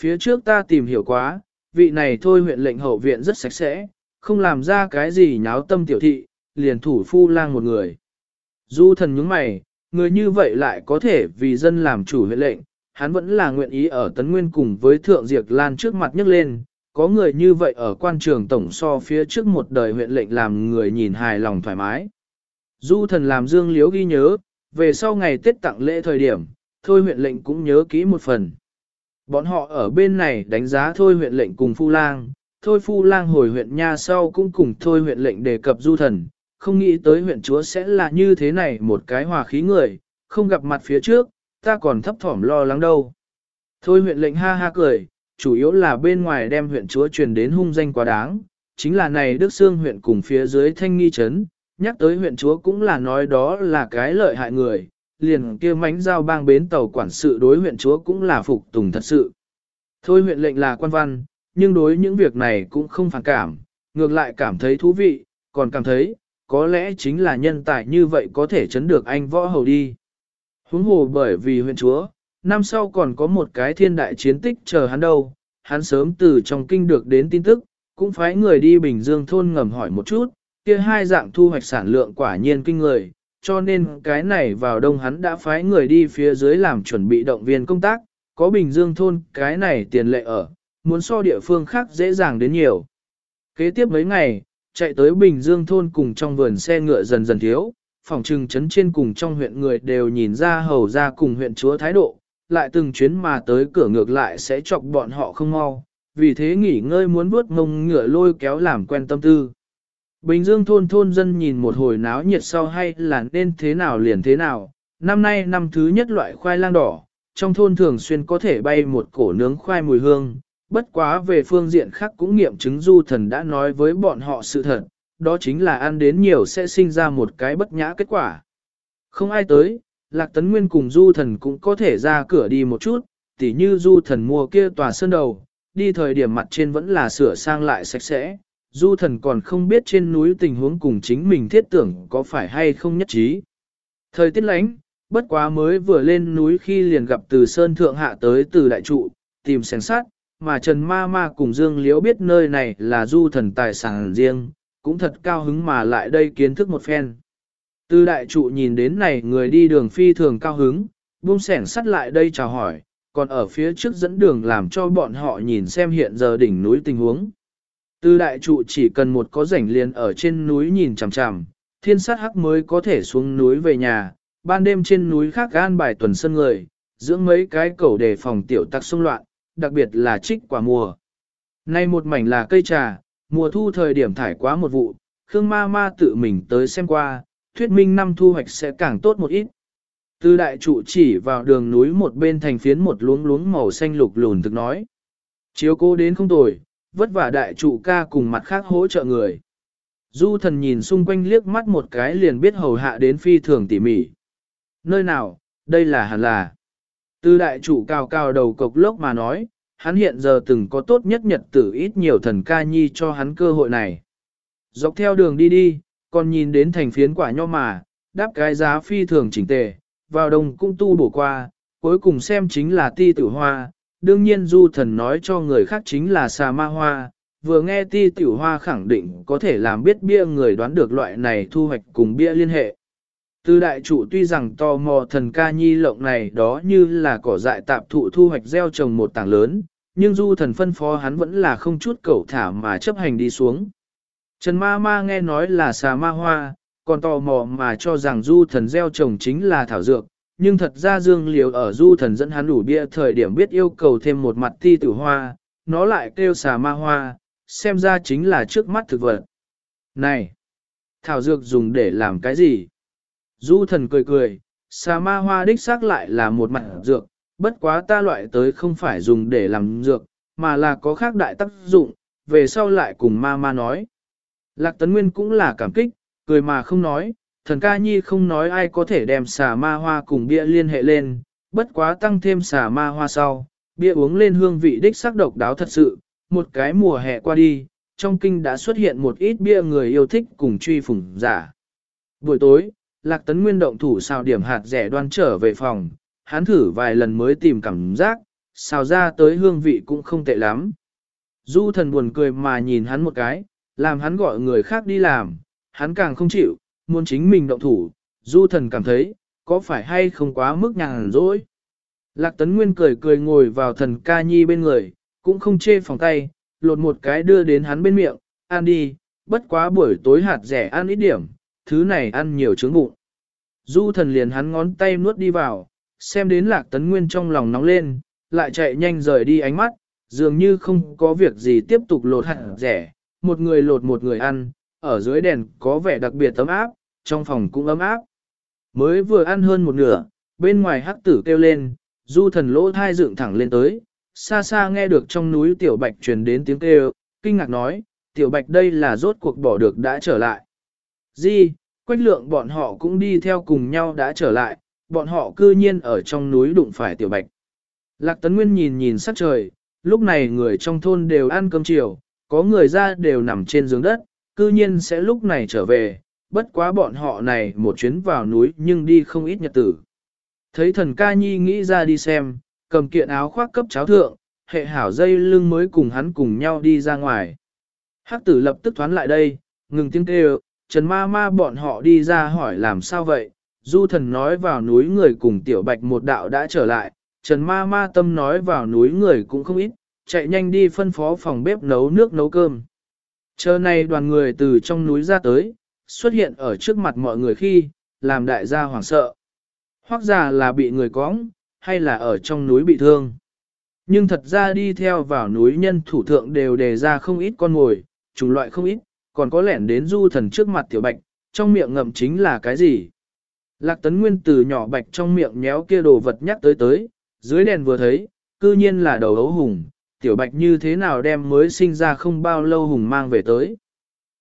Phía trước ta tìm hiểu quá, vị này thôi huyện lệnh hậu viện rất sạch sẽ, không làm ra cái gì nháo tâm tiểu thị, liền thủ phu lang một người. Du thần nhướng mày, người như vậy lại có thể vì dân làm chủ huyện lệnh, hắn vẫn là nguyện ý ở Tấn Nguyên cùng với Thượng diệt Lan trước mặt nhấc lên, có người như vậy ở quan trường tổng so phía trước một đời huyện lệnh làm người nhìn hài lòng thoải mái. Du thần làm dương liếu ghi nhớ, về sau ngày Tết tặng lễ thời điểm, thôi huyện lệnh cũng nhớ kỹ một phần. Bọn họ ở bên này đánh giá thôi huyện lệnh cùng Phu Lang, thôi Phu Lang hồi huyện nha sau cũng cùng thôi huyện lệnh đề cập du thần, không nghĩ tới huyện chúa sẽ là như thế này một cái hòa khí người, không gặp mặt phía trước, ta còn thấp thỏm lo lắng đâu. Thôi huyện lệnh ha ha cười, chủ yếu là bên ngoài đem huyện chúa truyền đến hung danh quá đáng, chính là này Đức Sương huyện cùng phía dưới thanh nghi trấn, nhắc tới huyện chúa cũng là nói đó là cái lợi hại người, liền kia mánh giao bang bến tàu quản sự đối huyện chúa cũng là phục tùng thật sự. Thôi huyện lệnh là quan văn, nhưng đối những việc này cũng không phản cảm, ngược lại cảm thấy thú vị, còn cảm thấy, có lẽ chính là nhân tài như vậy có thể chấn được anh võ hầu đi. Huống hồ bởi vì huyện chúa, năm sau còn có một cái thiên đại chiến tích chờ hắn đâu, hắn sớm từ trong kinh được đến tin tức, cũng phải người đi Bình Dương thôn ngầm hỏi một chút, kia hai dạng thu hoạch sản lượng quả nhiên kinh người, cho nên cái này vào đông hắn đã phái người đi phía dưới làm chuẩn bị động viên công tác, có Bình Dương thôn cái này tiền lệ ở, muốn so địa phương khác dễ dàng đến nhiều. Kế tiếp mấy ngày, chạy tới Bình Dương thôn cùng trong vườn xe ngựa dần dần thiếu, phòng trừng chấn trên cùng trong huyện người đều nhìn ra hầu ra cùng huyện chúa thái độ, lại từng chuyến mà tới cửa ngược lại sẽ chọc bọn họ không mau, vì thế nghỉ ngơi muốn bước ngông ngựa lôi kéo làm quen tâm tư. Bình Dương thôn thôn dân nhìn một hồi náo nhiệt sau hay là nên thế nào liền thế nào, năm nay năm thứ nhất loại khoai lang đỏ, trong thôn thường xuyên có thể bay một cổ nướng khoai mùi hương, bất quá về phương diện khác cũng nghiệm chứng du thần đã nói với bọn họ sự thật, đó chính là ăn đến nhiều sẽ sinh ra một cái bất nhã kết quả. Không ai tới, Lạc Tấn Nguyên cùng du thần cũng có thể ra cửa đi một chút, tỉ như du thần mua kia tòa sơn đầu, đi thời điểm mặt trên vẫn là sửa sang lại sạch sẽ, du thần còn không biết trên núi tình huống cùng chính mình thiết tưởng có phải hay không nhất trí. Thời tiết lánh, bất quá mới vừa lên núi khi liền gặp từ sơn thượng hạ tới từ đại trụ, tìm sáng sát, mà Trần Ma Ma cùng Dương Liễu biết nơi này là du thần tài sản riêng, cũng thật cao hứng mà lại đây kiến thức một phen. Từ đại trụ nhìn đến này người đi đường phi thường cao hứng, buông sẻn sắt lại đây chào hỏi, còn ở phía trước dẫn đường làm cho bọn họ nhìn xem hiện giờ đỉnh núi tình huống. Từ đại trụ chỉ cần một có rảnh liền ở trên núi nhìn chằm chằm, thiên sát hắc mới có thể xuống núi về nhà, ban đêm trên núi khác gan bài tuần sân người, dưỡng mấy cái cầu đề phòng tiểu tắc xung loạn, đặc biệt là trích quả mùa. Nay một mảnh là cây trà, mùa thu thời điểm thải quá một vụ, Khương ma ma tự mình tới xem qua, thuyết minh năm thu hoạch sẽ càng tốt một ít. Từ đại trụ chỉ vào đường núi một bên thành phiến một luống luống màu xanh lục lùn thực nói. Chiếu cô đến không tồi, vất vả đại trụ ca cùng mặt khác hỗ trợ người. Du thần nhìn xung quanh liếc mắt một cái liền biết hầu hạ đến phi thường tỉ mỉ. Nơi nào, đây là hẳn là. Từ đại trụ cao cao đầu cộc lốc mà nói, hắn hiện giờ từng có tốt nhất nhật tử ít nhiều thần ca nhi cho hắn cơ hội này. Dọc theo đường đi đi, còn nhìn đến thành phiến quả nho mà, đáp cái giá phi thường chỉnh tề, vào đồng cũng tu bổ qua, cuối cùng xem chính là ti tử hoa, đương nhiên du thần nói cho người khác chính là xà ma hoa, vừa nghe ti tiểu hoa khẳng định có thể làm biết bia người đoán được loại này thu hoạch cùng bia liên hệ. Từ đại chủ tuy rằng tò mò thần ca nhi lộng này đó như là cỏ dại tạp thụ thu hoạch gieo trồng một tảng lớn, nhưng du thần phân phó hắn vẫn là không chút cẩu thả mà chấp hành đi xuống. Trần ma ma nghe nói là xà ma hoa, còn tò mò mà cho rằng du thần gieo trồng chính là thảo dược, nhưng thật ra dương liều ở du thần dẫn hắn đủ bia thời điểm biết yêu cầu thêm một mặt ti tử hoa, nó lại kêu xà ma hoa, xem ra chính là trước mắt thực vật. Này! Thảo dược dùng để làm cái gì? Du thần cười cười, xà ma hoa đích xác lại là một mặt dược, bất quá ta loại tới không phải dùng để làm dược, mà là có khác đại tác dụng, về sau lại cùng ma ma nói. Lạc Tấn Nguyên cũng là cảm kích, cười mà không nói, thần ca nhi không nói ai có thể đem xà ma hoa cùng bia liên hệ lên, bất quá tăng thêm xà ma hoa sau, bia uống lên hương vị đích sắc độc đáo thật sự, một cái mùa hè qua đi, trong kinh đã xuất hiện một ít bia người yêu thích cùng truy phủng giả. Buổi tối, Lạc Tấn Nguyên động thủ xào điểm hạt rẻ đoan trở về phòng, hắn thử vài lần mới tìm cảm giác, xào ra tới hương vị cũng không tệ lắm. Du thần buồn cười mà nhìn hắn một cái, làm hắn gọi người khác đi làm, hắn càng không chịu, muốn chính mình động thủ, du thần cảm thấy, có phải hay không quá mức nhàn rỗi. Lạc Tấn Nguyên cười cười ngồi vào thần ca nhi bên người, cũng không chê phòng tay, lột một cái đưa đến hắn bên miệng, ăn đi, bất quá buổi tối hạt rẻ ăn ít điểm, thứ này ăn nhiều trứng bụng. Du thần liền hắn ngón tay nuốt đi vào, xem đến lạc tấn nguyên trong lòng nóng lên, lại chạy nhanh rời đi ánh mắt, dường như không có việc gì tiếp tục lột hạt rẻ, một người lột một người ăn, ở dưới đèn có vẻ đặc biệt ấm áp, trong phòng cũng ấm áp. Mới vừa ăn hơn một nửa, bên ngoài hắc tử kêu lên, du thần lỗ thai dựng thẳng lên tới, xa xa nghe được trong núi tiểu bạch truyền đến tiếng kêu, kinh ngạc nói, tiểu bạch đây là rốt cuộc bỏ được đã trở lại. Di, quách lượng bọn họ cũng đi theo cùng nhau đã trở lại, bọn họ cư nhiên ở trong núi đụng phải tiểu bạch. Lạc Tấn Nguyên nhìn nhìn sắc trời, lúc này người trong thôn đều ăn cơm chiều, có người ra đều nằm trên giường đất, cư nhiên sẽ lúc này trở về, bất quá bọn họ này một chuyến vào núi nhưng đi không ít nhật tử. Thấy thần ca nhi nghĩ ra đi xem, cầm kiện áo khoác cấp cháo thượng, hệ hảo dây lưng mới cùng hắn cùng nhau đi ra ngoài. Hắc tử lập tức thoán lại đây, ngừng tiếng kêu, Trần ma ma bọn họ đi ra hỏi làm sao vậy, du thần nói vào núi người cùng tiểu bạch một đạo đã trở lại, Trần ma ma tâm nói vào núi người cũng không ít, chạy nhanh đi phân phó phòng bếp nấu nước nấu cơm. Chờ này đoàn người từ trong núi ra tới, xuất hiện ở trước mặt mọi người khi, làm đại gia hoảng sợ. Hoác giả là bị người cóng, hay là ở trong núi bị thương. Nhưng thật ra đi theo vào núi nhân thủ thượng đều đề ra không ít con mồi, chủng loại không ít, còn có lẻn đến du thần trước mặt tiểu bạch, trong miệng ngậm chính là cái gì. Lạc tấn nguyên từ nhỏ bạch trong miệng nhéo kia đồ vật nhắc tới tới, dưới đèn vừa thấy, cư nhiên là đầu ấu hùng, tiểu bạch như thế nào đem mới sinh ra không bao lâu hùng mang về tới.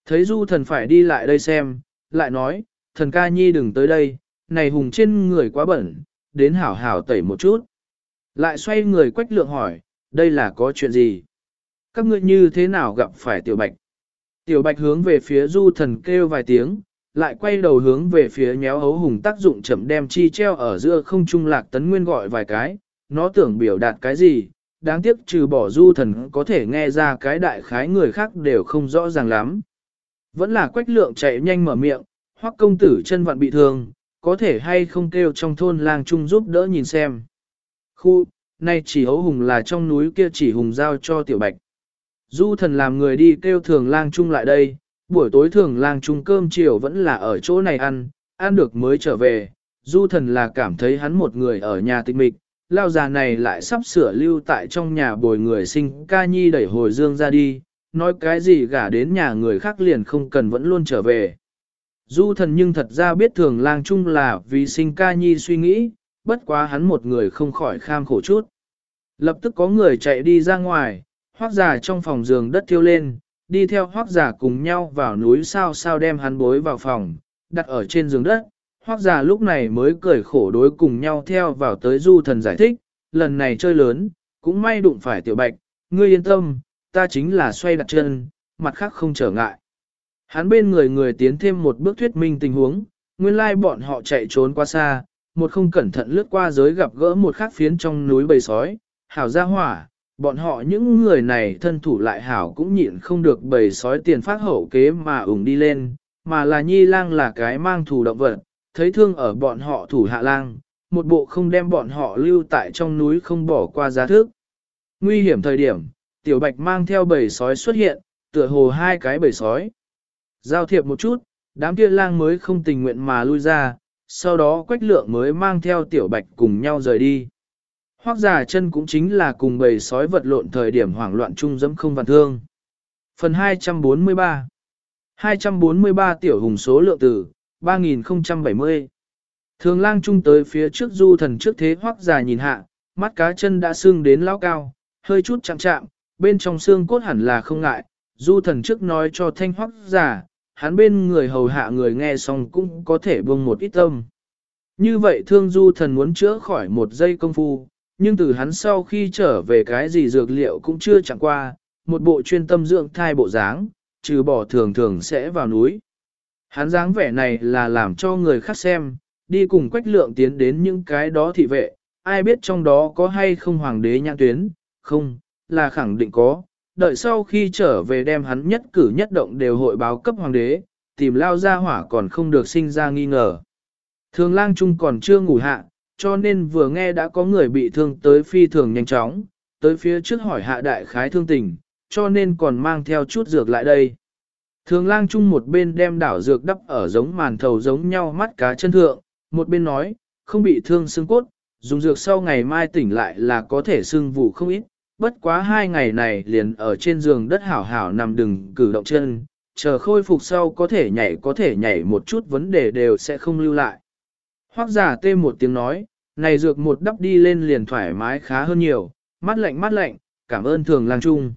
Thấy du thần phải đi lại đây xem, lại nói, thần ca nhi đừng tới đây, này hùng trên người quá bẩn, đến hảo hảo tẩy một chút. Lại xoay người quách lượng hỏi, đây là có chuyện gì? Các ngươi như thế nào gặp phải tiểu bạch? Tiểu bạch hướng về phía du thần kêu vài tiếng, lại quay đầu hướng về phía nhéo hấu hùng tác dụng chậm đem chi treo ở giữa không trung lạc tấn nguyên gọi vài cái, nó tưởng biểu đạt cái gì, đáng tiếc trừ bỏ du thần có thể nghe ra cái đại khái người khác đều không rõ ràng lắm. Vẫn là quách lượng chạy nhanh mở miệng, hoặc công tử chân vặn bị thương, có thể hay không kêu trong thôn làng trung giúp đỡ nhìn xem. Khu, nay chỉ hấu hùng là trong núi kia chỉ hùng giao cho tiểu bạch. Du thần làm người đi kêu thường lang trung lại đây, buổi tối thường lang trung cơm chiều vẫn là ở chỗ này ăn, ăn được mới trở về. Du thần là cảm thấy hắn một người ở nhà tịch mịch, lao già này lại sắp sửa lưu tại trong nhà bồi người sinh ca nhi đẩy hồi dương ra đi, nói cái gì gả đến nhà người khác liền không cần vẫn luôn trở về. Du thần nhưng thật ra biết thường lang chung là vì sinh ca nhi suy nghĩ, bất quá hắn một người không khỏi kham khổ chút. Lập tức có người chạy đi ra ngoài, hoác giả trong phòng giường đất thiêu lên, đi theo hoác giả cùng nhau vào núi sao sao đem hắn bối vào phòng, đặt ở trên giường đất. Hoác giả lúc này mới cười khổ đối cùng nhau theo vào tới du thần giải thích, lần này chơi lớn, cũng may đụng phải tiểu bạch, ngươi yên tâm, ta chính là xoay đặt chân, mặt khác không trở ngại. Hắn bên người người tiến thêm một bước thuyết minh tình huống, nguyên lai bọn họ chạy trốn qua xa, một không cẩn thận lướt qua giới gặp gỡ một khắc phiến trong núi bầy sói, hảo ra hỏa, bọn họ những người này thân thủ lại hảo cũng nhịn không được bầy sói tiền phát hậu kế mà ủng đi lên, mà là nhi lang là cái mang thủ động vật, thấy thương ở bọn họ thủ hạ lang, một bộ không đem bọn họ lưu tại trong núi không bỏ qua giá thức. Nguy hiểm thời điểm, tiểu bạch mang theo bầy sói xuất hiện, tựa hồ hai cái bầy sói. Giao thiệp một chút, đám kia lang mới không tình nguyện mà lui ra, sau đó quách lượng mới mang theo tiểu bạch cùng nhau rời đi. Hoác giả chân cũng chính là cùng bầy sói vật lộn thời điểm hoảng loạn chung dẫm không vạn thương. Phần 243 243 tiểu hùng số lượng tử, 3070 Thường lang chung tới phía trước du thần trước thế hoác giả nhìn hạ, mắt cá chân đã sưng đến lão cao, hơi chút chạm chạm, bên trong xương cốt hẳn là không ngại, du thần trước nói cho thanh hoắc giả, hắn bên người hầu hạ người nghe xong cũng có thể buông một ít tâm. Như vậy thương du thần muốn chữa khỏi một giây công phu, nhưng từ hắn sau khi trở về cái gì dược liệu cũng chưa chẳng qua, một bộ chuyên tâm dưỡng thai bộ dáng, trừ bỏ thường thường sẽ vào núi. Hắn dáng vẻ này là làm cho người khác xem, đi cùng quách lượng tiến đến những cái đó thị vệ, ai biết trong đó có hay không hoàng đế nhãn tuyến, không, là khẳng định có, đợi sau khi trở về đem hắn nhất cử nhất động đều hội báo cấp hoàng đế, tìm lao ra hỏa còn không được sinh ra nghi ngờ. Thường lang trung còn chưa ngủ hạ, cho nên vừa nghe đã có người bị thương tới phi thường nhanh chóng, tới phía trước hỏi hạ đại khái thương tình, cho nên còn mang theo chút dược lại đây. Thường lang chung một bên đem đảo dược đắp ở giống màn thầu giống nhau mắt cá chân thượng, một bên nói, không bị thương xương cốt, dùng dược sau ngày mai tỉnh lại là có thể xương vụ không ít, bất quá hai ngày này liền ở trên giường đất hảo hảo nằm đừng cử động chân, chờ khôi phục sau có thể nhảy có thể nhảy một chút vấn đề đều sẽ không lưu lại. Hoác giả tê một tiếng nói, này dược một đắp đi lên liền thoải mái khá hơn nhiều, mắt lạnh mắt lạnh, cảm ơn thường lang trung.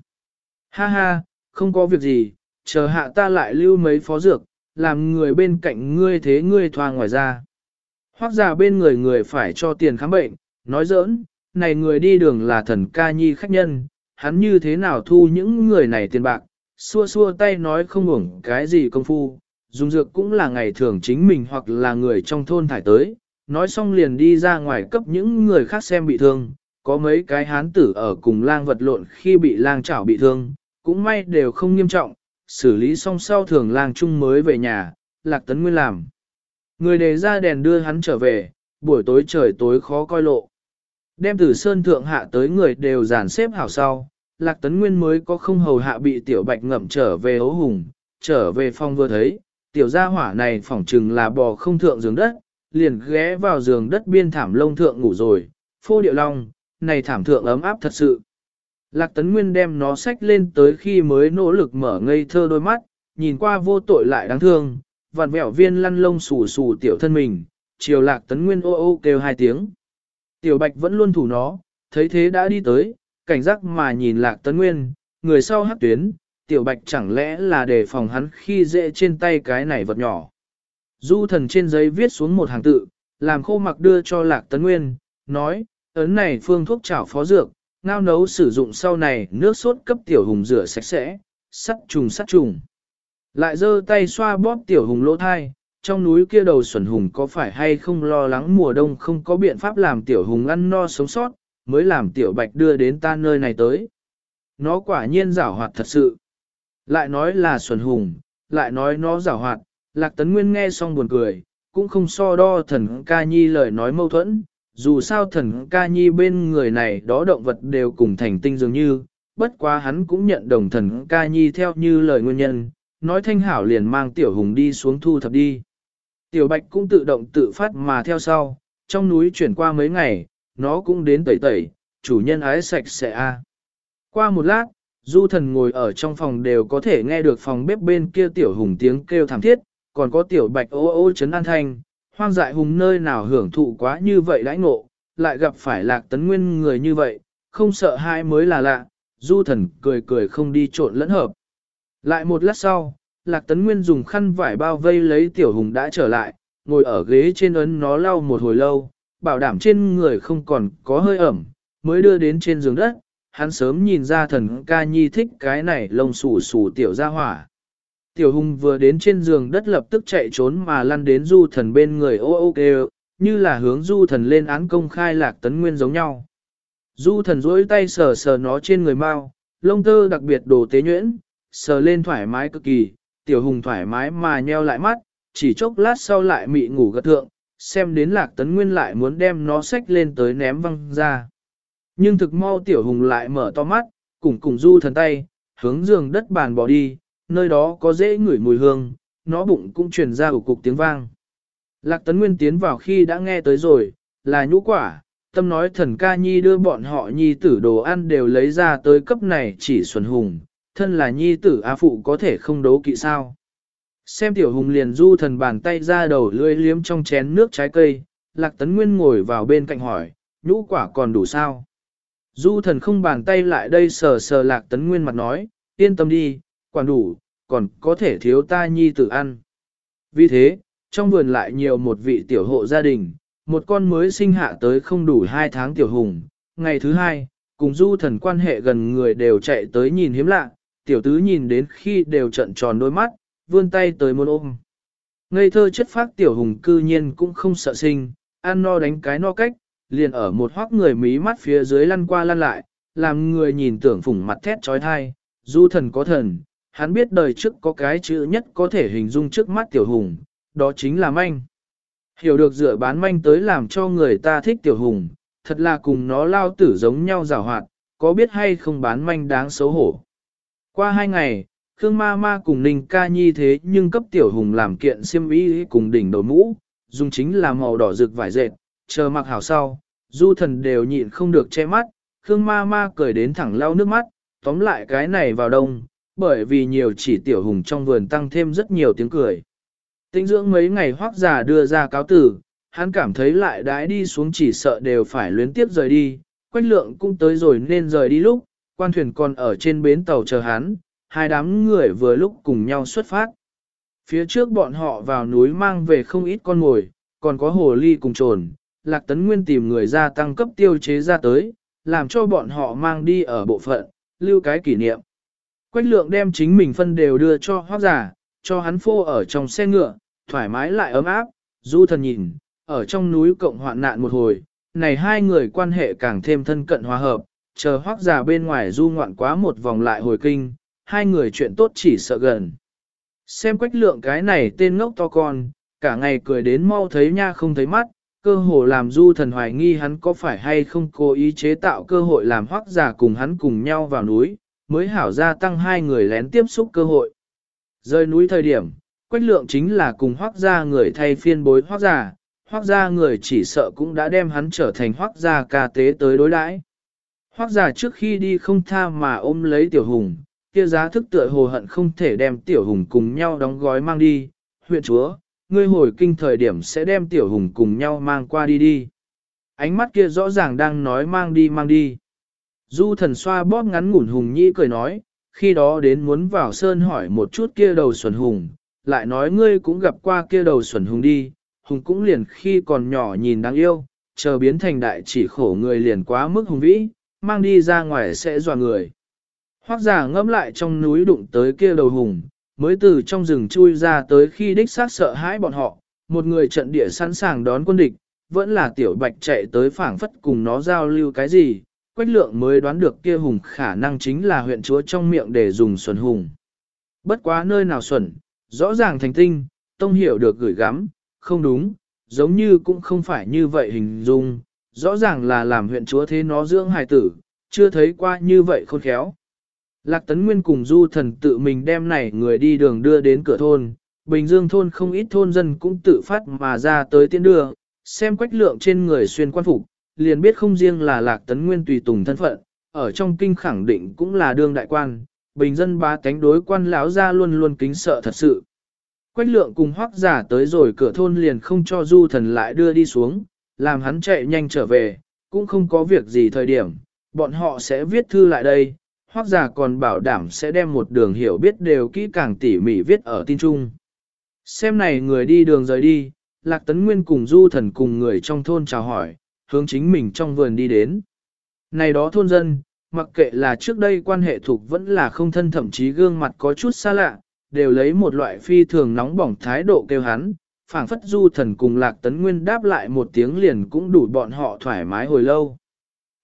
Ha ha, không có việc gì, chờ hạ ta lại lưu mấy phó dược, làm người bên cạnh ngươi thế ngươi thoa ngoài ra. Hoác giả bên người người phải cho tiền khám bệnh, nói giỡn, này người đi đường là thần ca nhi khách nhân, hắn như thế nào thu những người này tiền bạc, xua xua tay nói không ủng cái gì công phu, dùng dược cũng là ngày thường chính mình hoặc là người trong thôn thải tới, nói xong liền đi ra ngoài cấp những người khác xem bị thương, có mấy cái hán tử ở cùng lang vật lộn khi bị lang chảo bị thương, cũng may đều không nghiêm trọng, xử lý xong sau thường lang chung mới về nhà, lạc tấn nguyên làm. Người đề ra đèn đưa hắn trở về, buổi tối trời tối khó coi lộ. Đem từ sơn thượng hạ tới người đều dàn xếp hảo sau, lạc tấn nguyên mới có không hầu hạ bị tiểu bạch ngậm trở về ấu hùng, trở về phòng vừa thấy, tiểu gia hỏa này phỏng chừng là bò không thượng giường đất, liền ghé vào giường đất biên thảm lông thượng ngủ rồi, phô điệu long, này thảm thượng ấm áp thật sự. Lạc Tấn Nguyên đem nó xách lên tới khi mới nỗ lực mở ngây thơ đôi mắt, nhìn qua vô tội lại đáng thương, vằn vẹo viên lăn lông xù xù tiểu thân mình, chiều Lạc Tấn Nguyên ô ô kêu hai tiếng. Tiểu Bạch vẫn luôn thủ nó, thấy thế đã đi tới, cảnh giác mà nhìn Lạc Tấn Nguyên, người sau hắc tuyến, Tiểu Bạch chẳng lẽ là để phòng hắn khi dễ trên tay cái này vật nhỏ. Du thần trên giấy viết xuống một hàng tự, làm khô mặc đưa cho Lạc Tấn Nguyên, nói, ấn này phương thuốc chảo phó dược, ngao nấu sử dụng sau này nước sốt cấp tiểu hùng rửa sạch sẽ, sắt trùng sắt trùng. Lại giơ tay xoa bóp tiểu hùng lỗ thai, trong núi kia đầu xuẩn hùng có phải hay không lo lắng mùa đông không có biện pháp làm tiểu hùng ăn no sống sót, mới làm tiểu bạch đưa đến ta nơi này tới. Nó quả nhiên giảo hoạt thật sự. Lại nói là xuẩn hùng, lại nói nó giảo hoạt, lạc tấn nguyên nghe xong buồn cười, cũng không so đo thần ca nhi lời nói mâu thuẫn, dù sao thần ca nhi bên người này đó động vật đều cùng thành tinh dường như, bất quá hắn cũng nhận đồng thần ca nhi theo như lời nguyên nhân, nói thanh hảo liền mang tiểu hùng đi xuống thu thập đi. Tiểu bạch cũng tự động tự phát mà theo sau, trong núi chuyển qua mấy ngày, nó cũng đến tẩy tẩy, chủ nhân ái sạch sẽ a. Qua một lát, du thần ngồi ở trong phòng đều có thể nghe được phòng bếp bên kia tiểu hùng tiếng kêu thảm thiết, còn có tiểu bạch ô ô chấn an thanh, hoang dại hùng nơi nào hưởng thụ quá như vậy đãi ngộ, lại gặp phải lạc tấn nguyên người như vậy, không sợ hai mới là lạ, du thần cười cười không đi trộn lẫn hợp. Lại một lát sau, lạc tấn nguyên dùng khăn vải bao vây lấy tiểu hùng đã trở lại, ngồi ở ghế trên ấn nó lau một hồi lâu, bảo đảm trên người không còn có hơi ẩm, mới đưa đến trên giường đất, hắn sớm nhìn ra thần ca nhi thích cái này lông xù xù tiểu ra hỏa. Tiểu hùng vừa đến trên giường đất lập tức chạy trốn mà lăn đến du thần bên người ô ô kêu, như là hướng du thần lên án công khai lạc tấn nguyên giống nhau. Du thần duỗi tay sờ sờ nó trên người mau, lông tơ đặc biệt đồ tế nhuyễn, sờ lên thoải mái cực kỳ, tiểu hùng thoải mái mà nheo lại mắt, chỉ chốc lát sau lại mị ngủ gật thượng, xem đến lạc tấn nguyên lại muốn đem nó xách lên tới ném văng ra. Nhưng thực mau tiểu hùng lại mở to mắt, cùng cùng du thần tay, hướng giường đất bàn bỏ đi, nơi đó có dễ ngửi mùi hương, nó bụng cũng truyền ra ủ cục tiếng vang. Lạc Tấn Nguyên tiến vào khi đã nghe tới rồi, là nhũ quả, tâm nói thần ca nhi đưa bọn họ nhi tử đồ ăn đều lấy ra tới cấp này chỉ xuân hùng, thân là nhi tử A Phụ có thể không đấu kỵ sao. Xem tiểu hùng liền du thần bàn tay ra đầu lưỡi liếm trong chén nước trái cây, Lạc Tấn Nguyên ngồi vào bên cạnh hỏi, nhũ quả còn đủ sao? Du thần không bàn tay lại đây sờ sờ Lạc Tấn Nguyên mặt nói, yên tâm đi, quản đủ, còn có thể thiếu ta nhi tử ăn. Vì thế, trong vườn lại nhiều một vị tiểu hộ gia đình, một con mới sinh hạ tới không đủ hai tháng tiểu hùng. Ngày thứ hai, cùng du thần quan hệ gần người đều chạy tới nhìn hiếm lạ, tiểu tứ nhìn đến khi đều trận tròn đôi mắt, vươn tay tới muốn ôm. Ngây thơ chất phác tiểu hùng cư nhiên cũng không sợ sinh, ăn no đánh cái no cách, liền ở một hoác người mí mắt phía dưới lăn qua lăn lại, làm người nhìn tưởng phủng mặt thét trói thai, du thần có thần, hắn biết đời trước có cái chữ nhất có thể hình dung trước mắt tiểu hùng, đó chính là manh. Hiểu được dựa bán manh tới làm cho người ta thích tiểu hùng, thật là cùng nó lao tử giống nhau rào hoạt, có biết hay không bán manh đáng xấu hổ. Qua hai ngày, Khương Ma Ma cùng Ninh Ca Nhi thế nhưng cấp tiểu hùng làm kiện xiêm y cùng đỉnh đầu mũ, dùng chính là màu đỏ rực vải dệt, chờ mặc hảo sau, du thần đều nhịn không được che mắt, Khương Ma Ma cười đến thẳng lau nước mắt, tóm lại cái này vào đông, bởi vì nhiều chỉ tiểu hùng trong vườn tăng thêm rất nhiều tiếng cười. Tinh dưỡng mấy ngày hoác giả đưa ra cáo tử, hắn cảm thấy lại đãi đi xuống chỉ sợ đều phải luyến tiếp rời đi, quách lượng cũng tới rồi nên rời đi lúc, quan thuyền còn ở trên bến tàu chờ hắn, hai đám người vừa lúc cùng nhau xuất phát. Phía trước bọn họ vào núi mang về không ít con mồi, còn có hồ ly cùng trồn, lạc tấn nguyên tìm người ra tăng cấp tiêu chế ra tới, làm cho bọn họ mang đi ở bộ phận, lưu cái kỷ niệm. Quách lượng đem chính mình phân đều đưa cho hoác giả, cho hắn phô ở trong xe ngựa, thoải mái lại ấm áp, du thần nhìn, ở trong núi cộng hoạn nạn một hồi, này hai người quan hệ càng thêm thân cận hòa hợp, chờ hoác giả bên ngoài du ngoạn quá một vòng lại hồi kinh, hai người chuyện tốt chỉ sợ gần. Xem quách lượng cái này tên ngốc to con, cả ngày cười đến mau thấy nha không thấy mắt, cơ hồ làm du thần hoài nghi hắn có phải hay không cố ý chế tạo cơ hội làm hoác giả cùng hắn cùng nhau vào núi, mới hảo ra tăng hai người lén tiếp xúc cơ hội. Rơi núi thời điểm, quách lượng chính là cùng hoác gia người thay phiên bối hoác giả, hoác gia người chỉ sợ cũng đã đem hắn trở thành hoác gia ca tế tới đối đãi. Hoác giả trước khi đi không tha mà ôm lấy tiểu hùng, kia giá thức tựa hồ hận không thể đem tiểu hùng cùng nhau đóng gói mang đi, huyện chúa, ngươi hồi kinh thời điểm sẽ đem tiểu hùng cùng nhau mang qua đi đi. Ánh mắt kia rõ ràng đang nói mang đi mang đi. Du thần xoa bóp ngắn ngủn hùng nhi cười nói, khi đó đến muốn vào sơn hỏi một chút kia đầu xuẩn hùng, lại nói ngươi cũng gặp qua kia đầu xuẩn hùng đi, hùng cũng liền khi còn nhỏ nhìn đáng yêu, chờ biến thành đại chỉ khổ người liền quá mức hùng vĩ, mang đi ra ngoài sẽ dọa người. Hoác giả ngẫm lại trong núi đụng tới kia đầu hùng, mới từ trong rừng chui ra tới khi đích xác sợ hãi bọn họ, một người trận địa sẵn sàng đón quân địch, vẫn là tiểu bạch chạy tới phảng phất cùng nó giao lưu cái gì, quách lượng mới đoán được kia hùng khả năng chính là huyện chúa trong miệng để dùng xuẩn hùng. Bất quá nơi nào xuẩn, rõ ràng thành tinh, tông hiểu được gửi gắm, không đúng, giống như cũng không phải như vậy hình dung, rõ ràng là làm huyện chúa thế nó dưỡng hài tử, chưa thấy qua như vậy khôn khéo. Lạc Tấn Nguyên cùng du thần tự mình đem này người đi đường đưa đến cửa thôn, Bình Dương thôn không ít thôn dân cũng tự phát mà ra tới tiên đưa, xem quách lượng trên người xuyên quan phục, liền biết không riêng là Lạc Tấn Nguyên tùy tùng thân phận, ở trong kinh khẳng định cũng là đương đại quan, bình dân ba cánh đối quan lão ra luôn luôn kính sợ thật sự. Quách lượng cùng hoác giả tới rồi cửa thôn liền không cho du thần lại đưa đi xuống, làm hắn chạy nhanh trở về, cũng không có việc gì thời điểm, bọn họ sẽ viết thư lại đây, hoặc giả còn bảo đảm sẽ đem một đường hiểu biết đều kỹ càng tỉ mỉ viết ở tin chung. Xem này người đi đường rời đi, Lạc Tấn Nguyên cùng du thần cùng người trong thôn chào hỏi, hướng chính mình trong vườn đi đến. Này đó thôn dân, mặc kệ là trước đây quan hệ thuộc vẫn là không thân thậm chí gương mặt có chút xa lạ, đều lấy một loại phi thường nóng bỏng thái độ kêu hắn, phảng phất du thần cùng lạc tấn nguyên đáp lại một tiếng liền cũng đủ bọn họ thoải mái hồi lâu.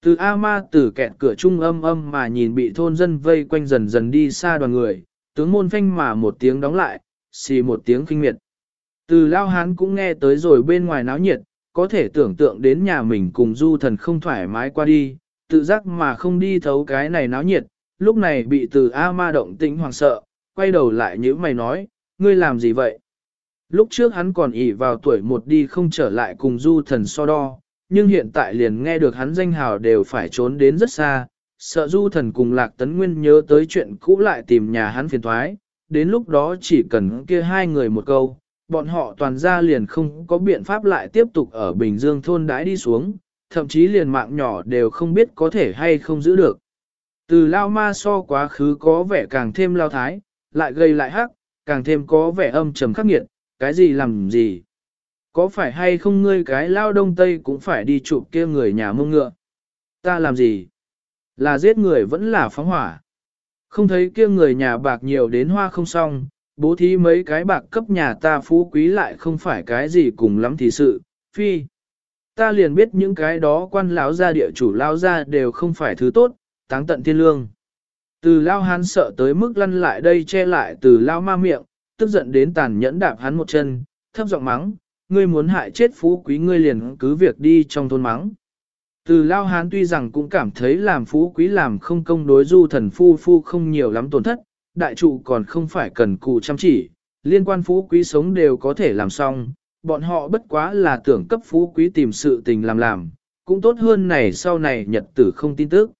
Từ A ma từ kẹt cửa trung âm âm mà nhìn bị thôn dân vây quanh dần dần đi xa đoàn người, tướng môn phanh mà một tiếng đóng lại, xì một tiếng kinh miệt. Từ lao hán cũng nghe tới rồi bên ngoài náo nhiệt, có thể tưởng tượng đến nhà mình cùng du thần không thoải mái qua đi, tự giác mà không đi thấu cái này náo nhiệt, lúc này bị từ A ma động tĩnh hoàng sợ, quay đầu lại như mày nói, ngươi làm gì vậy? Lúc trước hắn còn ỉ vào tuổi một đi không trở lại cùng du thần so đo, nhưng hiện tại liền nghe được hắn danh hào đều phải trốn đến rất xa, sợ du thần cùng lạc tấn nguyên nhớ tới chuyện cũ lại tìm nhà hắn phiền thoái, đến lúc đó chỉ cần kia hai người một câu, bọn họ toàn ra liền không có biện pháp lại tiếp tục ở Bình Dương thôn đãi đi xuống, thậm chí liền mạng nhỏ đều không biết có thể hay không giữ được. Từ lao ma so quá khứ có vẻ càng thêm lao thái, lại gây lại hắc, càng thêm có vẻ âm trầm khắc nghiệt, cái gì làm gì. Có phải hay không ngươi cái lao đông tây cũng phải đi chụp kia người nhà mông ngựa? Ta làm gì? Là giết người vẫn là phóng hỏa. Không thấy kia người nhà bạc nhiều đến hoa không xong, bố thí mấy cái bạc cấp nhà ta phú quý lại không phải cái gì cùng lắm thì sự, phi. Ta liền biết những cái đó quan lão gia địa chủ lao gia đều không phải thứ tốt, táng tận thiên lương. Từ lao hán sợ tới mức lăn lại đây che lại từ lao ma miệng, tức giận đến tàn nhẫn đạp hắn một chân, thấp giọng mắng, ngươi muốn hại chết phú quý ngươi liền cứ việc đi trong thôn mắng. Từ lao hán tuy rằng cũng cảm thấy làm phú quý làm không công đối du thần phu phu không nhiều lắm tổn thất, đại trụ còn không phải cần cù chăm chỉ, liên quan phú quý sống đều có thể làm xong, bọn họ bất quá là tưởng cấp phú quý tìm sự tình làm làm, cũng tốt hơn này sau này nhật tử không tin tức.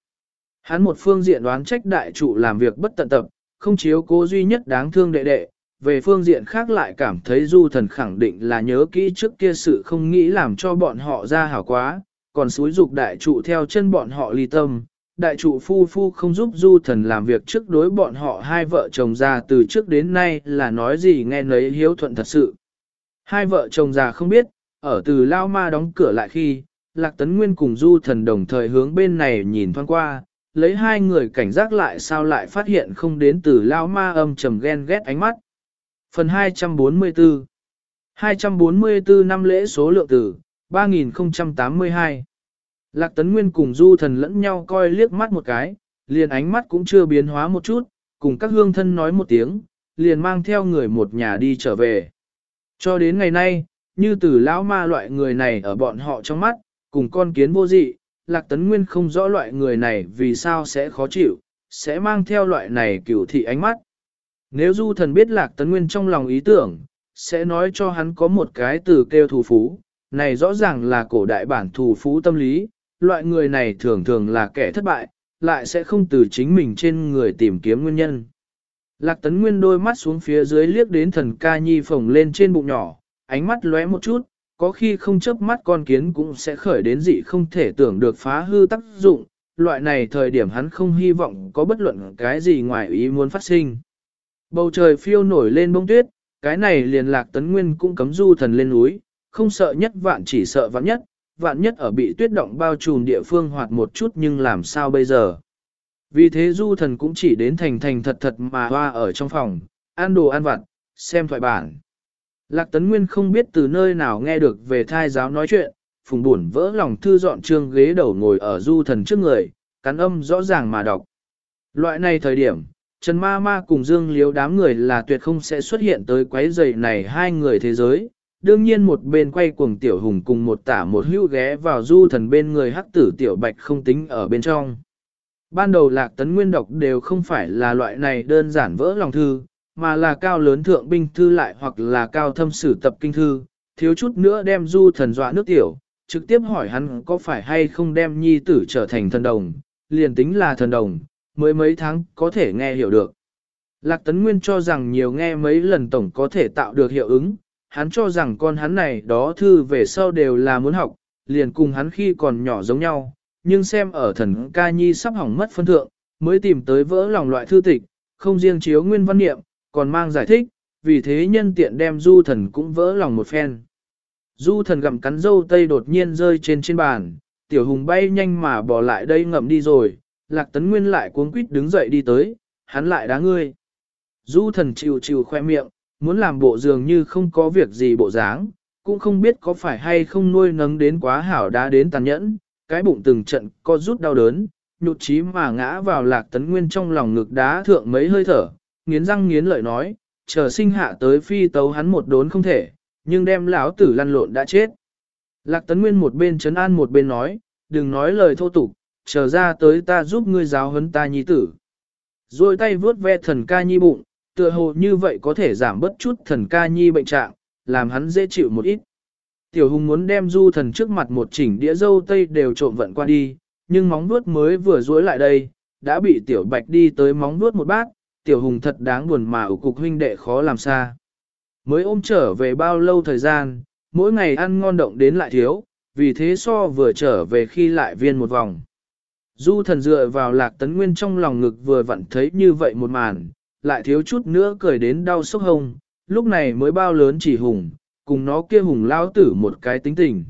Hắn một phương diện đoán trách đại trụ làm việc bất tận tập, không chiếu cố duy nhất đáng thương đệ đệ, về phương diện khác lại cảm thấy du thần khẳng định là nhớ kỹ trước kia sự không nghĩ làm cho bọn họ ra hảo quá, còn suối dục đại trụ theo chân bọn họ ly tâm. Đại trụ phu phu không giúp du thần làm việc trước đối bọn họ hai vợ chồng già từ trước đến nay là nói gì nghe nấy hiếu thuận thật sự. Hai vợ chồng già không biết, ở từ lao ma đóng cửa lại khi, Lạc Tấn Nguyên cùng du thần đồng thời hướng bên này nhìn thoáng qua, lấy hai người cảnh giác lại sao lại phát hiện không đến từ lao ma âm trầm ghen ghét ánh mắt. Phần 244 244 năm lễ số lượng tử, 3082 Lạc Tấn Nguyên cùng du thần lẫn nhau coi liếc mắt một cái, liền ánh mắt cũng chưa biến hóa một chút, cùng các hương thân nói một tiếng, liền mang theo người một nhà đi trở về. Cho đến ngày nay, như từ lão ma loại người này ở bọn họ trong mắt, cùng con kiến vô dị, Lạc Tấn Nguyên không rõ loại người này vì sao sẽ khó chịu, sẽ mang theo loại này cửu thị ánh mắt. Nếu du thần biết Lạc Tấn Nguyên trong lòng ý tưởng, sẽ nói cho hắn có một cái từ kêu thù phú, này rõ ràng là cổ đại bản thù phú tâm lý, loại người này thường thường là kẻ thất bại, lại sẽ không từ chính mình trên người tìm kiếm nguyên nhân. Lạc Tấn Nguyên đôi mắt xuống phía dưới liếc đến thần ca nhi phồng lên trên bụng nhỏ, ánh mắt lóe một chút, có khi không chớp mắt con kiến cũng sẽ khởi đến dị không thể tưởng được phá hư tác dụng, loại này thời điểm hắn không hy vọng có bất luận cái gì ngoài ý muốn phát sinh. Bầu trời phiêu nổi lên bông tuyết, cái này liền lạc tấn nguyên cũng cấm du thần lên núi, không sợ nhất vạn chỉ sợ vạn nhất, vạn nhất ở bị tuyết động bao trùm địa phương hoạt một chút nhưng làm sao bây giờ. Vì thế du thần cũng chỉ đến thành thành thật thật mà hoa ở trong phòng, ăn đồ ăn vặt, xem thoại bản. Lạc Tấn Nguyên không biết từ nơi nào nghe được về thai giáo nói chuyện, phùng buồn vỡ lòng thư dọn trương ghế đầu ngồi ở du thần trước người, cắn âm rõ ràng mà đọc. Loại này thời điểm, Trần Ma Ma cùng Dương Liếu đám người là tuyệt không sẽ xuất hiện tới quấy giày này hai người thế giới. Đương nhiên một bên quay cuồng tiểu hùng cùng một tả một hữu ghé vào du thần bên người hắc tử tiểu bạch không tính ở bên trong. Ban đầu lạc tấn nguyên đọc đều không phải là loại này đơn giản vỡ lòng thư, mà là cao lớn thượng binh thư lại hoặc là cao thâm sử tập kinh thư, thiếu chút nữa đem du thần dọa nước tiểu, trực tiếp hỏi hắn có phải hay không đem nhi tử trở thành thần đồng, liền tính là thần đồng, mới mấy tháng có thể nghe hiểu được. Lạc Tấn Nguyên cho rằng nhiều nghe mấy lần tổng có thể tạo được hiệu ứng, hắn cho rằng con hắn này đó thư về sau đều là muốn học, liền cùng hắn khi còn nhỏ giống nhau, nhưng xem ở thần ca nhi sắp hỏng mất phân thượng, mới tìm tới vỡ lòng loại thư tịch, không riêng chiếu nguyên văn niệm, còn mang giải thích, vì thế nhân tiện đem du thần cũng vỡ lòng một phen. Du thần gặm cắn dâu tây đột nhiên rơi trên trên bàn, tiểu hùng bay nhanh mà bỏ lại đây ngậm đi rồi, lạc tấn nguyên lại cuống quýt đứng dậy đi tới, hắn lại đá ngươi. Du thần chịu chịu khoe miệng, muốn làm bộ dường như không có việc gì bộ dáng, cũng không biết có phải hay không nuôi nấng đến quá hảo đá đến tàn nhẫn, cái bụng từng trận co rút đau đớn, nhụt chí mà ngã vào lạc tấn nguyên trong lòng ngực đá thượng mấy hơi thở, nghiến răng nghiến lợi nói, chờ sinh hạ tới phi tấu hắn một đốn không thể, nhưng đem lão tử lăn lộn đã chết. Lạc Tấn Nguyên một bên chấn an một bên nói, đừng nói lời thô tục, chờ ra tới ta giúp ngươi giáo huấn ta nhi tử. Rồi tay vướt ve thần ca nhi bụng, tựa hồ như vậy có thể giảm bớt chút thần ca nhi bệnh trạng, làm hắn dễ chịu một ít. Tiểu hùng muốn đem du thần trước mặt một chỉnh đĩa dâu tây đều trộn vận qua đi, nhưng móng vuốt mới vừa duỗi lại đây, đã bị tiểu bạch đi tới móng vuốt một bát, tiểu hùng thật đáng buồn mà ủ cục huynh đệ khó làm xa. Mới ôm trở về bao lâu thời gian, mỗi ngày ăn ngon động đến lại thiếu, vì thế so vừa trở về khi lại viên một vòng. Du thần dựa vào lạc tấn nguyên trong lòng ngực vừa vặn thấy như vậy một màn, lại thiếu chút nữa cười đến đau sốc hông, lúc này mới bao lớn chỉ hùng, cùng nó kia hùng lao tử một cái tính tình.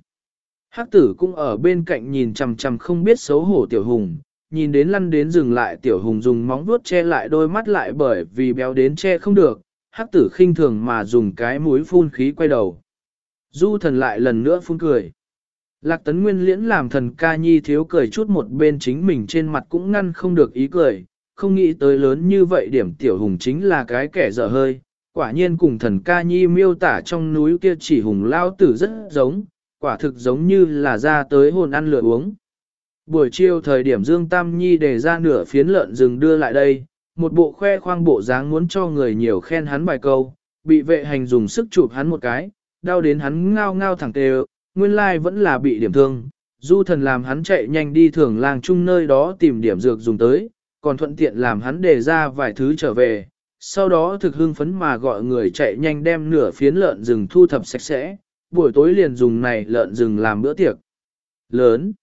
Hắc tử cũng ở bên cạnh nhìn chằm chằm không biết xấu hổ tiểu hùng, nhìn đến lăn đến dừng lại tiểu hùng dùng móng vuốt che lại đôi mắt lại bởi vì béo đến che không được, hắc tử khinh thường mà dùng cái mũi phun khí quay đầu. Du thần lại lần nữa phun cười. Lạc tấn nguyên liễn làm thần ca nhi thiếu cười chút một bên chính mình trên mặt cũng ngăn không được ý cười, không nghĩ tới lớn như vậy điểm tiểu hùng chính là cái kẻ dở hơi. Quả nhiên cùng thần ca nhi miêu tả trong núi kia chỉ hùng lao tử rất giống, quả thực giống như là ra tới hồn ăn lửa uống. Buổi chiều thời điểm Dương Tam Nhi để ra nửa phiến lợn rừng đưa lại đây, một bộ khoe khoang bộ dáng muốn cho người nhiều khen hắn bài câu, bị vệ hành dùng sức chụp hắn một cái, đau đến hắn ngao ngao thẳng tề, nguyên lai vẫn là bị điểm thương. Du thần làm hắn chạy nhanh đi thường làng chung nơi đó tìm điểm dược dùng tới, còn thuận tiện làm hắn đề ra vài thứ trở về, sau đó thực hưng phấn mà gọi người chạy nhanh đem nửa phiến lợn rừng thu thập sạch sẽ, buổi tối liền dùng này lợn rừng làm bữa tiệc. Lớn.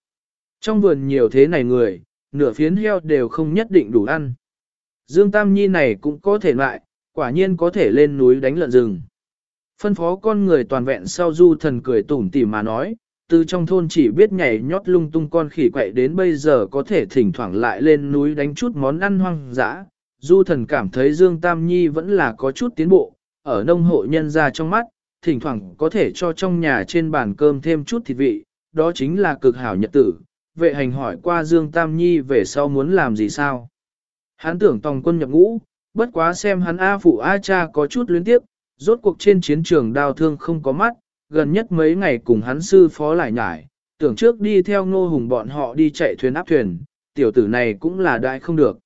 Trong vườn nhiều thế này người, nửa phiến heo đều không nhất định đủ ăn. Dương Tam Nhi này cũng có thể lại, quả nhiên có thể lên núi đánh lợn rừng. Phân phó con người toàn vẹn sau du thần cười tủm tỉm mà nói, từ trong thôn chỉ biết nhảy nhót lung tung con khỉ quậy đến bây giờ có thể thỉnh thoảng lại lên núi đánh chút món ăn hoang dã. Du thần cảm thấy Dương Tam Nhi vẫn là có chút tiến bộ, ở nông hộ nhân ra trong mắt, thỉnh thoảng có thể cho trong nhà trên bàn cơm thêm chút thịt vị, đó chính là cực hảo nhật tử. Vệ hành hỏi qua Dương Tam Nhi về sau muốn làm gì sao? Hắn tưởng tòng quân nhập ngũ, bất quá xem hắn A phụ A cha có chút luyến tiếp, rốt cuộc trên chiến trường đao thương không có mắt, gần nhất mấy ngày cùng hắn sư phó lại nhải, tưởng trước đi theo ngô hùng bọn họ đi chạy thuyền áp thuyền, tiểu tử này cũng là đại không được.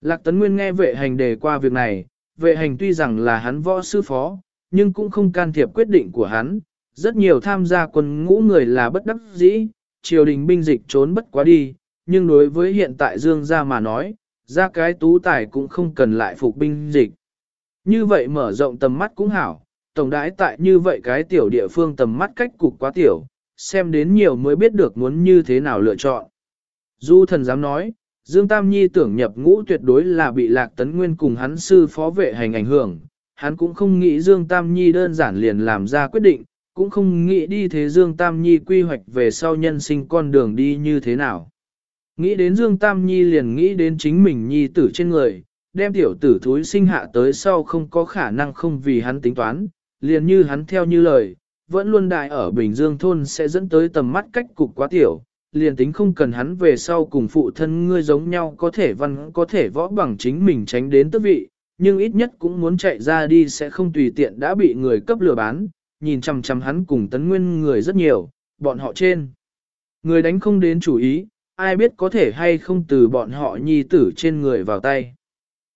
Lạc Tấn Nguyên nghe vệ hành đề qua việc này, vệ hành tuy rằng là hắn võ sư phó, nhưng cũng không can thiệp quyết định của hắn, rất nhiều tham gia quân ngũ người là bất đắc dĩ, triều đình binh dịch trốn bất quá đi, nhưng đối với hiện tại Dương gia mà nói, ra cái tú tài cũng không cần lại phục binh dịch. Như vậy mở rộng tầm mắt cũng hảo, tổng đãi tại như vậy cái tiểu địa phương tầm mắt cách cục quá tiểu, xem đến nhiều mới biết được muốn như thế nào lựa chọn. Du thần dám nói, Dương Tam Nhi tưởng nhập ngũ tuyệt đối là bị Lạc Tấn Nguyên cùng hắn sư phó vệ hành ảnh hưởng, hắn cũng không nghĩ Dương Tam Nhi đơn giản liền làm ra quyết định, cũng không nghĩ đi thế Dương Tam Nhi quy hoạch về sau nhân sinh con đường đi như thế nào. Nghĩ đến Dương Tam Nhi liền nghĩ đến chính mình Nhi tử trên người, đem tiểu tử thúi sinh hạ tới sau không có khả năng không vì hắn tính toán, liền như hắn theo như lời, vẫn luôn đại ở Bình Dương thôn sẽ dẫn tới tầm mắt cách cục quá tiểu, liền tính không cần hắn về sau cùng phụ thân ngươi giống nhau có thể văn có thể võ bằng chính mình tránh đến tước vị, nhưng ít nhất cũng muốn chạy ra đi sẽ không tùy tiện đã bị người cấp lừa bán, nhìn chằm chằm hắn cùng tấn nguyên người rất nhiều, bọn họ trên. Người đánh không đến chủ ý, ai biết có thể hay không từ bọn họ nhi tử trên người vào tay.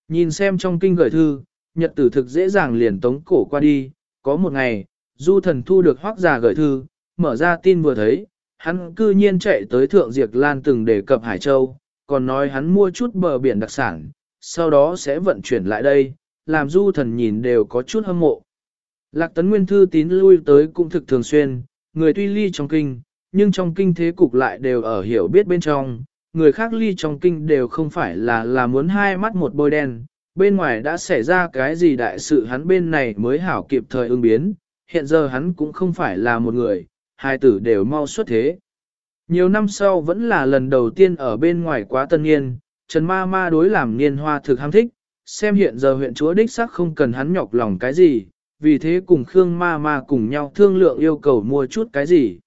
Nhìn xem trong kinh gửi thư, nhật tử thực dễ dàng liền tống cổ qua đi, có một ngày, du thần thu được hoác già gửi thư, mở ra tin vừa thấy, hắn cư nhiên chạy tới Thượng Diệp Lan từng đề cập Hải Châu, còn nói hắn mua chút bờ biển đặc sản, sau đó sẽ vận chuyển lại đây, làm du thần nhìn đều có chút hâm mộ. Lạc tấn nguyên thư tín lui tới cũng thực thường xuyên, người tuy ly trong kinh, nhưng trong kinh thế cục lại đều ở hiểu biết bên trong, người khác ly trong kinh đều không phải là là muốn hai mắt một bôi đen, bên ngoài đã xảy ra cái gì đại sự hắn bên này mới hảo kịp thời ứng biến, hiện giờ hắn cũng không phải là một người, hai tử đều mau xuất thế. Nhiều năm sau vẫn là lần đầu tiên ở bên ngoài quá tân niên, Trần Ma Ma đối làm niên hoa thực ham thích, xem hiện giờ huyện chúa đích sắc không cần hắn nhọc lòng cái gì, vì thế cùng Khương Ma Ma cùng nhau thương lượng yêu cầu mua chút cái gì.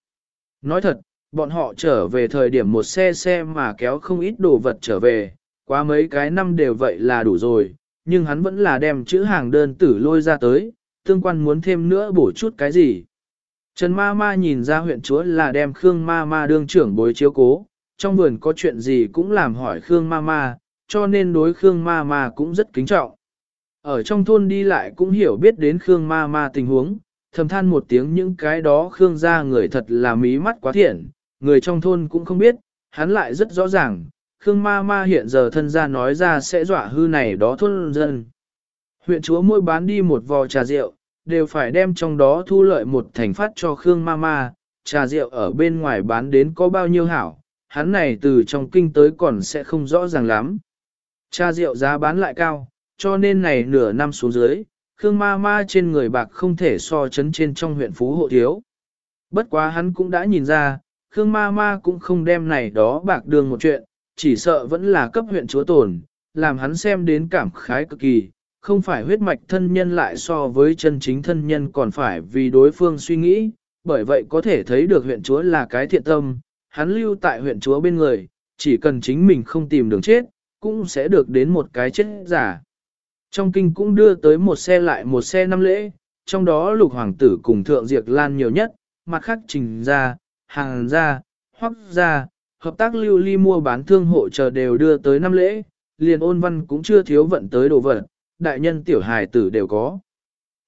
Nói thật, bọn họ trở về thời điểm một xe xe mà kéo không ít đồ vật trở về, quá mấy cái năm đều vậy là đủ rồi, nhưng hắn vẫn là đem chữ hàng đơn tử lôi ra tới, tương quan muốn thêm nữa bổ chút cái gì. Trần ma ma nhìn ra huyện chúa là đem Khương ma ma đương trưởng bối chiếu cố, trong vườn có chuyện gì cũng làm hỏi Khương ma ma, cho nên đối Khương ma ma cũng rất kính trọng. Ở trong thôn đi lại cũng hiểu biết đến Khương ma ma tình huống, thầm than một tiếng những cái đó Khương gia người thật là mí mắt quá thiện, người trong thôn cũng không biết, hắn lại rất rõ ràng, Khương ma ma hiện giờ thân gia nói ra sẽ dọa hư này đó thôn dân. Huyện chúa mỗi bán đi một vò trà rượu, đều phải đem trong đó thu lợi một thành phát cho Khương ma ma, trà rượu ở bên ngoài bán đến có bao nhiêu hảo, hắn này từ trong kinh tới còn sẽ không rõ ràng lắm. Trà rượu giá bán lại cao, cho nên này nửa năm xuống dưới, Khương ma ma trên người bạc không thể so chấn trên trong huyện Phú Hộ Thiếu. Bất quá hắn cũng đã nhìn ra, Khương ma ma cũng không đem này đó bạc đường một chuyện, chỉ sợ vẫn là cấp huyện chúa tổn, làm hắn xem đến cảm khái cực kỳ, không phải huyết mạch thân nhân lại so với chân chính thân nhân còn phải vì đối phương suy nghĩ, bởi vậy có thể thấy được huyện chúa là cái thiện tâm, hắn lưu tại huyện chúa bên người, chỉ cần chính mình không tìm đường chết, cũng sẽ được đến một cái chết giả. Trong kinh cũng đưa tới một xe lại một xe năm lễ, trong đó lục hoàng tử cùng thượng diệt lan nhiều nhất, mặt khác trình ra, hàng ra, hoắc ra, hợp tác lưu ly mua bán thương hộ chờ đều đưa tới năm lễ, liền ôn văn cũng chưa thiếu vận tới đồ vật, đại nhân tiểu hài tử đều có.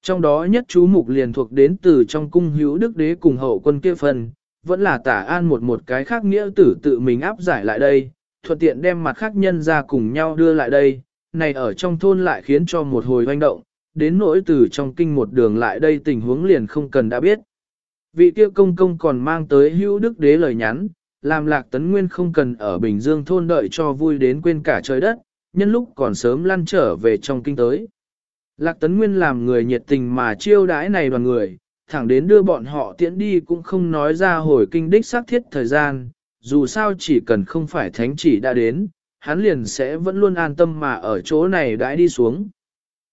Trong đó nhất chú mục liền thuộc đến từ trong cung hữu đức đế cùng hậu quân kia phần, vẫn là tả an một một cái khác nghĩa tử tự mình áp giải lại đây, thuận tiện đem mặt khác nhân ra cùng nhau đưa lại đây, này ở trong thôn lại khiến cho một hồi hoành động, đến nỗi từ trong kinh một đường lại đây tình huống liền không cần đã biết. Vị kia công công còn mang tới hữu đức đế lời nhắn, làm lạc tấn nguyên không cần ở Bình Dương thôn đợi cho vui đến quên cả trời đất, nhân lúc còn sớm lăn trở về trong kinh tới. Lạc tấn nguyên làm người nhiệt tình mà chiêu đãi này đoàn người, thẳng đến đưa bọn họ tiễn đi cũng không nói ra hồi kinh đích xác thiết thời gian, dù sao chỉ cần không phải thánh chỉ đã đến, hắn liền sẽ vẫn luôn an tâm mà ở chỗ này đãi đi xuống.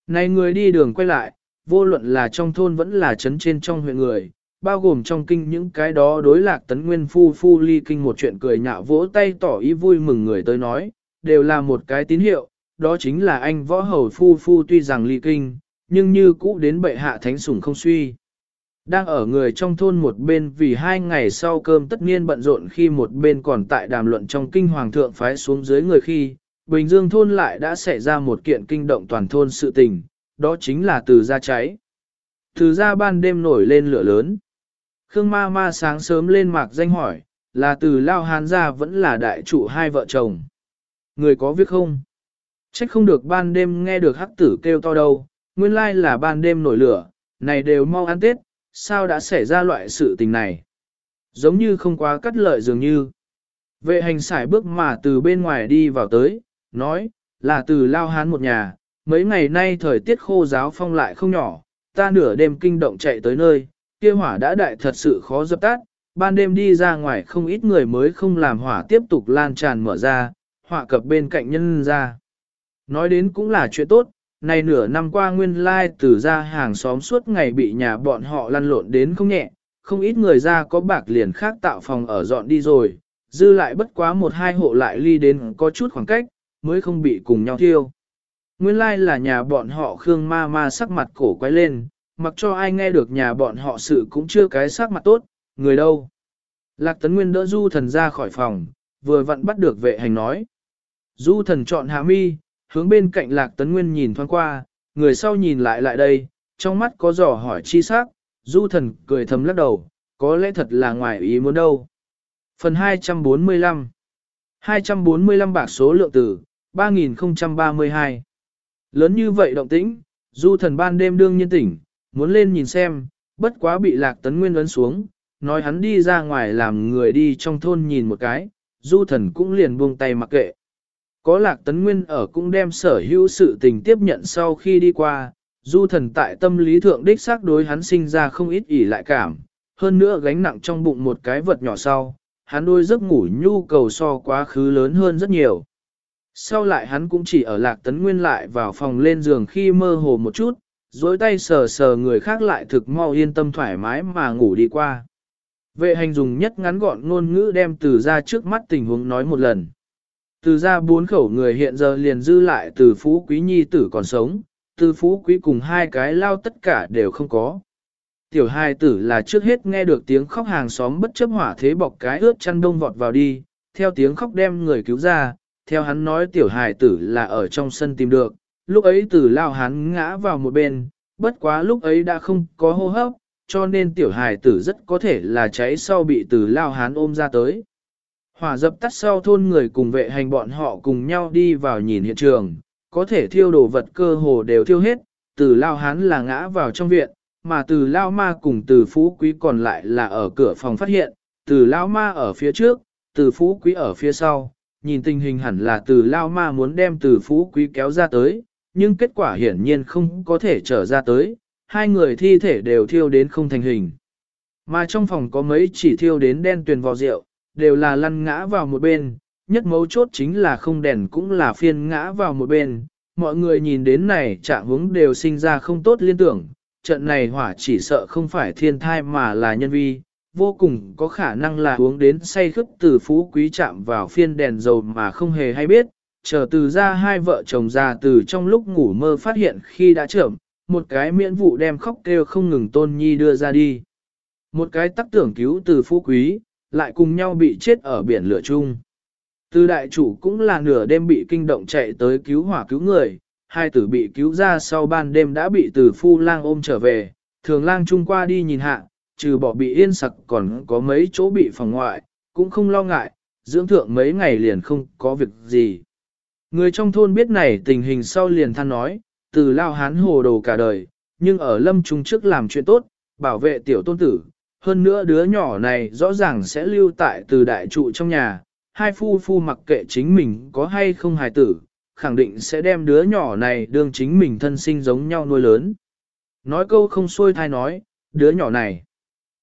Này người đi đường quay lại, vô luận là trong thôn vẫn là trấn trên trong huyện người, bao gồm trong kinh những cái đó đối lạc tấn nguyên phu phu ly kinh một chuyện cười nhạo vỗ tay tỏ ý vui mừng người tới nói, đều là một cái tín hiệu, đó chính là anh võ hầu phu phu tuy rằng ly kinh, nhưng như cũ đến bệ hạ thánh sủng không suy. Đang ở người trong thôn một bên vì hai ngày sau cơm tất niên bận rộn khi một bên còn tại đàm luận trong kinh hoàng thượng phái xuống dưới người khi, Bình Dương thôn lại đã xảy ra một kiện kinh động toàn thôn sự tình, đó chính là từ ra cháy. Từ ra ban đêm nổi lên lửa lớn. Khương ma ma sáng sớm lên mạc danh hỏi, là từ lao hán ra vẫn là đại trụ hai vợ chồng. Người có việc không? Trách không được ban đêm nghe được hắc tử kêu to đâu, nguyên lai là ban đêm nổi lửa, này đều mau ăn tết, sao đã xảy ra loại sự tình này? Giống như không quá cắt lợi dường như. Vệ hành xài bước mà từ bên ngoài đi vào tới, nói, là từ lao hán một nhà, mấy ngày nay thời tiết khô giáo phong lại không nhỏ, ta nửa đêm kinh động chạy tới nơi, kia hỏa đã đại thật sự khó dập tắt, ban đêm đi ra ngoài không ít người mới không làm hỏa tiếp tục lan tràn mở ra, hỏa cập bên cạnh nhân ra. Nói đến cũng là chuyện tốt, này nửa năm qua nguyên lai từ ra hàng xóm suốt ngày bị nhà bọn họ lăn lộn đến không nhẹ, không ít người ra có bạc liền khác tạo phòng ở dọn đi rồi, dư lại bất quá một hai hộ lại ly đến có chút khoảng cách, mới không bị cùng nhau thiêu. Nguyên lai là nhà bọn họ Khương ma ma sắc mặt cổ quay lên, mặc cho ai nghe được nhà bọn họ sự cũng chưa cái sắc mặt tốt, người đâu. Lạc Tấn Nguyên đỡ Du Thần ra khỏi phòng, vừa vặn bắt được vệ hành nói. Du Thần chọn hạ mi, hướng bên cạnh Lạc Tấn Nguyên nhìn thoáng qua, người sau nhìn lại lại đây, trong mắt có dò hỏi chi sắc, Du Thần cười thầm lắc đầu, có lẽ thật là ngoài ý muốn đâu. Phần 245 245 bạc số lượng tử, 3032 Lớn như vậy động tĩnh, Du Thần ban đêm đương nhiên tỉnh, muốn lên nhìn xem, bất quá bị lạc tấn nguyên ấn xuống, nói hắn đi ra ngoài làm người đi trong thôn nhìn một cái, du thần cũng liền buông tay mặc kệ. Có lạc tấn nguyên ở cũng đem sở hữu sự tình tiếp nhận sau khi đi qua, du thần tại tâm lý thượng đích xác đối hắn sinh ra không ít ỉ lại cảm, hơn nữa gánh nặng trong bụng một cái vật nhỏ sau, hắn đôi giấc ngủ nhu cầu so quá khứ lớn hơn rất nhiều. Sau lại hắn cũng chỉ ở lạc tấn nguyên lại vào phòng lên giường khi mơ hồ một chút, dối tay sờ sờ người khác lại thực mau yên tâm thoải mái mà ngủ đi qua. Vệ hành dùng nhất ngắn gọn ngôn ngữ đem từ ra trước mắt tình huống nói một lần. Từ ra bốn khẩu người hiện giờ liền dư lại từ phú quý nhi tử còn sống, từ phú quý cùng hai cái lao tất cả đều không có. Tiểu hai tử là trước hết nghe được tiếng khóc hàng xóm bất chấp hỏa thế bọc cái ướt chăn đông vọt vào đi, theo tiếng khóc đem người cứu ra, theo hắn nói tiểu hài tử là ở trong sân tìm được, lúc ấy tử lao hắn ngã vào một bên, bất quá lúc ấy đã không có hô hấp, cho nên tiểu hài tử rất có thể là cháy sau bị tử lao hán ôm ra tới. Hỏa dập tắt sau thôn người cùng vệ hành bọn họ cùng nhau đi vào nhìn hiện trường, có thể thiêu đồ vật cơ hồ đều thiêu hết, tử lao hán là ngã vào trong viện, mà từ lao ma cùng từ phú quý còn lại là ở cửa phòng phát hiện, từ lao ma ở phía trước, từ phú quý ở phía sau, nhìn tình hình hẳn là từ lao ma muốn đem từ phú quý kéo ra tới, nhưng kết quả hiển nhiên không có thể trở ra tới, hai người thi thể đều thiêu đến không thành hình. Mà trong phòng có mấy chỉ thiêu đến đen tuyền vò rượu, đều là lăn ngã vào một bên, nhất mấu chốt chính là không đèn cũng là phiên ngã vào một bên. Mọi người nhìn đến này trạng hướng đều sinh ra không tốt liên tưởng, trận này hỏa chỉ sợ không phải thiên thai mà là nhân vi, vô cùng có khả năng là uống đến say khức từ phú quý chạm vào phiên đèn dầu mà không hề hay biết, chờ từ ra hai vợ chồng già từ trong lúc ngủ mơ phát hiện khi đã trưởng, một cái miễn vụ đem khóc kêu không ngừng tôn nhi đưa ra đi. Một cái tắc tưởng cứu từ phú quý, lại cùng nhau bị chết ở biển lửa chung. Từ đại chủ cũng là nửa đêm bị kinh động chạy tới cứu hỏa cứu người, hai tử bị cứu ra sau ban đêm đã bị từ phu lang ôm trở về, thường lang chung qua đi nhìn hạ, trừ bỏ bị yên sặc còn có mấy chỗ bị phòng ngoại, cũng không lo ngại, dưỡng thượng mấy ngày liền không có việc gì. Người trong thôn biết này tình hình sau liền than nói, từ lao hán hồ đồ cả đời, nhưng ở lâm trung trước làm chuyện tốt, bảo vệ tiểu tôn tử. Hơn nữa đứa nhỏ này rõ ràng sẽ lưu tại từ đại trụ trong nhà, hai phu phu mặc kệ chính mình có hay không hài tử, khẳng định sẽ đem đứa nhỏ này đương chính mình thân sinh giống nhau nuôi lớn. Nói câu không xuôi thai nói, đứa nhỏ này,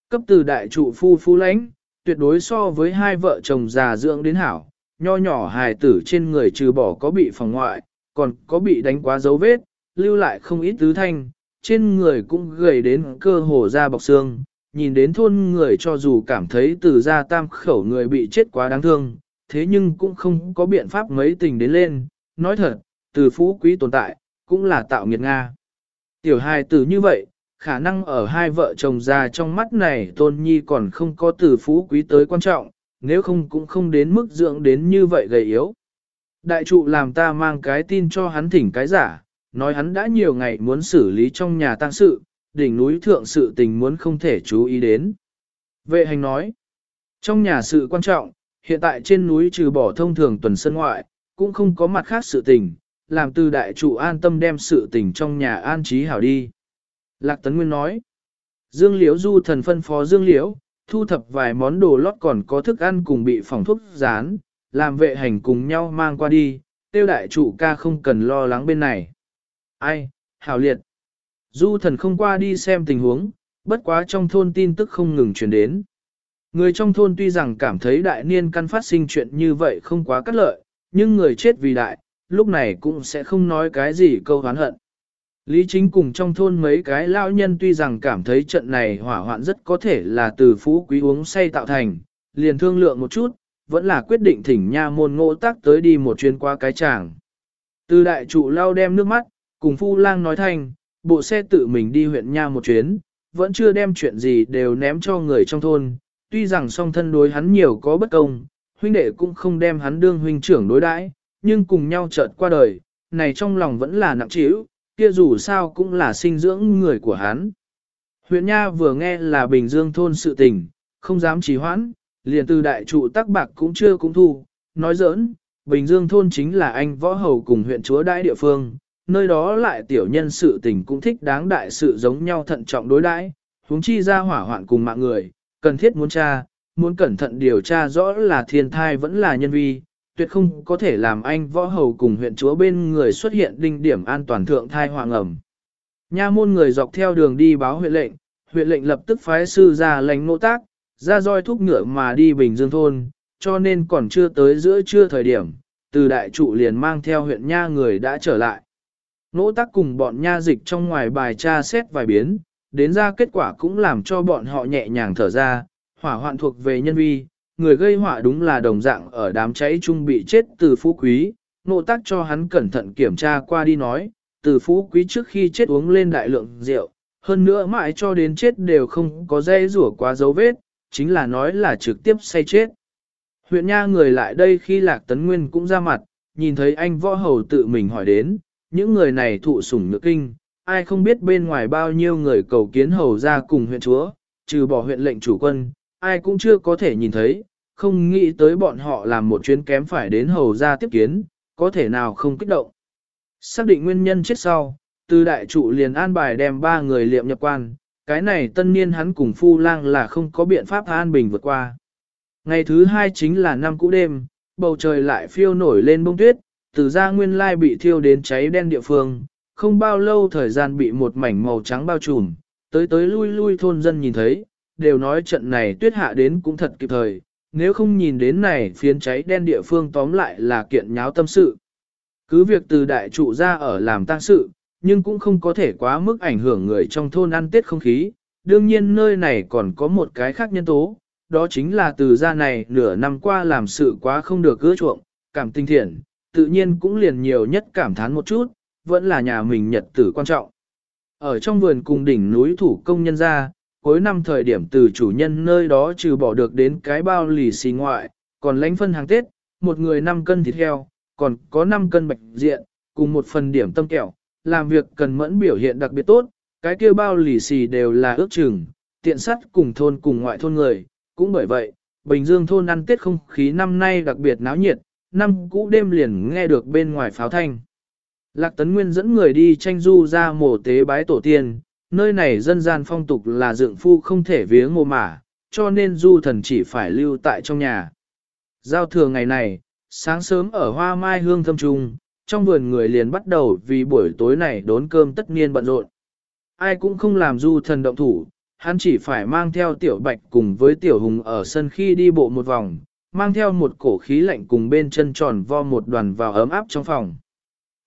cấp từ đại trụ phu phu lãnh, tuyệt đối so với hai vợ chồng già dưỡng đến hảo, nho nhỏ hài tử trên người trừ bỏ có bị phòng ngoại, còn có bị đánh quá dấu vết, lưu lại không ít tứ thanh, trên người cũng gầy đến cơ hồ ra bọc xương, nhìn đến thôn người cho dù cảm thấy từ gia tam khẩu người bị chết quá đáng thương, thế nhưng cũng không có biện pháp mấy tình đến lên, nói thật, từ phú quý tồn tại, cũng là tạo nghiệt Nga. Tiểu hài tử như vậy, khả năng ở hai vợ chồng già trong mắt này tôn nhi còn không có từ phú quý tới quan trọng, nếu không cũng không đến mức dưỡng đến như vậy gầy yếu. Đại trụ làm ta mang cái tin cho hắn thỉnh cái giả, nói hắn đã nhiều ngày muốn xử lý trong nhà tang sự, đỉnh núi thượng sự tình muốn không thể chú ý đến. Vệ hành nói, trong nhà sự quan trọng, hiện tại trên núi trừ bỏ thông thường tuần sân ngoại, cũng không có mặt khác sự tình, làm từ đại trụ an tâm đem sự tình trong nhà an trí hảo đi. Lạc Tấn Nguyên nói, Dương Liễu du thần phân phó Dương Liễu, thu thập vài món đồ lót còn có thức ăn cùng bị phòng thuốc rán, làm vệ hành cùng nhau mang qua đi, tiêu đại trụ ca không cần lo lắng bên này. Ai, hảo liệt. Du thần không qua đi xem tình huống, bất quá trong thôn tin tức không ngừng truyền đến. Người trong thôn tuy rằng cảm thấy đại niên căn phát sinh chuyện như vậy không quá cắt lợi, nhưng người chết vì đại, lúc này cũng sẽ không nói cái gì câu hán hận. Lý chính cùng trong thôn mấy cái lão nhân tuy rằng cảm thấy trận này hỏa hoạn rất có thể là từ phú quý uống say tạo thành, liền thương lượng một chút, vẫn là quyết định thỉnh nha môn ngộ tác tới đi một chuyến qua cái tràng. Từ đại trụ lau đem nước mắt, cùng phu lang nói thành, bộ xe tự mình đi huyện nha một chuyến, vẫn chưa đem chuyện gì đều ném cho người trong thôn, tuy rằng song thân đối hắn nhiều có bất công, huynh đệ cũng không đem hắn đương huynh trưởng đối đãi, nhưng cùng nhau chợt qua đời, này trong lòng vẫn là nặng trĩu, kia dù sao cũng là sinh dưỡng người của hắn. Huyện Nha vừa nghe là Bình Dương thôn sự tình, không dám trì hoãn, liền từ đại trụ tắc bạc cũng chưa cũng thu, nói giỡn, Bình Dương thôn chính là anh võ hầu cùng huyện chúa đại địa phương, nơi đó lại tiểu nhân sự tình cũng thích đáng đại sự giống nhau thận trọng đối đãi, huống chi ra hỏa hoạn cùng mạng người, cần thiết muốn tra, muốn cẩn thận điều tra rõ là thiên thai vẫn là nhân vi, tuyệt không có thể làm anh võ hầu cùng huyện chúa bên người xuất hiện đinh điểm an toàn thượng thai hoàng ẩm. Nha môn người dọc theo đường đi báo huyện lệnh, huyện lệnh lập tức phái sư ra lành nỗ tác, ra roi thúc ngựa mà đi Bình Dương thôn, cho nên còn chưa tới giữa trưa thời điểm, từ đại trụ liền mang theo huyện nha người đã trở lại. Nỗ tác cùng bọn nha dịch trong ngoài bài tra xét vài biến, đến ra kết quả cũng làm cho bọn họ nhẹ nhàng thở ra, hỏa hoạn thuộc về nhân vi, người gây họa đúng là đồng dạng ở đám cháy chung bị chết từ phú quý, nộ tác cho hắn cẩn thận kiểm tra qua đi nói, từ phú quý trước khi chết uống lên đại lượng rượu, hơn nữa mãi cho đến chết đều không có dây rủa quá dấu vết, chính là nói là trực tiếp say chết. Huyện Nha người lại đây khi Lạc Tấn Nguyên cũng ra mặt, nhìn thấy anh võ hầu tự mình hỏi đến, những người này thụ sủng nữ kinh, ai không biết bên ngoài bao nhiêu người cầu kiến hầu ra cùng huyện chúa, trừ bỏ huyện lệnh chủ quân, ai cũng chưa có thể nhìn thấy, không nghĩ tới bọn họ làm một chuyến kém phải đến hầu ra tiếp kiến, có thể nào không kích động. Xác định nguyên nhân chết sau, từ đại trụ liền an bài đem ba người liệm nhập quan, cái này tân niên hắn cùng phu lang là không có biện pháp an bình vượt qua. Ngày thứ hai chính là năm cũ đêm, bầu trời lại phiêu nổi lên bông tuyết, từ ra nguyên lai bị thiêu đến cháy đen địa phương, không bao lâu thời gian bị một mảnh màu trắng bao trùm, tới tới lui lui thôn dân nhìn thấy, đều nói trận này tuyết hạ đến cũng thật kịp thời, nếu không nhìn đến này phiến cháy đen địa phương tóm lại là kiện nháo tâm sự. Cứ việc từ đại trụ ra ở làm tang sự, nhưng cũng không có thể quá mức ảnh hưởng người trong thôn ăn tết không khí, đương nhiên nơi này còn có một cái khác nhân tố, đó chính là từ gia này nửa năm qua làm sự quá không được gỡ chuộng, cảm tinh thiện, tự nhiên cũng liền nhiều nhất cảm thán một chút, vẫn là nhà mình nhật tử quan trọng. Ở trong vườn cùng đỉnh núi thủ công nhân ra, cuối năm thời điểm từ chủ nhân nơi đó trừ bỏ được đến cái bao lì xì ngoại, còn lãnh phân hàng Tết, một người 5 cân thịt heo, còn có 5 cân bạch diện, cùng một phần điểm tâm kẹo, làm việc cần mẫn biểu hiện đặc biệt tốt, cái kia bao lì xì đều là ước chừng, tiện sắt cùng thôn cùng ngoại thôn người, cũng bởi vậy, Bình Dương thôn ăn Tết không khí năm nay đặc biệt náo nhiệt, năm cũ đêm liền nghe được bên ngoài pháo thanh. Lạc Tấn Nguyên dẫn người đi tranh du ra mổ tế bái tổ tiên, nơi này dân gian phong tục là dựng phu không thể viếng mồ mả, cho nên du thần chỉ phải lưu tại trong nhà. Giao thừa ngày này, sáng sớm ở hoa mai hương thâm trung, trong vườn người liền bắt đầu vì buổi tối này đốn cơm tất niên bận rộn. Ai cũng không làm du thần động thủ, hắn chỉ phải mang theo tiểu bạch cùng với tiểu hùng ở sân khi đi bộ một vòng, mang theo một cổ khí lạnh cùng bên chân tròn vo một đoàn vào ấm áp trong phòng.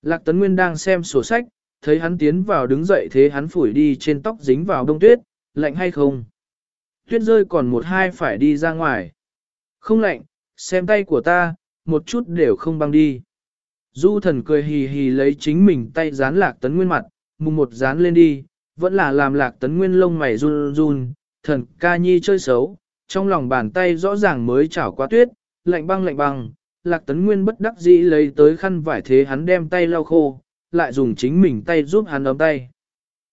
Lạc Tấn Nguyên đang xem sổ sách, thấy hắn tiến vào đứng dậy thế hắn phủi đi trên tóc dính vào đông tuyết, lạnh hay không? Tuyết rơi còn một hai phải đi ra ngoài. Không lạnh, xem tay của ta, một chút đều không băng đi. Du thần cười hì hì lấy chính mình tay dán lạc tấn nguyên mặt, mùng một dán lên đi, vẫn là làm lạc tấn nguyên lông mày run run, thần ca nhi chơi xấu, trong lòng bàn tay rõ ràng mới chảo qua tuyết, lạnh băng lạnh băng, lạc tấn nguyên bất đắc dĩ lấy tới khăn vải thế hắn đem tay lau khô, lại dùng chính mình tay giúp hắn ấm tay.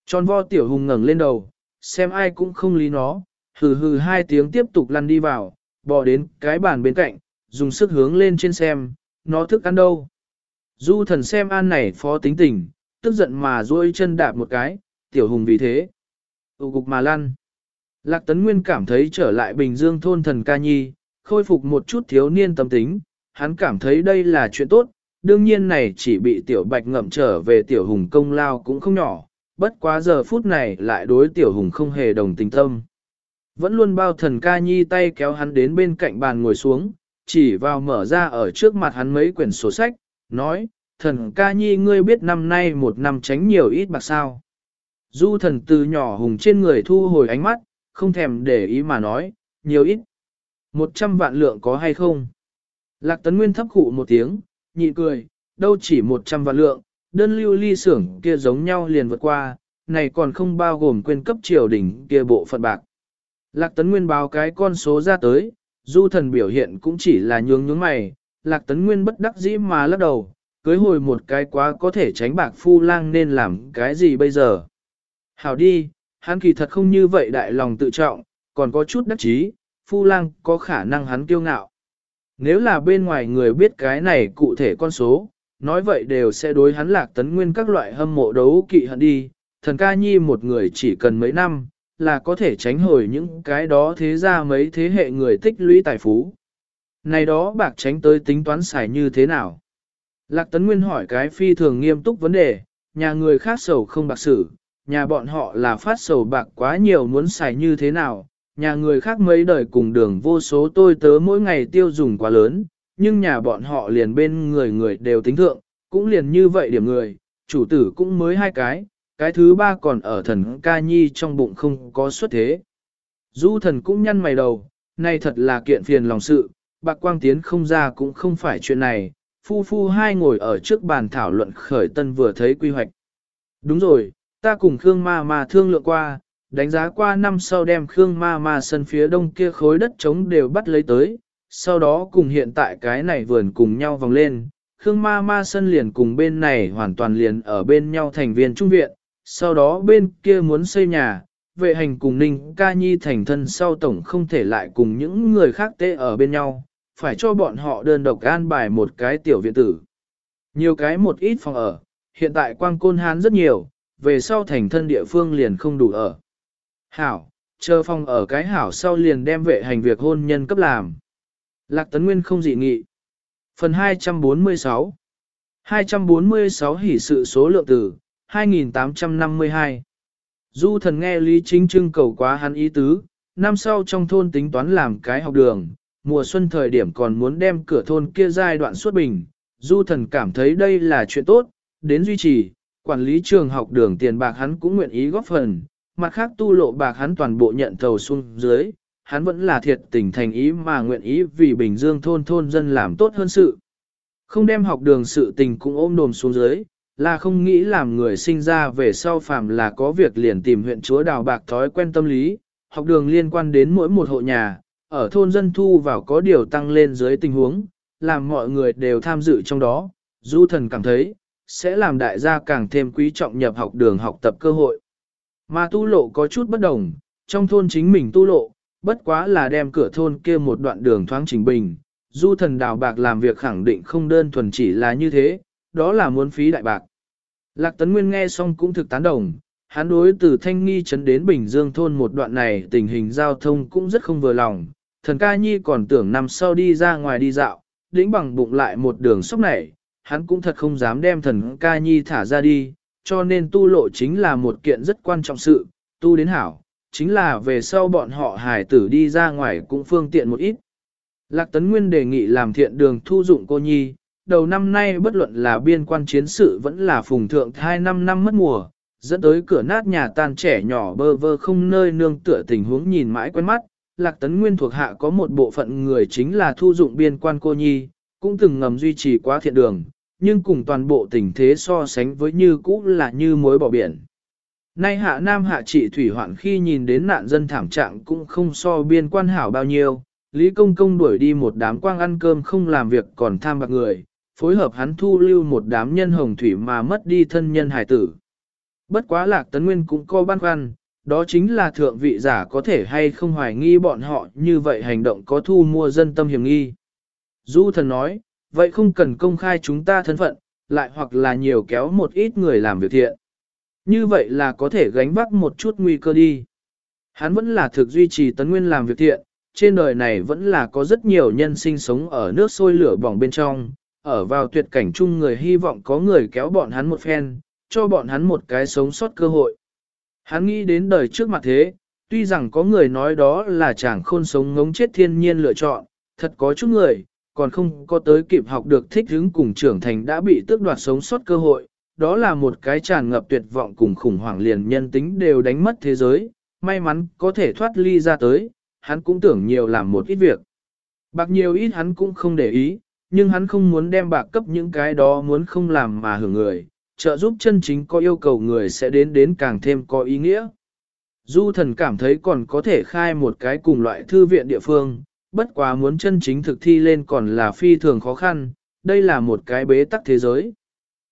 Tròn vo tiểu hùng ngẩng lên đầu, xem ai cũng không lý nó, hừ hừ hai tiếng tiếp tục lăn đi vào, bò đến cái bàn bên cạnh, dùng sức hướng lên trên xem, nó thức ăn đâu. Du thần xem an này phó tính tình, tức giận mà duỗi chân đạp một cái, tiểu hùng vì thế. Tụ cục mà lăn. Lạc Tấn Nguyên cảm thấy trở lại Bình Dương thôn thần ca nhi, khôi phục một chút thiếu niên tâm tính, hắn cảm thấy đây là chuyện tốt, đương nhiên này chỉ bị tiểu bạch ngậm trở về tiểu hùng công lao cũng không nhỏ, bất quá giờ phút này lại đối tiểu hùng không hề đồng tình tâm. Vẫn luôn bao thần ca nhi tay kéo hắn đến bên cạnh bàn ngồi xuống, chỉ vào mở ra ở trước mặt hắn mấy quyển sổ sách, nói, thần ca nhi ngươi biết năm nay một năm tránh nhiều ít bạc sao. Du thần từ nhỏ hùng trên người thu hồi ánh mắt, không thèm để ý mà nói, nhiều ít. Một trăm vạn lượng có hay không? Lạc tấn nguyên thấp khụ một tiếng, nhịn cười, đâu chỉ một trăm vạn lượng, đơn lưu ly xưởng kia giống nhau liền vượt qua, này còn không bao gồm quên cấp triều đỉnh kia bộ phận bạc. Lạc tấn nguyên báo cái con số ra tới, du thần biểu hiện cũng chỉ là nhướng nhướng mày, lạc tấn nguyên bất đắc dĩ mà lắc đầu, cưới hồi một cái quá có thể tránh bạc phu lang nên làm cái gì bây giờ. Hảo đi, hắn kỳ thật không như vậy đại lòng tự trọng, còn có chút đắc chí, phu lang có khả năng hắn kiêu ngạo. Nếu là bên ngoài người biết cái này cụ thể con số, nói vậy đều sẽ đối hắn lạc tấn nguyên các loại hâm mộ đấu kỵ hận đi, thần ca nhi một người chỉ cần mấy năm, là có thể tránh hồi những cái đó thế ra mấy thế hệ người tích lũy tài phú. Này đó bạc tránh tới tính toán xài như thế nào? Lạc Tấn Nguyên hỏi cái phi thường nghiêm túc vấn đề, nhà người khác sầu không bạc sử, nhà bọn họ là phát sầu bạc quá nhiều muốn xài như thế nào, nhà người khác mấy đời cùng đường vô số tôi tớ mỗi ngày tiêu dùng quá lớn, nhưng nhà bọn họ liền bên người người đều tính thượng, cũng liền như vậy điểm người, chủ tử cũng mới hai cái, cái thứ ba còn ở thần ca nhi trong bụng không có xuất thế. Du thần cũng nhăn mày đầu, nay thật là kiện phiền lòng sự, bạc quang tiến không ra cũng không phải chuyện này, phu phu hai ngồi ở trước bàn thảo luận khởi tân vừa thấy quy hoạch. Đúng rồi, ta cùng Khương ma ma thương lượng qua, đánh giá qua năm sau đem Khương ma ma sân phía đông kia khối đất trống đều bắt lấy tới, sau đó cùng hiện tại cái này vườn cùng nhau vòng lên. Khương ma ma sân liền cùng bên này hoàn toàn liền ở bên nhau thành viên trung viện, sau đó bên kia muốn xây nhà, vệ hành cùng Ninh ca nhi thành thân sau tổng không thể lại cùng những người khác tê ở bên nhau, phải cho bọn họ đơn độc an bài một cái tiểu viện tử. Nhiều cái một ít phòng ở, hiện tại quang côn hán rất nhiều, về sau thành thân địa phương liền không đủ ở. Hảo, chờ phòng ở cái hảo sau liền đem vệ hành việc hôn nhân cấp làm. Lạc Tấn Nguyên không dị nghị. Phần 246 246 hỉ sự số lượng tử, 2852. Du thần nghe Lý Chính Trưng cầu quá hắn ý tứ, năm sau trong thôn tính toán làm cái học đường, mùa xuân thời điểm còn muốn đem cửa thôn kia giai đoạn suốt bình. Du thần cảm thấy đây là chuyện tốt, đến duy trì, quản lý trường học đường tiền bạc hắn cũng nguyện ý góp phần, mặt khác tu lộ bạc hắn toàn bộ nhận thầu xuống dưới, hắn vẫn là thiệt tình thành ý mà nguyện ý vì Bình Dương thôn thôn dân làm tốt hơn sự. Không đem học đường sự tình cũng ôm đồm xuống dưới, là không nghĩ làm người sinh ra về sau phàm là có việc liền tìm huyện chúa đào bạc thói quen tâm lý, học đường liên quan đến mỗi một hộ nhà, ở thôn dân thu vào có điều tăng lên dưới tình huống, làm mọi người đều tham dự trong đó, du thần cảm thấy, sẽ làm đại gia càng thêm quý trọng nhập học đường học tập cơ hội. Mà tu lộ có chút bất đồng, trong thôn chính mình tu lộ, bất quá là đem cửa thôn kia một đoạn đường thoáng chỉnh bình, du thần đào bạc làm việc khẳng định không đơn thuần chỉ là như thế, đó là muốn phí đại bạc. Lạc Tấn Nguyên nghe xong cũng thực tán đồng, hắn đối từ Thanh Nghi Trấn đến Bình Dương thôn một đoạn này tình hình giao thông cũng rất không vừa lòng, thần ca nhi còn tưởng năm sau đi ra ngoài đi dạo, đĩnh bằng bụng lại một đường sốc này, hắn cũng thật không dám đem thần ca nhi thả ra đi, cho nên tu lộ chính là một kiện rất quan trọng sự, tu đến hảo, chính là về sau bọn họ hài tử đi ra ngoài cũng phương tiện một ít. Lạc Tấn Nguyên đề nghị làm thiện đường thu dụng cô nhi, đầu năm nay bất luận là biên quan chiến sự vẫn là phùng thượng hai năm năm mất mùa, dẫn tới cửa nát nhà tan trẻ nhỏ bơ vơ không nơi nương tựa tình huống nhìn mãi quen mắt. Lạc Tấn Nguyên thuộc hạ có một bộ phận người chính là thu dụng biên quan cô nhi, cũng từng ngầm duy trì quá thiện đường, nhưng cùng toàn bộ tình thế so sánh với như cũ là như mối bỏ biển. Nay hạ nam hạ trị thủy hoạn khi nhìn đến nạn dân thảm trạng cũng không so biên quan hảo bao nhiêu, Lý Công Công đuổi đi một đám quang ăn cơm không làm việc còn tham bạc người, phối hợp hắn thu lưu một đám nhân hồng thủy mà mất đi thân nhân hải tử. Bất quá lạc tấn nguyên cũng có băn khoăn, đó chính là thượng vị giả có thể hay không hoài nghi bọn họ như vậy hành động có thu mua dân tâm hiểm nghi. Du thần nói, vậy không cần công khai chúng ta thân phận, lại hoặc là nhiều kéo một ít người làm việc thiện. Như vậy là có thể gánh vác một chút nguy cơ đi. Hắn vẫn là thực duy trì tấn nguyên làm việc thiện, trên đời này vẫn là có rất nhiều nhân sinh sống ở nước sôi lửa bỏng bên trong, ở vào tuyệt cảnh chung người hy vọng có người kéo bọn hắn một phen, cho bọn hắn một cái sống sót cơ hội. Hắn nghĩ đến đời trước mặt thế, tuy rằng có người nói đó là chàng khôn sống ngống chết thiên nhiên lựa chọn, thật có chút người, còn không có tới kịp học được thích hứng cùng trưởng thành đã bị tước đoạt sống sót cơ hội, đó là một cái tràn ngập tuyệt vọng cùng khủng hoảng liền nhân tính đều đánh mất thế giới, may mắn có thể thoát ly ra tới, hắn cũng tưởng nhiều làm một ít việc. Bạc nhiều ít hắn cũng không để ý, nhưng hắn không muốn đem bạc cấp những cái đó muốn không làm mà hưởng người, trợ giúp chân chính có yêu cầu người sẽ đến đến càng thêm có ý nghĩa. Du thần cảm thấy còn có thể khai một cái cùng loại thư viện địa phương, bất quá muốn chân chính thực thi lên còn là phi thường khó khăn, đây là một cái bế tắc thế giới.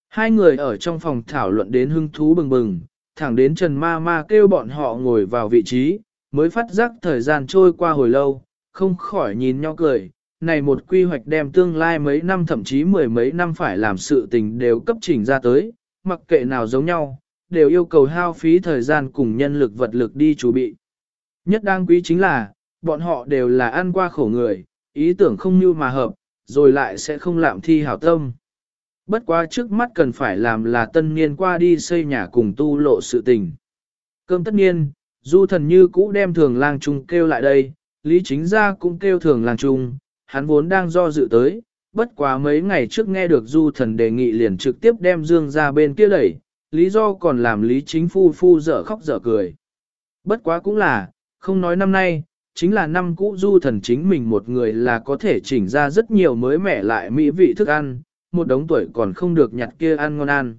Hai người ở trong phòng thảo luận đến hưng thú bừng bừng, thẳng đến Trần Ma Ma kêu bọn họ ngồi vào vị trí, mới phát giác thời gian trôi qua hồi lâu, không khỏi nhìn nhau cười. Này một quy hoạch đem tương lai mấy năm thậm chí mười mấy năm phải làm sự tình đều cấp chỉnh ra tới, mặc kệ nào giống nhau, đều yêu cầu hao phí thời gian cùng nhân lực vật lực đi chuẩn bị. Nhất đáng quý chính là, bọn họ đều là ăn qua khổ người, ý tưởng không như mà hợp, rồi lại sẽ không lạm thi hảo tâm. Bất quá trước mắt cần phải làm là tân niên qua đi xây nhà cùng tu lộ sự tình. Cơm tất niên, du thần như cũ đem thường lang trung kêu lại đây, lý chính gia cũng kêu thường lang trung, hắn vốn đang do dự tới, bất quá mấy ngày trước nghe được du thần đề nghị liền trực tiếp đem dương ra bên kia đẩy, lý do còn làm lý chính phu phu dở khóc dở cười. Bất quá cũng là, không nói năm nay, chính là năm cũ du thần chính mình một người là có thể chỉnh ra rất nhiều mới mẻ lại mỹ vị thức ăn, một đống tuổi còn không được nhặt kia ăn ngon ăn.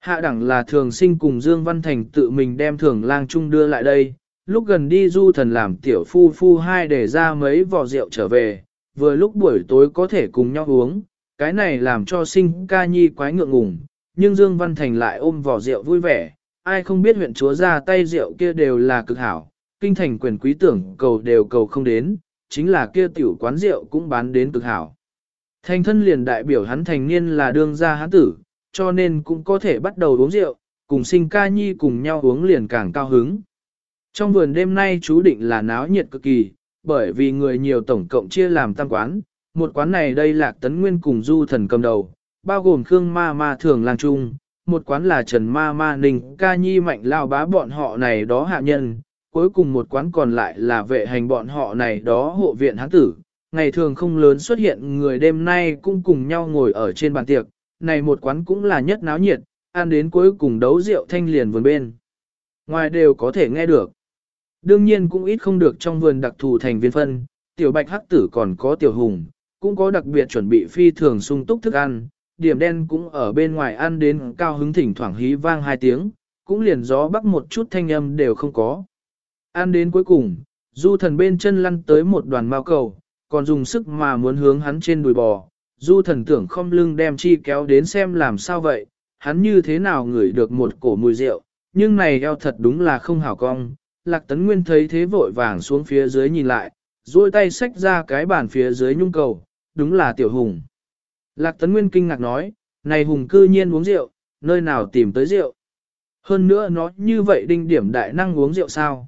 Hạ đẳng là thường sinh cùng Dương Văn Thành tự mình đem thường lang trung đưa lại đây, lúc gần đi du thần làm tiểu phu phu hai để ra mấy vò rượu trở về, vừa lúc buổi tối có thể cùng nhau uống, cái này làm cho sinh ca nhi quái ngượng ngùng, nhưng Dương Văn Thành lại ôm vò rượu vui vẻ, ai không biết huyện chúa ra tay rượu kia đều là cực hảo, kinh thành quyền quý tưởng cầu đều cầu không đến, chính là kia tiểu quán rượu cũng bán đến cực hảo. Thành thân liền đại biểu hắn thành niên là đương gia hán tử, cho nên cũng có thể bắt đầu uống rượu, cùng sinh ca nhi cùng nhau uống liền càng cao hứng. Trong vườn đêm nay chú định là náo nhiệt cực kỳ, bởi vì người nhiều tổng cộng chia làm tam quán, một quán này đây là tấn nguyên cùng du thần cầm đầu, bao gồm Khương Ma Ma thường lang trung, một quán là Trần Ma Ma Ninh ca nhi mạnh lao bá bọn họ này đó hạ nhân, cuối cùng một quán còn lại là vệ hành bọn họ này đó hộ viện hán tử, ngày thường không lớn xuất hiện người đêm nay cũng cùng nhau ngồi ở trên bàn tiệc, này một quán cũng là nhất náo nhiệt, ăn đến cuối cùng đấu rượu thanh liền vườn bên. Ngoài đều có thể nghe được. Đương nhiên cũng ít không được trong vườn đặc thù thành viên phân, tiểu bạch hắc tử còn có tiểu hùng, cũng có đặc biệt chuẩn bị phi thường sung túc thức ăn, điểm đen cũng ở bên ngoài ăn đến cao hứng thỉnh thoảng hí vang hai tiếng, cũng liền gió bắc một chút thanh âm đều không có. Ăn đến cuối cùng, du thần bên chân lăn tới một đoàn mao cầu, còn dùng sức mà muốn hướng hắn trên đùi bò. Du thần tưởng không lưng đem chi kéo đến xem làm sao vậy, hắn như thế nào ngửi được một cổ mùi rượu, nhưng này eo thật đúng là không hảo cong. Lạc tấn nguyên thấy thế vội vàng xuống phía dưới nhìn lại, duỗi tay xách ra cái bàn phía dưới nhung cầu, đúng là tiểu hùng. Lạc Tấn Nguyên kinh ngạc nói, này hùng cư nhiên uống rượu, nơi nào tìm tới rượu. Hơn nữa nó như vậy đinh điểm đại năng uống rượu sao.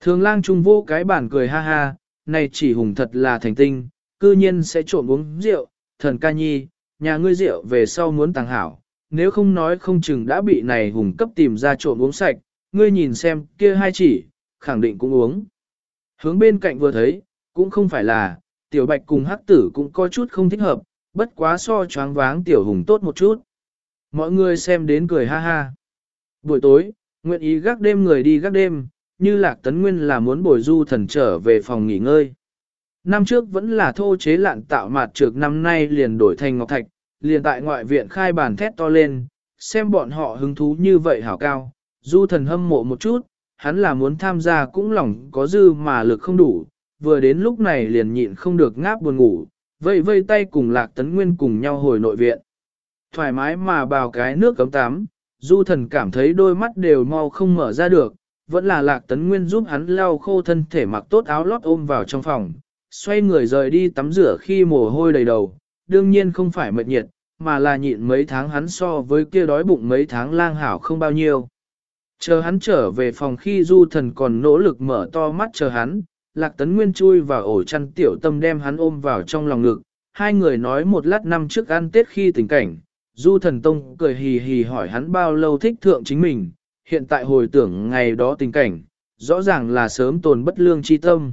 Thường lang trung vô cái bản cười ha ha, này chỉ hùng thật là thành tinh, cư nhiên sẽ trộn uống rượu, thần ca nhi, nhà ngươi rượu về sau muốn tàng hảo, nếu không nói không chừng đã bị này hùng cấp tìm ra trộn uống sạch, ngươi nhìn xem kia hai chỉ, khẳng định cũng uống. Hướng bên cạnh vừa thấy, cũng không phải là, tiểu bạch cùng hắc tử cũng có chút không thích hợp, bất quá so choáng váng tiểu hùng tốt một chút. Mọi người xem đến cười ha ha. Buổi tối, nguyện ý gác đêm người đi gác đêm, như lạc tấn nguyên là muốn bồi du thần trở về phòng nghỉ ngơi. Năm trước vẫn là thô chế lạn tạo mạt trược năm nay liền đổi thành ngọc thạch, liền tại ngoại viện khai bàn thét to lên, xem bọn họ hứng thú như vậy hảo cao, du thần hâm mộ một chút, hắn là muốn tham gia cũng lòng có dư mà lực không đủ, vừa đến lúc này liền nhịn không được ngáp buồn ngủ, vây vây tay cùng lạc tấn nguyên cùng nhau hồi nội viện. Thoải mái mà bào cái nước cấm tắm, du thần cảm thấy đôi mắt đều mau không mở ra được, vẫn là lạc tấn nguyên giúp hắn lau khô thân thể mặc tốt áo lót ôm vào trong phòng, xoay người rời đi tắm rửa khi mồ hôi đầy đầu, đương nhiên không phải mệt nhiệt, mà là nhịn mấy tháng hắn so với kia đói bụng mấy tháng lang hảo không bao nhiêu. Chờ hắn trở về phòng khi du thần còn nỗ lực mở to mắt chờ hắn, lạc tấn nguyên chui vào ổ chăn tiểu tâm đem hắn ôm vào trong lòng ngực, hai người nói một lát năm trước ăn tết khi tình cảnh, du thần tông cười hì hì hỏi hắn bao lâu thích thượng chính mình, hiện tại hồi tưởng ngày đó tình cảnh, rõ ràng là sớm tồn bất lương chi tâm.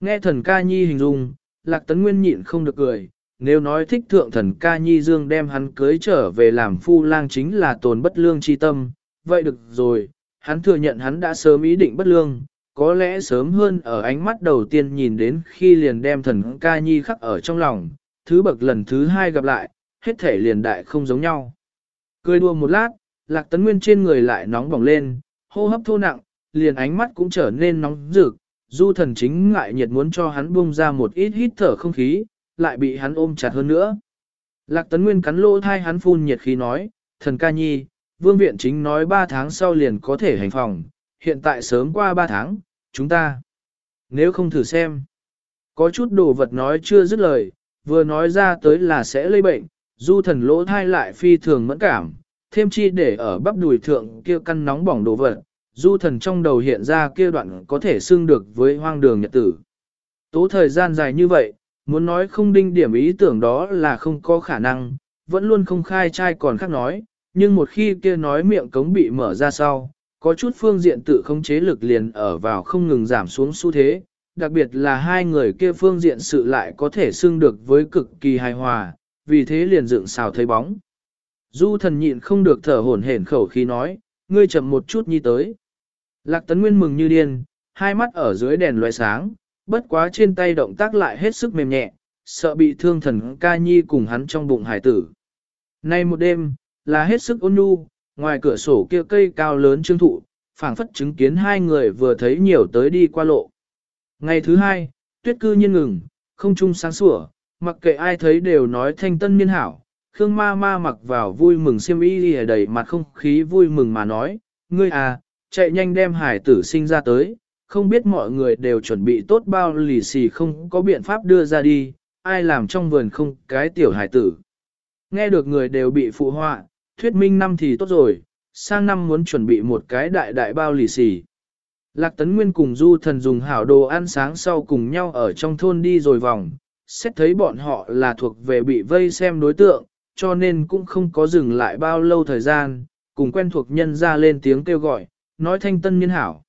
Nghe thần ca nhi hình dung, lạc tấn nguyên nhịn không được cười, nếu nói thích thượng thần ca nhi dương đem hắn cưới trở về làm phu lang chính là tồn bất lương chi tâm, vậy được rồi, hắn thừa nhận hắn đã sớm ý định bất lương, có lẽ sớm hơn ở ánh mắt đầu tiên nhìn đến khi liền đem thần ca nhi khắc ở trong lòng, thứ bậc lần thứ hai gặp lại, hết thể liền đại không giống nhau. Cười đua một lát, lạc tấn nguyên trên người lại nóng bỏng lên, hô hấp thô nặng, liền ánh mắt cũng trở nên nóng rực, du thần chính ngại nhiệt muốn cho hắn bung ra một ít hít thở không khí, lại bị hắn ôm chặt hơn nữa. Lạc tấn nguyên cắn lỗ thai hắn phun nhiệt khí nói, thần ca nhi, vương viện chính nói 3 tháng sau liền có thể hành phòng, hiện tại sớm qua 3 tháng, chúng ta. Nếu không thử xem, có chút đồ vật nói chưa dứt lời, vừa nói ra tới là sẽ lây bệnh, du thần lỗ thai lại phi thường mẫn cảm, thêm chi để ở bắp đùi thượng kia căn nóng bỏng đồ vật, du thần trong đầu hiện ra kia đoạn có thể xưng được với hoang đường nhật tử. Tố thời gian dài như vậy, muốn nói không đinh điểm ý tưởng đó là không có khả năng, vẫn luôn không khai trai còn khác nói, nhưng một khi kia nói miệng cống bị mở ra sau, có chút phương diện tự khống chế lực liền ở vào không ngừng giảm xuống xu thế, đặc biệt là hai người kia phương diện sự lại có thể xưng được với cực kỳ hài hòa, vì thế liền dựng xào thấy bóng. Du thần nhịn không được thở hổn hển khẩu khí nói, ngươi chậm một chút nhi tới. Lạc tấn nguyên mừng như điên, hai mắt ở dưới đèn loại sáng, bất quá trên tay động tác lại hết sức mềm nhẹ, sợ bị thương thần ca nhi cùng hắn trong bụng hải tử. Nay một đêm, là hết sức ôn nhu, ngoài cửa sổ kia cây cao lớn trương thụ, phảng phất chứng kiến hai người vừa thấy nhiều tới đi qua lộ. Ngày thứ hai, tuyết cư nhiên ngừng, không trung sáng sủa, mặc kệ ai thấy đều nói thanh tân niên hảo. Khương ma ma mặc vào vui mừng xiêm y lìa đầy mặt không khí vui mừng mà nói, ngươi à, chạy nhanh đem hải tử sinh ra tới, không biết mọi người đều chuẩn bị tốt bao lì xì không có biện pháp đưa ra đi, ai làm trong vườn không cái tiểu hải tử. Nghe được người đều bị phụ họa, thuyết minh năm thì tốt rồi, sang năm muốn chuẩn bị một cái đại đại bao lì xì. Lạc Tấn Nguyên cùng Du Thần dùng hảo đồ ăn sáng sau cùng nhau ở trong thôn đi rồi vòng, xét thấy bọn họ là thuộc về bị vây xem đối tượng, cho nên cũng không có dừng lại bao lâu thời gian, cùng quen thuộc nhân ra lên tiếng kêu gọi, nói thanh tân niên hảo.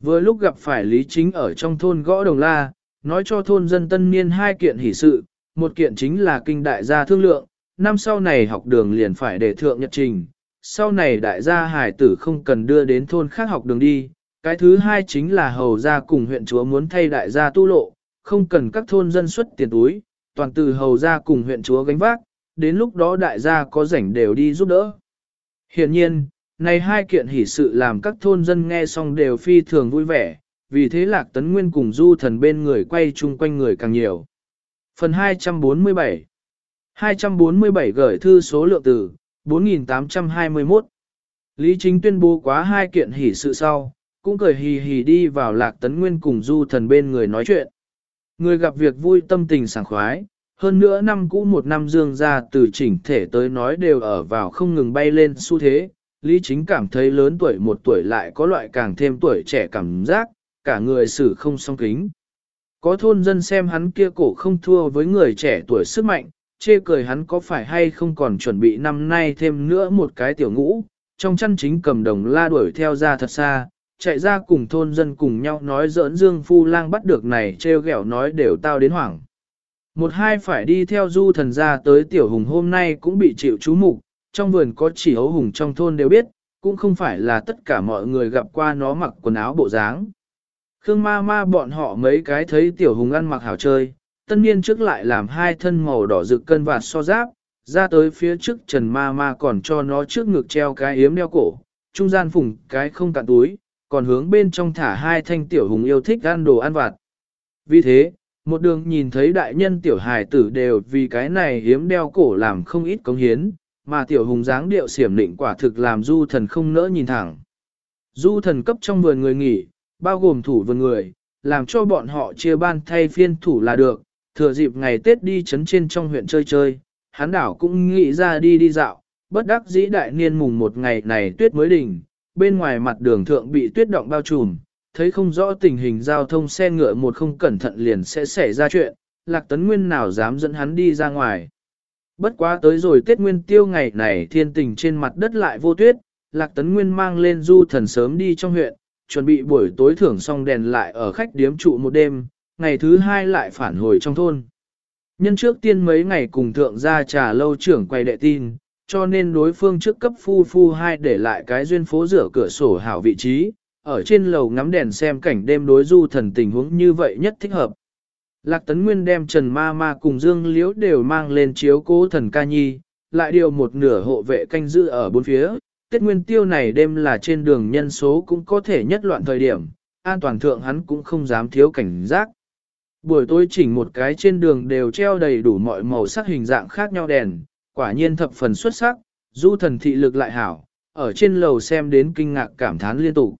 Vừa lúc gặp phải Lý Chính ở trong thôn gõ đồng la, nói cho thôn dân tân niên hai kiện hỷ sự, một kiện chính là kinh đại gia thương lượng, năm sau này học đường liền phải để thượng nhật trình, sau này đại gia hải tử không cần đưa đến thôn khác học đường đi, cái thứ hai chính là hầu gia cùng huyện chúa muốn thay đại gia tu lộ, không cần các thôn dân xuất tiền túi, toàn từ hầu gia cùng huyện chúa gánh vác, đến lúc đó đại gia có rảnh đều đi giúp đỡ. Hiện nhiên, này hai kiện hỷ sự làm các thôn dân nghe xong đều phi thường vui vẻ, vì thế lạc tấn nguyên cùng du thần bên người quay chung quanh người càng nhiều. Phần 247 247 gửi thư số lượng từ 4821 Lý Chính tuyên bố quá hai kiện hỷ sự sau, cũng cười hì hì đi vào lạc tấn nguyên cùng du thần bên người nói chuyện. Người gặp việc vui tâm tình sảng khoái, hơn nữa năm cũ một năm dương ra từ chỉnh thể tới nói đều ở vào không ngừng bay lên xu thế, Lý Chính cảm thấy lớn tuổi một tuổi lại có loại càng thêm tuổi trẻ cảm giác, cả người xử không song kính. Có thôn dân xem hắn kia cổ không thua với người trẻ tuổi sức mạnh, chê cười hắn có phải hay không còn chuẩn bị năm nay thêm nữa một cái tiểu ngũ, trong chăn chính cầm đồng la đuổi theo ra thật xa, chạy ra cùng thôn dân cùng nhau nói giỡn Dương Phu Lang bắt được này treo ghẹo nói đều tao đến hoảng. Một hai phải đi theo du thần ra tới tiểu hùng hôm nay cũng bị chịu chú mục trong vườn có chỉ hấu hùng trong thôn đều biết, cũng không phải là tất cả mọi người gặp qua nó mặc quần áo bộ dáng. Khương ma ma bọn họ mấy cái thấy tiểu hùng ăn mặc hảo chơi, tân niên trước lại làm hai thân màu đỏ rực cân vạt so giáp, ra tới phía trước trần ma ma còn cho nó trước ngực treo cái yếm đeo cổ, trung gian phùng cái không cạn túi, còn hướng bên trong thả hai thanh tiểu hùng yêu thích ăn đồ ăn vặt. Vì thế, một đường nhìn thấy đại nhân tiểu hài tử đều vì cái này hiếm đeo cổ làm không ít công hiến, mà tiểu hùng dáng điệu xiểm định quả thực làm du thần không nỡ nhìn thẳng. Du thần cấp trong vườn người nghỉ, bao gồm thủ vườn người, làm cho bọn họ chia ban thay phiên thủ là được, thừa dịp ngày Tết đi chấn trên trong huyện chơi chơi, hắn đảo cũng nghĩ ra đi đi dạo, bất đắc dĩ đại niên mùng một ngày này tuyết mới đỉnh, bên ngoài mặt đường thượng bị tuyết động bao trùm, thấy không rõ tình hình giao thông xe ngựa một không cẩn thận liền sẽ xảy ra chuyện, Lạc Tấn Nguyên nào dám dẫn hắn đi ra ngoài. Bất quá tới rồi Tết Nguyên tiêu ngày này thiên tình trên mặt đất lại vô tuyết, Lạc Tấn Nguyên mang lên du thần sớm đi trong huyện, chuẩn bị buổi tối thưởng xong đèn lại ở khách điếm trụ một đêm, ngày thứ hai lại phản hồi trong thôn. Nhân trước tiên mấy ngày cùng thượng gia trà lâu trưởng quay đệ tin, cho nên đối phương trước cấp phu phu hai để lại cái duyên phố rửa cửa sổ hảo vị trí, ở trên lầu ngắm đèn xem cảnh đêm đối du thần tình huống như vậy nhất thích hợp. Lạc Tấn Nguyên đem Trần Ma Ma cùng Dương Liễu đều mang lên chiếu cố thần ca nhi, lại điều một nửa hộ vệ canh giữ ở bốn phía. Tết Nguyên tiêu này đêm là trên đường nhân số cũng có thể nhất loạn thời điểm, an toàn thượng hắn cũng không dám thiếu cảnh giác. Buổi tối chỉnh một cái trên đường đều treo đầy đủ mọi màu sắc hình dạng khác nhau đèn, quả nhiên thập phần xuất sắc, du thần thị lực lại hảo, ở trên lầu xem đến kinh ngạc cảm thán liên tục.